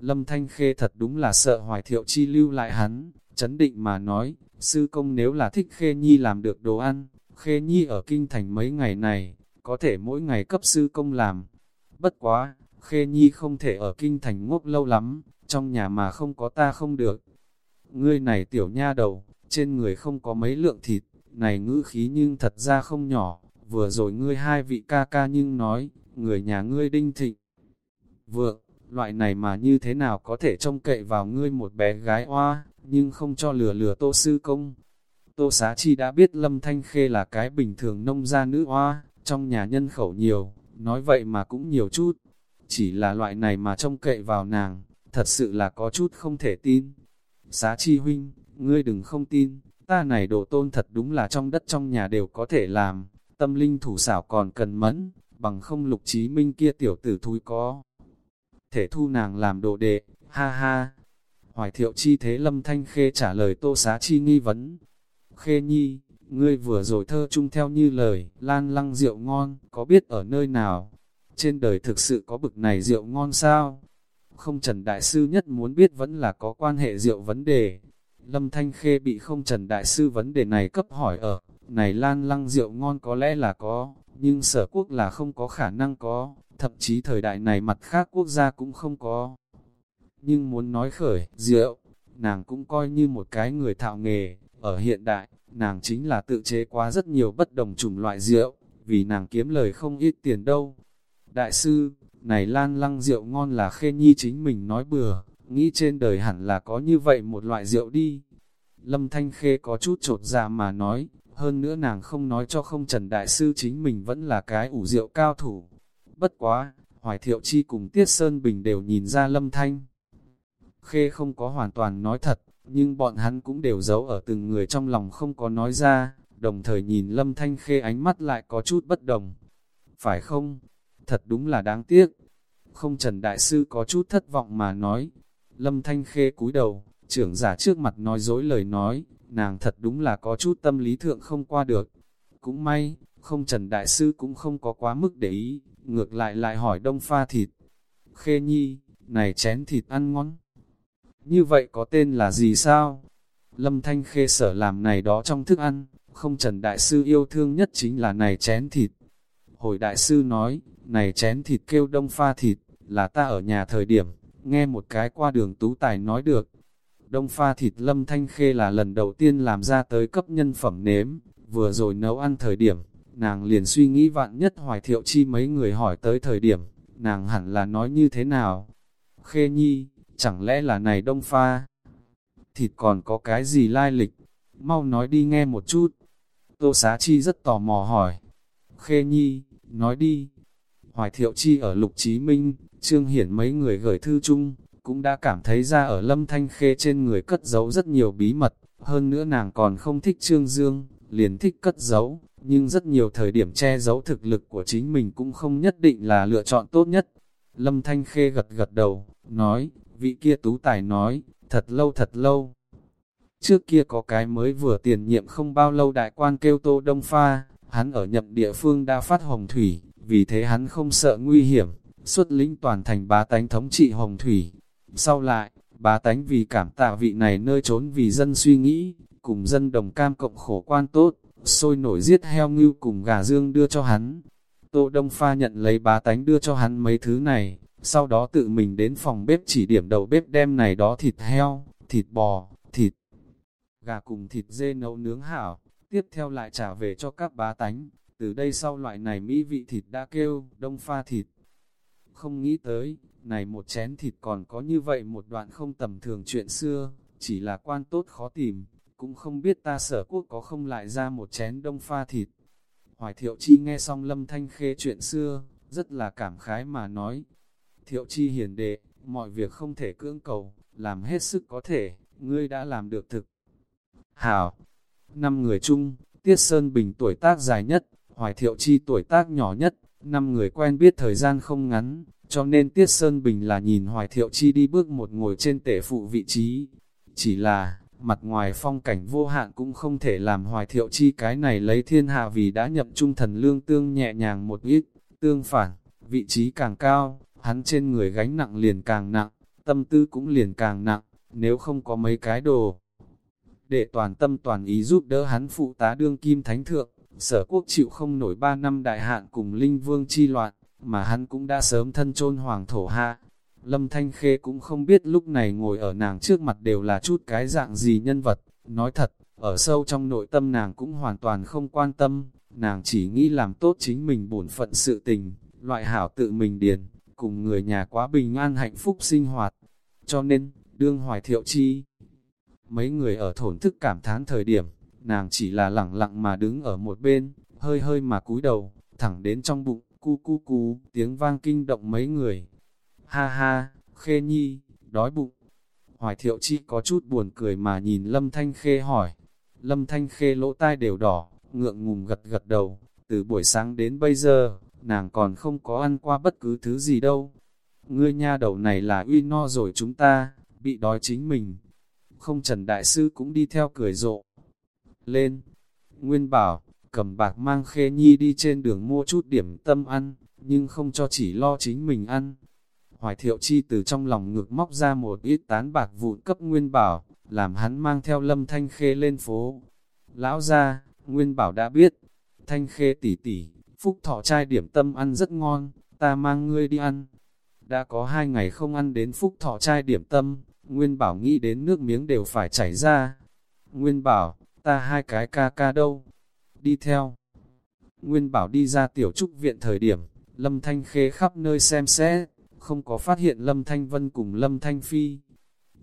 Lâm thanh khê thật đúng là sợ hoài thiệu chi lưu lại hắn, chấn định mà nói, sư công nếu là thích Khê Nhi làm được đồ ăn, Khê Nhi ở kinh thành mấy ngày này, có thể mỗi ngày cấp sư công làm. Bất quá, Khê Nhi không thể ở kinh thành ngốc lâu lắm, trong nhà mà không có ta không được. Ngươi này tiểu nha đầu, trên người không có mấy lượng thịt, này ngữ khí nhưng thật ra không nhỏ, vừa rồi ngươi hai vị ca ca nhưng nói, người nhà ngươi đinh thịnh. Vượng, loại này mà như thế nào có thể trông cậy vào ngươi một bé gái oa, nhưng không cho lừa lừa tô sư công. Tô xá chi đã biết Lâm Thanh Khê là cái bình thường nông gia nữ oa, trong nhà nhân khẩu nhiều, nói vậy mà cũng nhiều chút. Chỉ là loại này mà trông cậy vào nàng, thật sự là có chút không thể tin. Xá chi huynh, ngươi đừng không tin, ta này đồ tôn thật đúng là trong đất trong nhà đều có thể làm, tâm linh thủ xảo còn cần mẫn, bằng không lục trí minh kia tiểu tử thui có. Thể thu nàng làm đồ đệ, ha ha. Hoài thiệu chi thế lâm thanh khê trả lời tô xá chi nghi vấn. Khê nhi, ngươi vừa rồi thơ chung theo như lời, lan lăng rượu ngon, có biết ở nơi nào? Trên đời thực sự có bực này rượu ngon sao? Không Trần Đại Sư nhất muốn biết vẫn là có quan hệ rượu vấn đề. Lâm Thanh Khê bị không Trần Đại Sư vấn đề này cấp hỏi ở, này lan lăng rượu ngon có lẽ là có, nhưng sở quốc là không có khả năng có, thậm chí thời đại này mặt khác quốc gia cũng không có. Nhưng muốn nói khởi, rượu, nàng cũng coi như một cái người thạo nghề, ở hiện đại, nàng chính là tự chế quá rất nhiều bất đồng chủng loại rượu, vì nàng kiếm lời không ít tiền đâu. Đại sư, này lan lăng rượu ngon là khê nhi chính mình nói bừa, nghĩ trên đời hẳn là có như vậy một loại rượu đi. Lâm Thanh Khê có chút trột dạ mà nói, hơn nữa nàng không nói cho không Trần Đại Sư chính mình vẫn là cái ủ rượu cao thủ. Bất quá, Hoài Thiệu Chi cùng Tiết Sơn Bình đều nhìn ra Lâm Thanh. Khê không có hoàn toàn nói thật, nhưng bọn hắn cũng đều giấu ở từng người trong lòng không có nói ra, đồng thời nhìn Lâm Thanh Khê ánh mắt lại có chút bất đồng. Phải không? Thật đúng là đáng tiếc. Không Trần Đại Sư có chút thất vọng mà nói. Lâm Thanh Khê cúi đầu, trưởng giả trước mặt nói dối lời nói, nàng thật đúng là có chút tâm lý thượng không qua được. Cũng may, không Trần Đại Sư cũng không có quá mức để ý, ngược lại lại hỏi đông pha thịt. Khê Nhi, này chén thịt ăn ngon. Như vậy có tên là gì sao? Lâm Thanh Khê sở làm này đó trong thức ăn, không Trần Đại Sư yêu thương nhất chính là này chén thịt. Hồi Đại Sư nói, này chén thịt kêu đông pha thịt, là ta ở nhà thời điểm, nghe một cái qua đường tú tài nói được. Đông pha thịt Lâm Thanh Khê là lần đầu tiên làm ra tới cấp nhân phẩm nếm, vừa rồi nấu ăn thời điểm, nàng liền suy nghĩ vạn nhất hoài thiệu chi mấy người hỏi tới thời điểm, nàng hẳn là nói như thế nào? Khê nhi, chẳng lẽ là này đông pha? Thịt còn có cái gì lai lịch? Mau nói đi nghe một chút. Tô xá chi rất tò mò hỏi. Khê nhi, nói đi. Hoài thiệu chi ở lục chí minh, trương hiển mấy người gửi thư chung, cũng đã cảm thấy ra ở lâm thanh khê trên người cất giấu rất nhiều bí mật, hơn nữa nàng còn không thích trương dương, liền thích cất giấu, nhưng rất nhiều thời điểm che giấu thực lực của chính mình cũng không nhất định là lựa chọn tốt nhất. Lâm Thanh Khê gật gật đầu, nói, vị kia tú tài nói, thật lâu thật lâu. Trước kia có cái mới vừa tiền nhiệm không bao lâu đại quan kêu tô đông pha, hắn ở nhậm địa phương đã phát hồng thủy, vì thế hắn không sợ nguy hiểm, xuất lĩnh toàn thành bá tánh thống trị hồng thủy. Sau lại, bá tánh vì cảm tạ vị này nơi trốn vì dân suy nghĩ, cùng dân đồng cam cộng khổ quan tốt, sôi nổi giết heo ngưu cùng gà dương đưa cho hắn. Tô Đông Pha nhận lấy bá tánh đưa cho hắn mấy thứ này, sau đó tự mình đến phòng bếp chỉ điểm đầu bếp đem này đó thịt heo, thịt bò, thịt gà cùng thịt dê nấu nướng hảo, tiếp theo lại trả về cho các bá tánh. Từ đây sau loại này mỹ vị thịt đã kêu, đông pha thịt. Không nghĩ tới, này một chén thịt còn có như vậy một đoạn không tầm thường chuyện xưa, chỉ là quan tốt khó tìm, cũng không biết ta sở quốc có không lại ra một chén đông pha thịt. Hoài thiệu chi nghe xong lâm thanh khê chuyện xưa, rất là cảm khái mà nói. Thiệu chi hiền đệ, mọi việc không thể cưỡng cầu, làm hết sức có thể, ngươi đã làm được thực. Hảo, năm người chung, Tiết Sơn Bình tuổi tác dài nhất, Hoài Thiệu Chi tuổi tác nhỏ nhất, năm người quen biết thời gian không ngắn, cho nên Tiết Sơn Bình là nhìn Hoài Thiệu Chi đi bước một ngồi trên tể phụ vị trí. Chỉ là, mặt ngoài phong cảnh vô hạn cũng không thể làm Hoài Thiệu Chi cái này lấy thiên hạ vì đã nhậm trung thần lương tương nhẹ nhàng một ít, tương phản, vị trí càng cao, hắn trên người gánh nặng liền càng nặng, tâm tư cũng liền càng nặng, nếu không có mấy cái đồ để toàn tâm toàn ý giúp đỡ hắn phụ tá đương kim thánh thượng, sở quốc chịu không nổi ba năm đại hạn cùng linh vương chi loạn, mà hắn cũng đã sớm thân chôn hoàng thổ hạ. Lâm Thanh Khê cũng không biết lúc này ngồi ở nàng trước mặt đều là chút cái dạng gì nhân vật, nói thật, ở sâu trong nội tâm nàng cũng hoàn toàn không quan tâm, nàng chỉ nghĩ làm tốt chính mình bổn phận sự tình, loại hảo tự mình điền, cùng người nhà quá bình an hạnh phúc sinh hoạt. Cho nên, đương hoài thiệu chi, mấy người ở thổn thức cảm thán thời điểm, nàng chỉ là lặng lặng mà đứng ở một bên, hơi hơi mà cúi đầu, thẳng đến trong bụng, cu cu cu, tiếng vang kinh động mấy người. Ha ha, khê nhi, đói bụng. Hoài thiệu chi có chút buồn cười mà nhìn Lâm Thanh Khê hỏi. Lâm Thanh Khê lỗ tai đều đỏ, ngượng ngùng gật gật đầu. Từ buổi sáng đến bây giờ, nàng còn không có ăn qua bất cứ thứ gì đâu. Ngươi nha đầu này là uy no rồi chúng ta, bị đói chính mình. Không Trần Đại Sư cũng đi theo cười rộ. Lên, Nguyên bảo, cầm bạc mang khê nhi đi trên đường mua chút điểm tâm ăn, nhưng không cho chỉ lo chính mình ăn. Hoài thiệu chi từ trong lòng ngực móc ra một ít tán bạc vụn cấp Nguyên bảo, làm hắn mang theo lâm thanh khê lên phố. Lão ra, Nguyên bảo đã biết, thanh khê tỉ tỉ, phúc thọ trai điểm tâm ăn rất ngon, ta mang ngươi đi ăn. Đã có hai ngày không ăn đến phúc thọ trai điểm tâm, Nguyên bảo nghĩ đến nước miếng đều phải chảy ra. Nguyên bảo, ta hai cái ca ca đâu? Đi theo. Nguyên bảo đi ra tiểu trúc viện thời điểm, Lâm Thanh Khê khắp nơi xem xét, không có phát hiện Lâm Thanh Vân cùng Lâm Thanh Phi.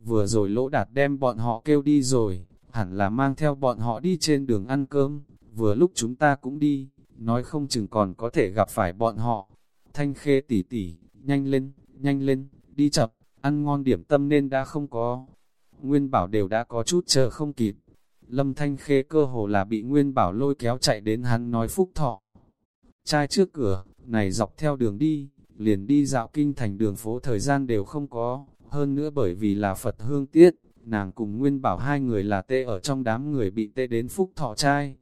Vừa rồi lỗ đạt đem bọn họ kêu đi rồi, hẳn là mang theo bọn họ đi trên đường ăn cơm, vừa lúc chúng ta cũng đi, nói không chừng còn có thể gặp phải bọn họ. Thanh Khê tỉ tỉ, nhanh lên, nhanh lên, đi chậm, ăn ngon điểm tâm nên đã không có. Nguyên bảo đều đã có chút chờ không kịp. Lâm Thanh Khê cơ hồ là bị Nguyên bảo lôi kéo chạy đến hắn nói phúc thọ. Trai trước cửa, này dọc theo đường đi, liền đi dạo kinh thành đường phố thời gian đều không có, hơn nữa bởi vì là Phật hương tiết, nàng cùng Nguyên bảo hai người là tê ở trong đám người bị tê đến phúc thọ trai.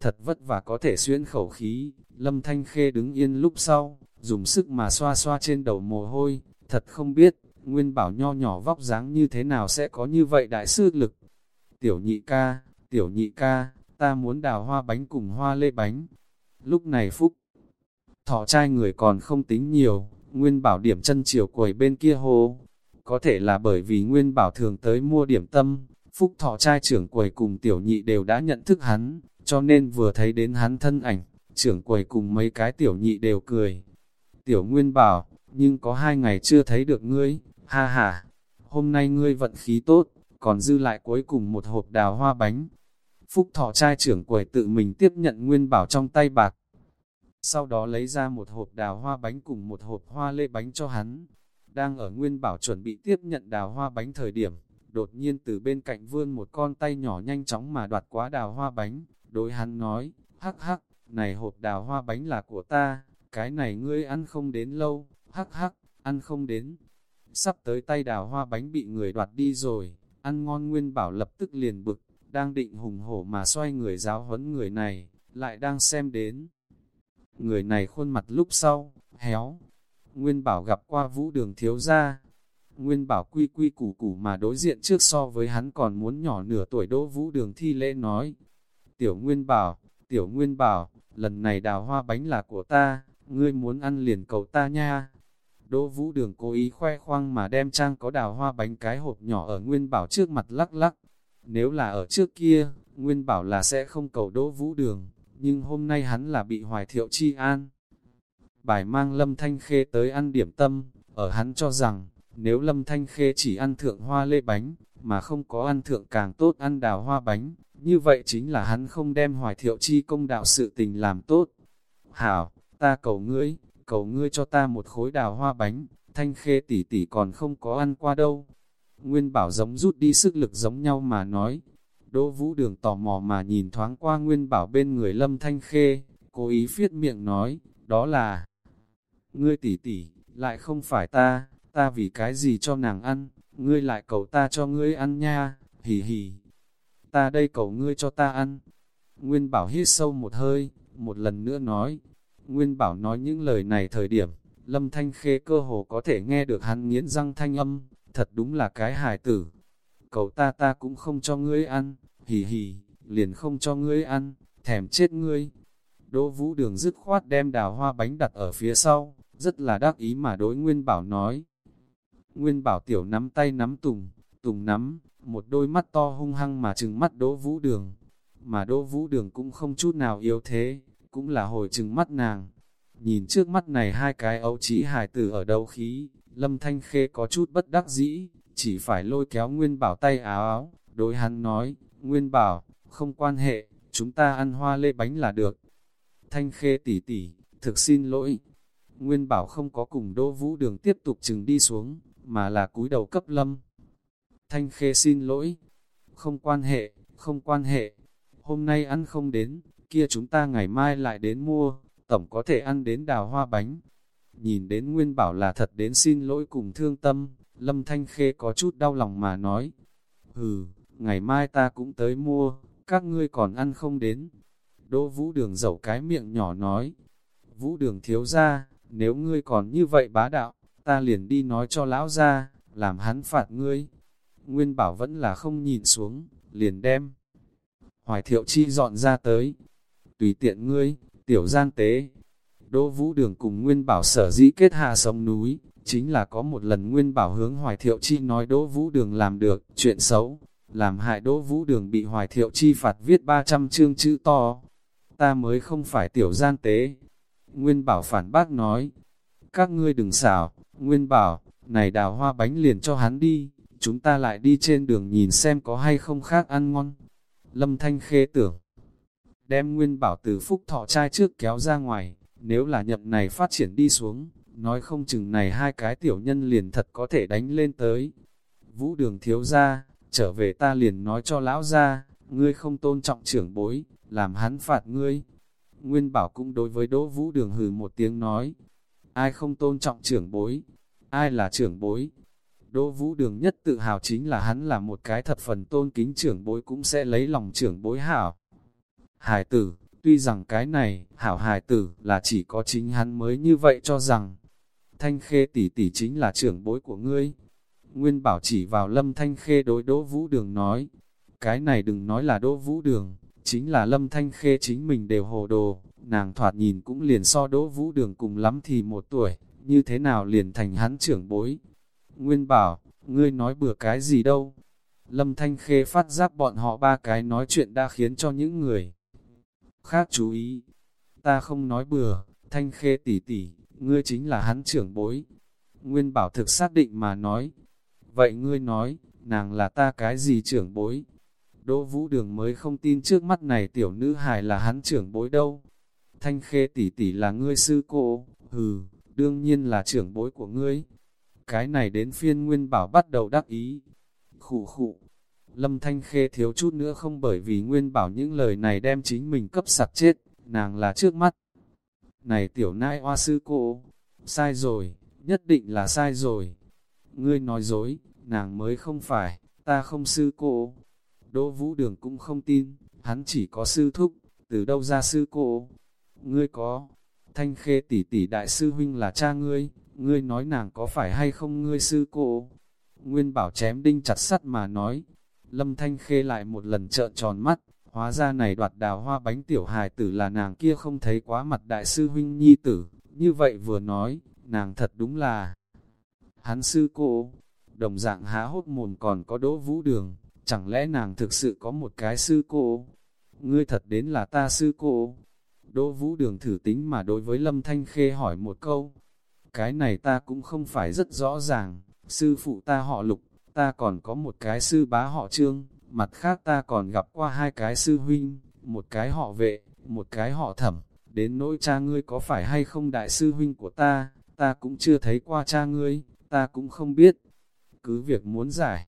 Thật vất vả có thể xuyên khẩu khí, Lâm Thanh Khê đứng yên lúc sau, dùng sức mà xoa xoa trên đầu mồ hôi, thật không biết, Nguyên bảo nho nhỏ vóc dáng như thế nào sẽ có như vậy đại sư lực. Tiểu nhị ca, tiểu nhị ca, ta muốn đào hoa bánh cùng hoa lê bánh. Lúc này Phúc, thọ trai người còn không tính nhiều, Nguyên bảo điểm chân chiều quầy bên kia hồ. Có thể là bởi vì Nguyên bảo thường tới mua điểm tâm, Phúc thọ trai trưởng quầy cùng tiểu nhị đều đã nhận thức hắn, cho nên vừa thấy đến hắn thân ảnh, trưởng quầy cùng mấy cái tiểu nhị đều cười. Tiểu Nguyên bảo, nhưng có hai ngày chưa thấy được ngươi, ha ha, hôm nay ngươi vận khí tốt, còn dư lại cuối cùng một hộp đào hoa bánh. Phúc thọ trai trưởng quầy tự mình tiếp nhận nguyên bảo trong tay bạc. Sau đó lấy ra một hộp đào hoa bánh cùng một hộp hoa lê bánh cho hắn. Đang ở nguyên bảo chuẩn bị tiếp nhận đào hoa bánh thời điểm, đột nhiên từ bên cạnh vươn một con tay nhỏ nhanh chóng mà đoạt quá đào hoa bánh. Đối hắn nói, hắc hắc, này hộp đào hoa bánh là của ta, cái này ngươi ăn không đến lâu, hắc hắc, ăn không đến. Sắp tới tay đào hoa bánh bị người đoạt đi rồi, ăn ngon nguyên bảo lập tức liền bực, đang định hùng hổ mà xoay người giáo huấn người này, lại đang xem đến. Người này khuôn mặt lúc sau, héo. Nguyên bảo gặp qua vũ đường thiếu gia. Nguyên bảo quy quy củ củ mà đối diện trước so với hắn còn muốn nhỏ nửa tuổi đỗ vũ đường thi lễ nói. Tiểu Nguyên bảo, Tiểu Nguyên bảo, lần này đào hoa bánh là của ta, ngươi muốn ăn liền cầu ta nha. Đỗ Vũ Đường cố ý khoe khoang mà đem trang có đào hoa bánh cái hộp nhỏ ở Nguyên Bảo trước mặt lắc lắc. Nếu là ở trước kia, Nguyên Bảo là sẽ không cầu Đỗ Vũ Đường, nhưng hôm nay hắn là bị Hoài Thiệu Chi an. Bài mang Lâm Thanh Khê tới ăn điểm tâm, ở hắn cho rằng, nếu Lâm Thanh Khê chỉ ăn thượng hoa lê bánh, mà không có ăn thượng càng tốt ăn đào hoa bánh, như vậy chính là hắn không đem Hoài Thiệu Chi công đạo sự tình làm tốt. Hảo, ta cầu ngươi, cầu ngươi cho ta một khối đào hoa bánh, thanh khê tỷ tỷ còn không có ăn qua đâu. Nguyên bảo giống rút đi sức lực giống nhau mà nói. Đỗ vũ đường tò mò mà nhìn thoáng qua Nguyên bảo bên người lâm thanh khê, cố ý phiết miệng nói, đó là Ngươi tỷ tỷ, lại không phải ta, ta vì cái gì cho nàng ăn, ngươi lại cầu ta cho ngươi ăn nha, hì hì. Ta đây cầu ngươi cho ta ăn. Nguyên bảo hít sâu một hơi, một lần nữa nói, Nguyên Bảo nói những lời này thời điểm, Lâm Thanh Khê cơ hồ có thể nghe được hắn nghiến răng thanh âm, thật đúng là cái hài tử. Cầu ta ta cũng không cho ngươi ăn, hì hì, liền không cho ngươi ăn, thèm chết ngươi. Đỗ Vũ Đường dứt khoát đem đào hoa bánh đặt ở phía sau, rất là đắc ý mà đối Nguyên Bảo nói. Nguyên Bảo tiểu nắm tay nắm Tùng, Tùng nắm, một đôi mắt to hung hăng mà trừng mắt Đỗ Vũ Đường. Mà Đỗ Vũ Đường cũng không chút nào yếu thế, cũng là hồi trừng mắt nàng. Nhìn trước mắt này hai cái ấu chỉ hài tử ở đầu khí, Lâm Thanh Khê có chút bất đắc dĩ, chỉ phải lôi kéo Nguyên Bảo tay áo áo, đối hắn nói, Nguyên Bảo, không quan hệ, chúng ta ăn hoa lê bánh là được. Thanh Khê tỷ tỷ, thực xin lỗi. Nguyên Bảo không có cùng Đỗ Vũ Đường tiếp tục chừng đi xuống, mà là cúi đầu cấp Lâm. Thanh Khê xin lỗi. Không quan hệ, không quan hệ. Hôm nay ăn không đến, kia chúng ta ngày mai lại đến mua, tổng có thể ăn đến đào hoa bánh. Nhìn đến Nguyên Bảo là thật đến xin lỗi cùng thương tâm, Lâm Thanh Khê có chút đau lòng mà nói. Hừ, ngày mai ta cũng tới mua, các ngươi còn ăn không đến. Đỗ Vũ Đường dẩu cái miệng nhỏ nói. Vũ Đường thiếu ra, nếu ngươi còn như vậy bá đạo, ta liền đi nói cho lão ra, làm hắn phạt ngươi. Nguyên Bảo vẫn là không nhìn xuống, liền đem. Hoài thiệu chi dọn ra tới. Tùy tiện ngươi, tiểu gian tế. Đỗ Vũ Đường cùng Nguyên Bảo sở dĩ kết hạ sông núi, chính là có một lần Nguyên Bảo hướng Hoài Thiệu Chi nói Đỗ Vũ Đường làm được, chuyện xấu, làm hại Đỗ Vũ Đường bị Hoài Thiệu Chi phạt viết 300 chương chữ to. Ta mới không phải tiểu gian tế. Nguyên Bảo phản bác nói, các ngươi đừng xảo, Nguyên Bảo, này đào hoa bánh liền cho hắn đi, chúng ta lại đi trên đường nhìn xem có hay không khác ăn ngon. Lâm Thanh Khê tưởng, đem Nguyên Bảo từ phúc thọ trai trước kéo ra ngoài, nếu là nhậm này phát triển đi xuống, nói không chừng này hai cái tiểu nhân liền thật có thể đánh lên tới. Vũ đường thiếu ra, trở về ta liền nói cho lão ra, ngươi không tôn trọng trưởng bối, làm hắn phạt ngươi. Nguyên bảo cũng đối với Đỗ Vũ Đường hừ một tiếng nói, ai không tôn trọng trưởng bối, ai là trưởng bối. Đỗ Vũ Đường nhất tự hào chính là hắn là một cái thập phần tôn kính trưởng bối cũng sẽ lấy lòng trưởng bối hảo. Hải tử, tuy rằng cái này, hảo hải tử, là chỉ có chính hắn mới như vậy cho rằng, Thanh Khê tỷ tỷ chính là trưởng bối của ngươi. Nguyên Bảo chỉ vào Lâm Thanh Khê đối Đỗ Vũ Đường nói, cái này đừng nói là Đỗ Vũ Đường, chính là Lâm Thanh Khê chính mình đều hồ đồ, nàng thoạt nhìn cũng liền so Đỗ Vũ Đường cùng lắm thì một tuổi, như thế nào liền thành hắn trưởng bối. Nguyên Bảo, ngươi nói bừa cái gì đâu? Lâm Thanh Khê phát giác bọn họ ba cái nói chuyện đã khiến cho những người khác chú ý. Ta không nói bừa, Thanh Khê tỷ tỷ, ngươi chính là hắn trưởng bối. Nguyên bảo thực xác định mà nói, vậy ngươi nói, nàng là ta cái gì trưởng bối? Đỗ Vũ Đường mới không tin trước mắt này tiểu nữ hài là hắn trưởng bối đâu. Thanh khê tỷ tỷ là ngươi sư cô, hừ, đương nhiên là trưởng bối của ngươi. Cái này đến phiên Nguyên Bảo bắt đầu đắc ý. Khụ khụ, Lâm Thanh khê thiếu chút nữa không bởi vì Nguyên Bảo những lời này đem chính mình cấp sặc chết, nàng là trước mắt. Này tiểu nai oa sư cô, sai rồi, nhất định là sai rồi. Ngươi nói dối, nàng mới không phải, ta không sư cô. Đỗ Vũ Đường cũng không tin, hắn chỉ có sư thúc, từ đâu ra sư cô. Ngươi có, thanh khê tỷ tỷ đại sư huynh là cha ngươi, ngươi nói nàng có phải hay không ngươi sư cô. Nguyên bảo chém đinh chặt sắt mà nói, lâm thanh khê lại một lần trợn tròn mắt, hóa ra này đoạt đào hoa bánh tiểu hài tử là nàng kia không thấy quá mặt đại sư huynh nhi tử, như vậy vừa nói, nàng thật đúng là hắn sư cô, đồng dạng há hốt mồm còn có đỗ vũ đường, chẳng lẽ nàng thực sự có một cái sư cô, ngươi thật đến là ta sư cô. Đỗ vũ đường thử tính mà đối với Lâm Thanh Khê hỏi một câu, cái này ta cũng không phải rất rõ ràng, sư phụ ta họ lục, ta còn có một cái sư bá họ trương, mặt khác ta còn gặp qua hai cái sư huynh, một cái họ vệ, một cái họ thẩm, đến nỗi cha ngươi có phải hay không đại sư huynh của ta, ta cũng chưa thấy qua cha ngươi, ta cũng không biết. Cứ việc muốn giải.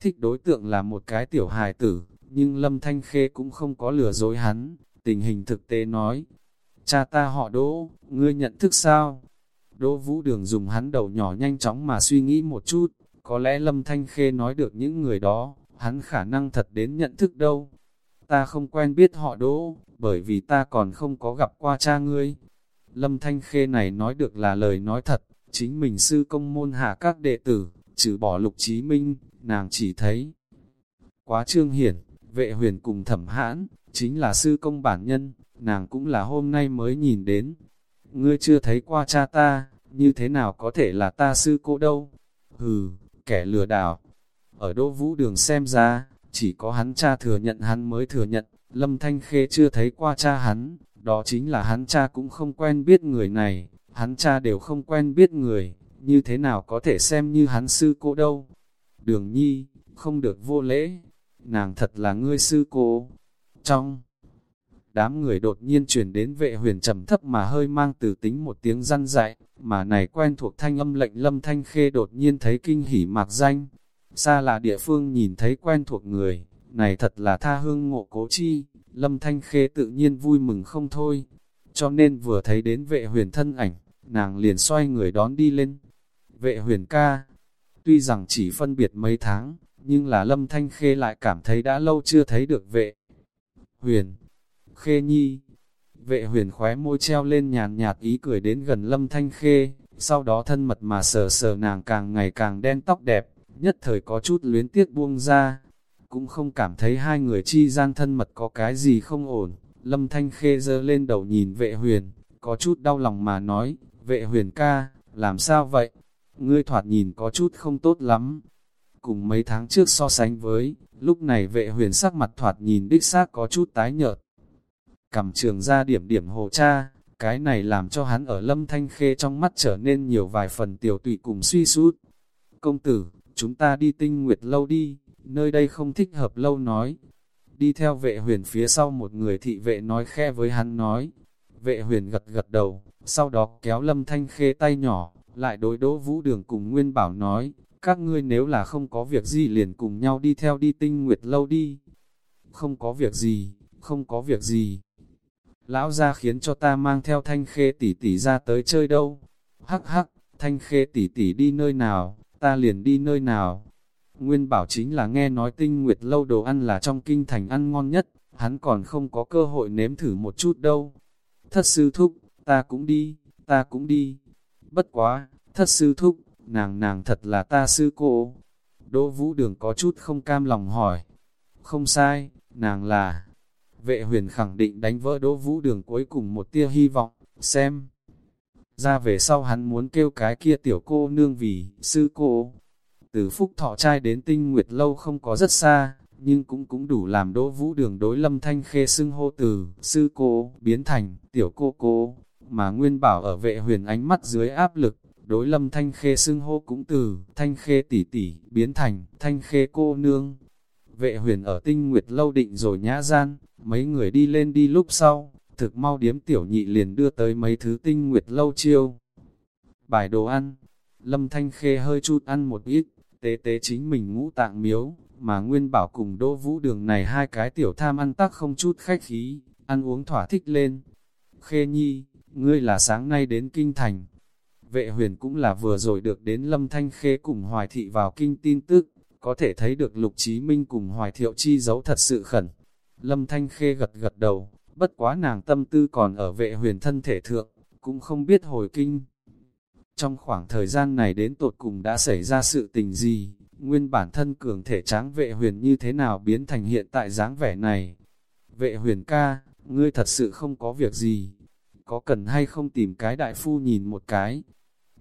Thích đối tượng là một cái tiểu hài tử, nhưng Lâm Thanh Khê cũng không có lừa dối hắn, tình hình thực tế nói. Cha ta họ Đỗ, ngươi nhận thức sao? Đỗ Vũ Đường dùng hắn đầu nhỏ nhanh chóng mà suy nghĩ một chút, có lẽ Lâm Thanh Khê nói được những người đó, hắn khả năng thật đến nhận thức đâu. Ta không quen biết họ Đỗ, bởi vì ta còn không có gặp qua cha ngươi. Lâm Thanh Khê này nói được là lời nói thật, chính mình sư công môn hạ các đệ tử, trừ bỏ lục chí minh, nàng chỉ thấy. Quá trương hiển, vệ huyền cùng thẩm hãn, chính là sư công bản nhân, nàng cũng là hôm nay mới nhìn đến. Ngươi chưa thấy qua cha ta, như thế nào có thể là ta sư cô đâu? Hừ, kẻ lừa đảo. Ở đô Vũ Đường xem ra, chỉ có hắn cha thừa nhận hắn mới thừa nhận, Lâm Thanh Khê chưa thấy qua cha hắn, đó chính là hắn cha cũng không quen biết người này, hắn cha đều không quen biết người, như thế nào có thể xem như hắn sư cô đâu. Đường nhi, không được vô lễ, nàng thật là ngươi sư cô. Trong đám người đột nhiên chuyển đến vệ huyền trầm thấp mà hơi mang từ tính một tiếng răn dạy, mà này quen thuộc thanh âm lệnh lâm thanh khê đột nhiên thấy kinh hỉ mạc danh. Xa là địa phương nhìn thấy quen thuộc người, này thật là tha hương ngộ cố chi, lâm thanh khê tự nhiên vui mừng không thôi. Cho nên vừa thấy đến vệ huyền thân ảnh, nàng liền xoay người đón đi lên. Vệ huyền ca, tuy rằng chỉ phân biệt mấy tháng, nhưng là lâm thanh khê lại cảm thấy đã lâu chưa thấy được vệ. Huyền, khê nhi, vệ huyền khóe môi treo lên nhàn nhạt ý cười đến gần lâm thanh khê, sau đó thân mật mà sờ sờ nàng càng ngày càng đen tóc đẹp, nhất thời có chút luyến tiếc buông ra, cũng không cảm thấy hai người chi gian thân mật có cái gì không ổn, lâm thanh khê dơ lên đầu nhìn vệ huyền, có chút đau lòng mà nói, vệ huyền ca, làm sao vậy? Ngươi thoạt nhìn có chút không tốt lắm, cùng mấy tháng trước so sánh với, lúc này vệ huyền sắc mặt thoạt nhìn đích xác có chút tái nhợt. Cầm trường ra điểm điểm hồ cha, cái này làm cho hắn ở lâm thanh khê trong mắt trở nên nhiều vài phần tiểu tụy cùng suy sút. Công tử, chúng ta đi tinh nguyệt lâu đi, nơi đây không thích hợp lâu nói. Đi theo vệ huyền phía sau một người thị vệ nói khe với hắn nói. Vệ huyền gật gật đầu, sau đó kéo lâm thanh khê tay nhỏ, lại đối đỗ vũ đường cùng Nguyên Bảo nói, các ngươi nếu là không có việc gì liền cùng nhau đi theo đi tinh nguyệt lâu đi. Không có việc gì, không có việc gì. Lão ra khiến cho ta mang theo thanh khê tỷ tỷ ra tới chơi đâu. Hắc hắc, thanh khê tỷ tỷ đi nơi nào, ta liền đi nơi nào. Nguyên bảo chính là nghe nói tinh nguyệt lâu đồ ăn là trong kinh thành ăn ngon nhất, hắn còn không có cơ hội nếm thử một chút đâu. Thất sư thúc, ta cũng đi, ta cũng đi. Bất quá, thất sư thúc, nàng nàng thật là ta sư cô. Đỗ Vũ Đường có chút không cam lòng hỏi. Không sai, nàng là... Vệ huyền khẳng định đánh vỡ Đỗ Vũ Đường cuối cùng một tia hy vọng, xem. Ra về sau hắn muốn kêu cái kia tiểu cô nương vì sư cô. Từ phúc thọ trai đến tinh nguyệt lâu không có rất xa, nhưng cũng cũng đủ làm Đỗ Vũ Đường đối lâm thanh khê xưng hô từ sư cô biến thành tiểu cô cô, mà Nguyên Bảo ở vệ huyền ánh mắt dưới áp lực, đối lâm thanh khê xưng hô cũng từ thanh khê tỷ tỷ biến thành thanh khê cô nương. Vệ huyền ở tinh nguyệt lâu định rồi nhã gian, mấy người đi lên đi lúc sau, thực mau điếm tiểu nhị liền đưa tới mấy thứ tinh nguyệt lâu chiêu. Bài đồ ăn, lâm thanh khê hơi chút ăn một ít, tế tế chính mình ngũ tạng miếu, mà nguyên bảo cùng đỗ vũ đường này hai cái tiểu tham ăn tắc không chút khách khí, ăn uống thỏa thích lên. Khê nhi, ngươi là sáng nay đến kinh thành, Vệ huyền cũng là vừa rồi được đến Lâm Thanh Khê cùng Hoài Thị vào kinh tin tức, có thể thấy được Lục Chí Minh cùng Hoài Thiệu chi giấu thật sự khẩn. Lâm Thanh Khê gật gật đầu, bất quá nàng tâm tư còn ở vệ huyền thân thể thượng, cũng không biết hồi kinh. Trong khoảng thời gian này đến tột cùng đã xảy ra sự tình gì, nguyên bản thân cường thể tráng vệ huyền như thế nào biến thành hiện tại dáng vẻ này. Vệ huyền ca, ngươi thật sự không có việc gì, có cần hay không tìm cái đại phu nhìn một cái,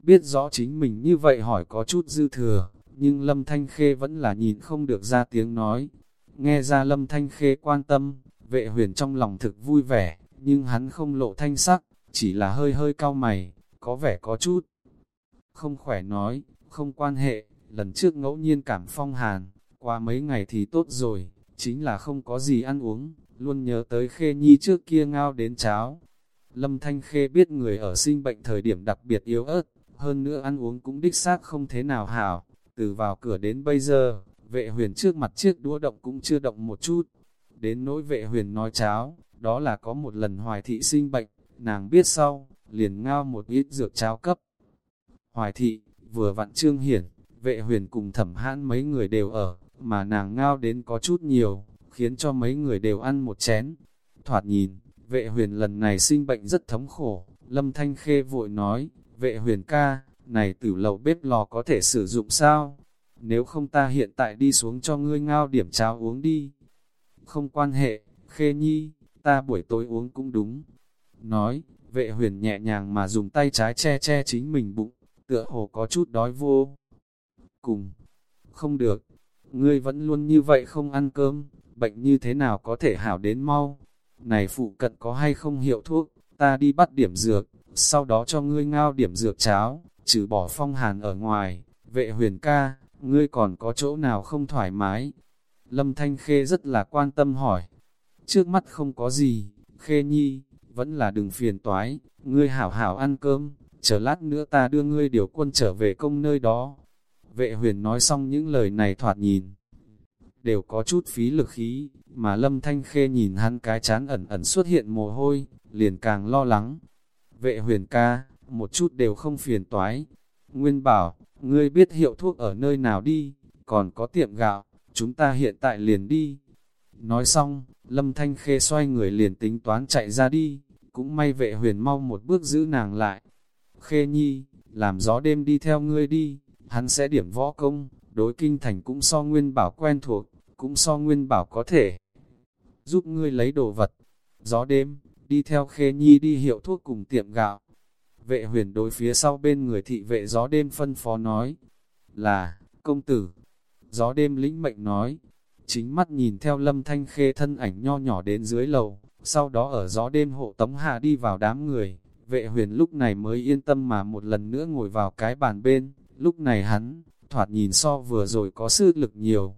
Biết rõ chính mình như vậy hỏi có chút dư thừa, nhưng Lâm Thanh Khê vẫn là nhìn không được ra tiếng nói. Nghe ra Lâm Thanh Khê quan tâm, vệ huyền trong lòng thực vui vẻ, nhưng hắn không lộ thanh sắc, chỉ là hơi hơi cao mày, có vẻ có chút. Không khỏe nói, không quan hệ, lần trước ngẫu nhiên cảm phong hàn, qua mấy ngày thì tốt rồi, chính là không có gì ăn uống, luôn nhớ tới Khê Nhi trước kia ngao đến cháo. Lâm Thanh Khê biết người ở sinh bệnh thời điểm đặc biệt yếu ớt, hơn nữa ăn uống cũng đích xác không thế nào hảo, từ vào cửa đến bây giờ, vệ huyền trước mặt chiếc đũa động cũng chưa động một chút. Đến nỗi vệ huyền nói cháo, đó là có một lần hoài thị sinh bệnh, nàng biết sau, liền ngao một ít dược cháo cấp. Hoài thị, vừa vặn trương hiển, vệ huyền cùng thẩm hãn mấy người đều ở, mà nàng ngao đến có chút nhiều, khiến cho mấy người đều ăn một chén. Thoạt nhìn, vệ huyền lần này sinh bệnh rất thống khổ, lâm thanh khê vội nói, Vệ huyền ca, này tử lầu bếp lò có thể sử dụng sao? Nếu không ta hiện tại đi xuống cho ngươi ngao điểm cháo uống đi. Không quan hệ, khê nhi, ta buổi tối uống cũng đúng. Nói, vệ huyền nhẹ nhàng mà dùng tay trái che che chính mình bụng, tựa hồ có chút đói vô. Cùng, không được, ngươi vẫn luôn như vậy không ăn cơm, bệnh như thế nào có thể hảo đến mau. Này phụ cận có hay không hiệu thuốc, ta đi bắt điểm dược, sau đó cho ngươi ngao điểm dược cháo, trừ bỏ phong hàn ở ngoài, vệ huyền ca, ngươi còn có chỗ nào không thoải mái? Lâm Thanh Khê rất là quan tâm hỏi. Trước mắt không có gì, Khê Nhi, vẫn là đừng phiền toái, ngươi hảo hảo ăn cơm, chờ lát nữa ta đưa ngươi điều quân trở về công nơi đó. Vệ huyền nói xong những lời này thoạt nhìn, đều có chút phí lực khí, mà Lâm Thanh Khê nhìn hắn cái chán ẩn ẩn xuất hiện mồ hôi, liền càng lo lắng. Vệ huyền ca, một chút đều không phiền toái. Nguyên bảo, ngươi biết hiệu thuốc ở nơi nào đi, còn có tiệm gạo, chúng ta hiện tại liền đi. Nói xong, Lâm Thanh Khê xoay người liền tính toán chạy ra đi, cũng may vệ huyền mau một bước giữ nàng lại. Khê nhi, làm gió đêm đi theo ngươi đi, hắn sẽ điểm võ công, đối kinh thành cũng so nguyên bảo quen thuộc, cũng so nguyên bảo có thể giúp ngươi lấy đồ vật. Gió đêm, đi theo khê nhi đi hiệu thuốc cùng tiệm gạo. Vệ huyền đối phía sau bên người thị vệ gió đêm phân phó nói, là, công tử. Gió đêm lĩnh mệnh nói, chính mắt nhìn theo lâm thanh khê thân ảnh nho nhỏ đến dưới lầu, sau đó ở gió đêm hộ tống hạ đi vào đám người, vệ huyền lúc này mới yên tâm mà một lần nữa ngồi vào cái bàn bên, lúc này hắn, thoạt nhìn so vừa rồi có sức lực nhiều,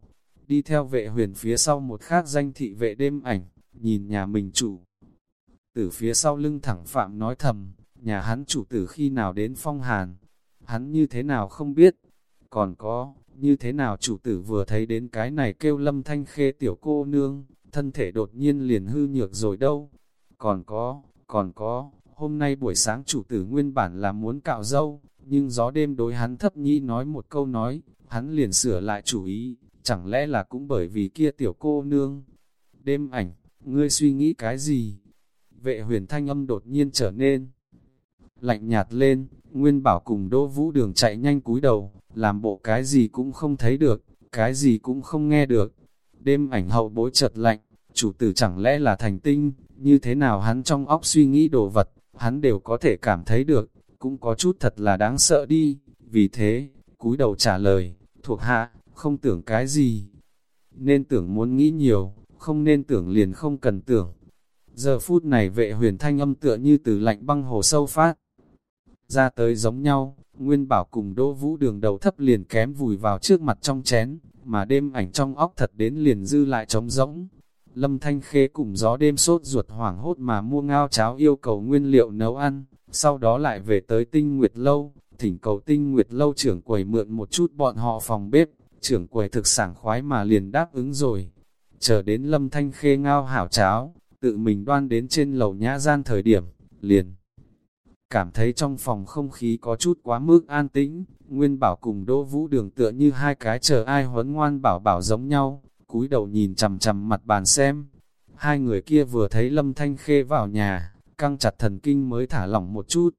đi theo vệ huyền phía sau một khác danh thị vệ đêm ảnh, nhìn nhà mình chủ. Từ phía sau lưng thẳng phạm nói thầm, nhà hắn chủ tử khi nào đến phong hàn, hắn như thế nào không biết, còn có, như thế nào chủ tử vừa thấy đến cái này kêu lâm thanh khê tiểu cô nương, thân thể đột nhiên liền hư nhược rồi đâu. Còn có, còn có, hôm nay buổi sáng chủ tử nguyên bản là muốn cạo dâu, nhưng gió đêm đối hắn thấp nhĩ nói một câu nói, hắn liền sửa lại chủ ý, chẳng lẽ là cũng bởi vì kia tiểu cô nương. Đêm ảnh, ngươi suy nghĩ cái gì? Vệ huyền thanh âm đột nhiên trở nên lạnh nhạt lên, Nguyên Bảo cùng Đỗ Vũ Đường chạy nhanh cúi đầu, làm bộ cái gì cũng không thấy được, cái gì cũng không nghe được. Đêm ảnh hậu bối chợt lạnh, chủ tử chẳng lẽ là thành tinh, như thế nào hắn trong óc suy nghĩ đồ vật, hắn đều có thể cảm thấy được, cũng có chút thật là đáng sợ đi, vì thế, cúi đầu trả lời, thuộc hạ, không tưởng cái gì. Nên tưởng muốn nghĩ nhiều, không nên tưởng liền không cần tưởng. Giờ phút này vệ huyền thanh âm tựa như từ lạnh băng hồ sâu phát. Ra tới giống nhau, Nguyên Bảo cùng Đỗ Vũ đường đầu thấp liền kém vùi vào trước mặt trong chén, mà đêm ảnh trong óc thật đến liền dư lại trống rỗng. Lâm Thanh Khê cùng gió đêm sốt ruột hoảng hốt mà mua ngao cháo yêu cầu nguyên liệu nấu ăn, sau đó lại về tới tinh nguyệt lâu, thỉnh cầu tinh nguyệt lâu trưởng quầy mượn một chút bọn họ phòng bếp, trưởng quầy thực sảng khoái mà liền đáp ứng rồi. Chờ đến lâm thanh khê ngao hảo cháo, tự mình đoan đến trên lầu nhã gian thời điểm, liền. Cảm thấy trong phòng không khí có chút quá mức an tĩnh, Nguyên Bảo cùng Đỗ Vũ Đường tựa như hai cái chờ ai huấn ngoan bảo bảo giống nhau, cúi đầu nhìn chằm chằm mặt bàn xem. Hai người kia vừa thấy Lâm Thanh Khê vào nhà, căng chặt thần kinh mới thả lỏng một chút.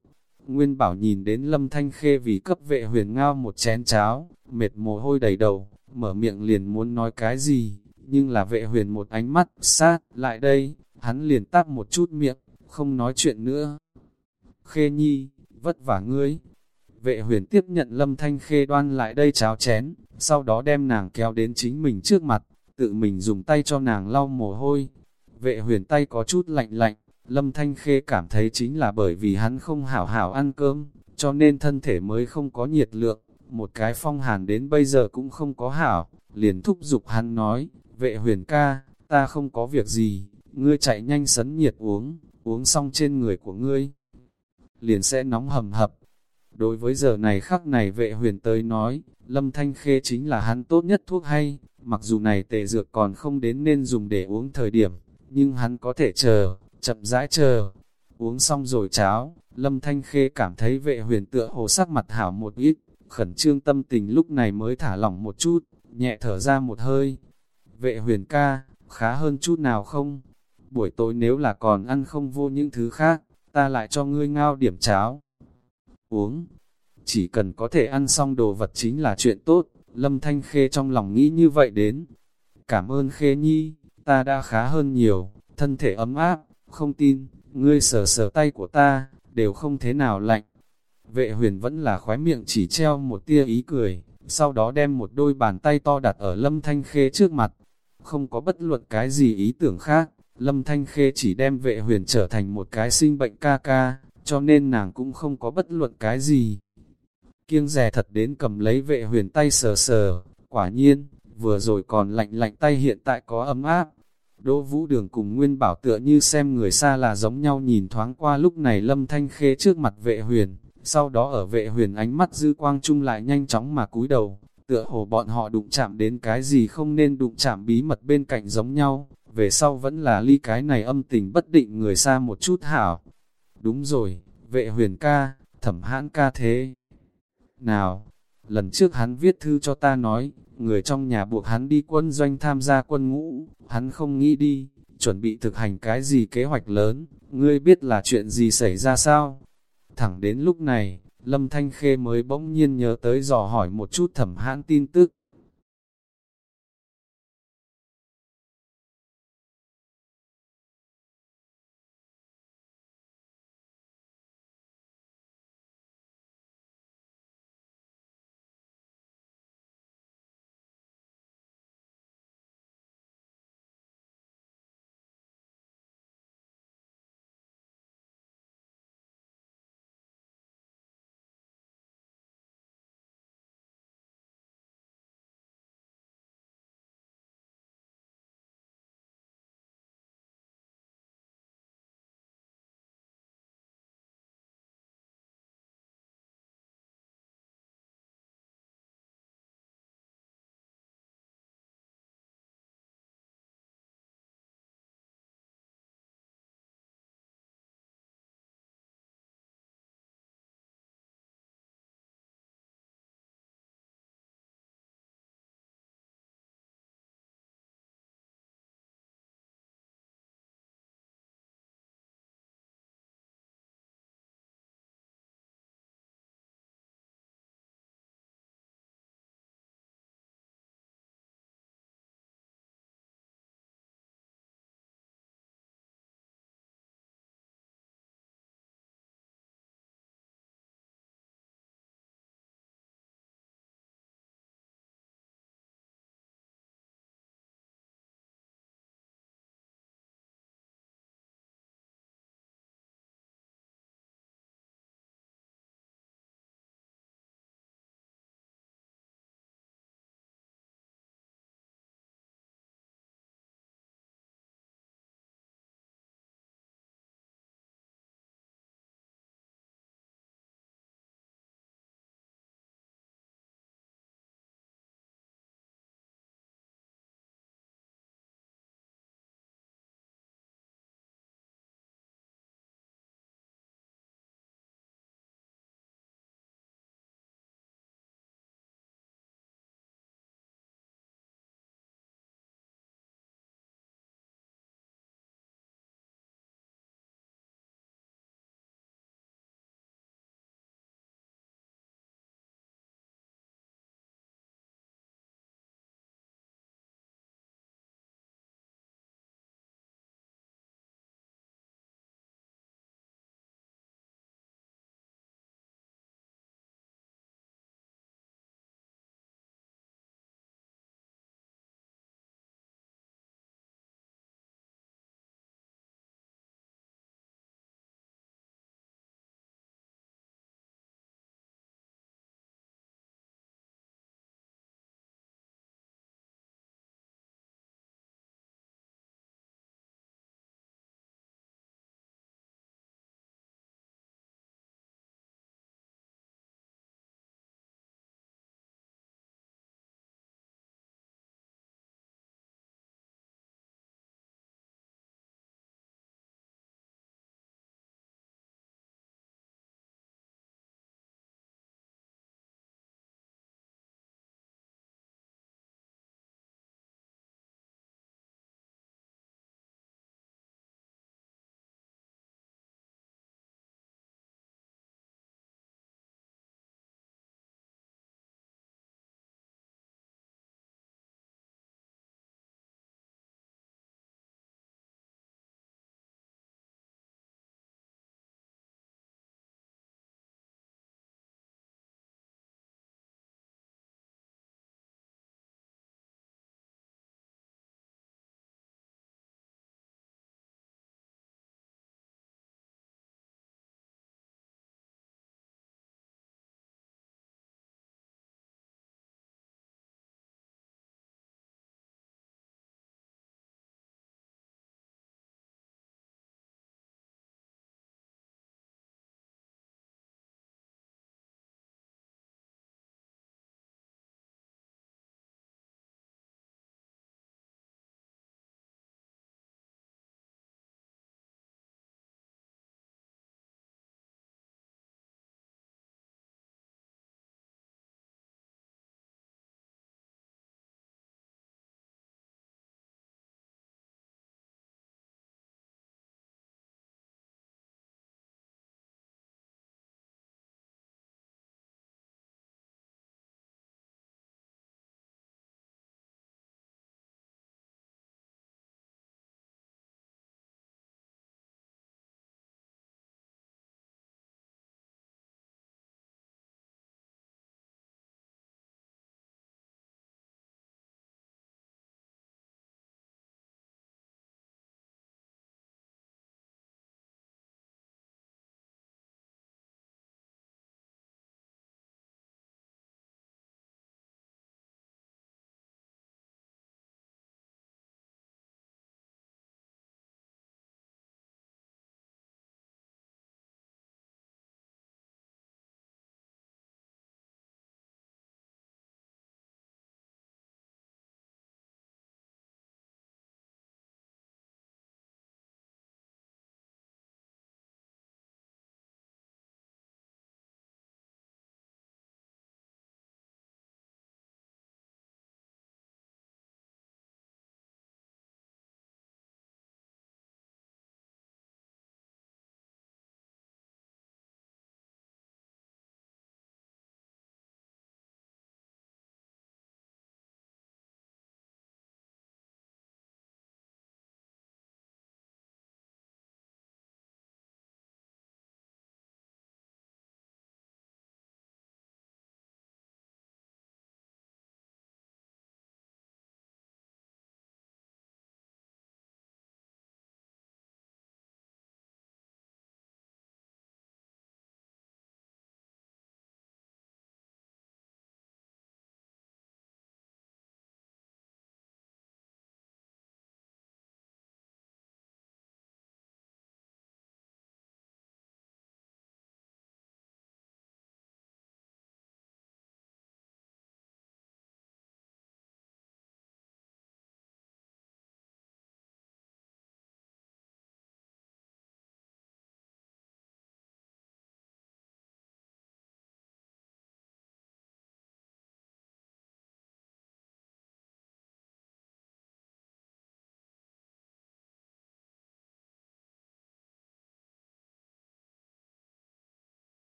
Nguyên Bảo nhìn đến Lâm Thanh Khê vì cấp vệ huyền ngao một chén cháo, mệt mồ hôi đầy đầu, mở miệng liền muốn nói cái gì, nhưng là vệ huyền một ánh mắt sát lại đây, hắn liền táp một chút miệng, không nói chuyện nữa. Khê nhi, vất vả ngươi. Vệ huyền tiếp nhận lâm thanh khê đoan lại đây cháo chén, sau đó đem nàng kéo đến chính mình trước mặt, tự mình dùng tay cho nàng lau mồ hôi. Vệ huyền tay có chút lạnh lạnh, lâm thanh khê cảm thấy chính là bởi vì hắn không hảo hảo ăn cơm, cho nên thân thể mới không có nhiệt lượng một cái phong hàn đến bây giờ cũng không có hảo, liền thúc giục hắn nói, vệ huyền ca, ta không có việc gì, ngươi chạy nhanh sấn nhiệt uống, uống xong trên người của ngươi, liền sẽ nóng hầm hập. Đối với giờ này khắc này vệ huyền tới nói, lâm thanh khê chính là hắn tốt nhất thuốc hay, mặc dù này tề dược còn không đến nên dùng để uống thời điểm, nhưng hắn có thể chờ, chậm rãi chờ. Uống xong rồi cháo, lâm thanh khê cảm thấy vệ huyền tựa hồ sắc mặt hảo một ít, khẩn trương tâm tình lúc này mới thả lỏng một chút, nhẹ thở ra một hơi. Vệ huyền ca, khá hơn chút nào không? Buổi tối nếu là còn ăn không vô những thứ khác, ta lại cho ngươi ngao điểm cháo. Uống, chỉ cần có thể ăn xong đồ vật chính là chuyện tốt, Lâm Thanh Khê trong lòng nghĩ như vậy đến. Cảm ơn Khê Nhi, ta đã khá hơn nhiều, thân thể ấm áp, không tin, ngươi sờ sờ tay của ta, đều không thế nào lạnh. Vệ huyền vẫn là khóe miệng chỉ treo một tia ý cười, sau đó đem một đôi bàn tay to đặt ở lâm thanh khê trước mặt. Không có bất luận cái gì ý tưởng khác, lâm thanh khê chỉ đem vệ huyền trở thành một cái sinh bệnh ca ca, cho nên nàng cũng không có bất luận cái gì. Kiêng rè thật đến cầm lấy vệ huyền tay sờ sờ, quả nhiên, vừa rồi còn lạnh lạnh tay hiện tại có ấm áp. Đỗ Vũ Đường cùng Nguyên Bảo tựa như xem người xa là giống nhau nhìn thoáng qua lúc này Lâm Thanh Khê trước mặt vệ huyền, sau đó ở vệ huyền ánh mắt dư quang chung lại nhanh chóng mà cúi đầu, tựa hồ bọn họ đụng chạm đến cái gì không nên đụng chạm bí mật bên cạnh giống nhau, về sau vẫn là ly cái này âm tình bất định người xa một chút hảo. Đúng rồi, vệ huyền ca, thẩm hãn ca thế. Nào, lần trước hắn viết thư cho ta nói, người trong nhà buộc hắn đi quân doanh tham gia quân ngũ, hắn không nghĩ đi, chuẩn bị thực hành cái gì kế hoạch lớn, ngươi biết là chuyện gì xảy ra sao? Thẳng đến lúc này, Lâm Thanh Khê mới bỗng nhiên nhớ tới dò hỏi một chút thẩm hãn tin tức.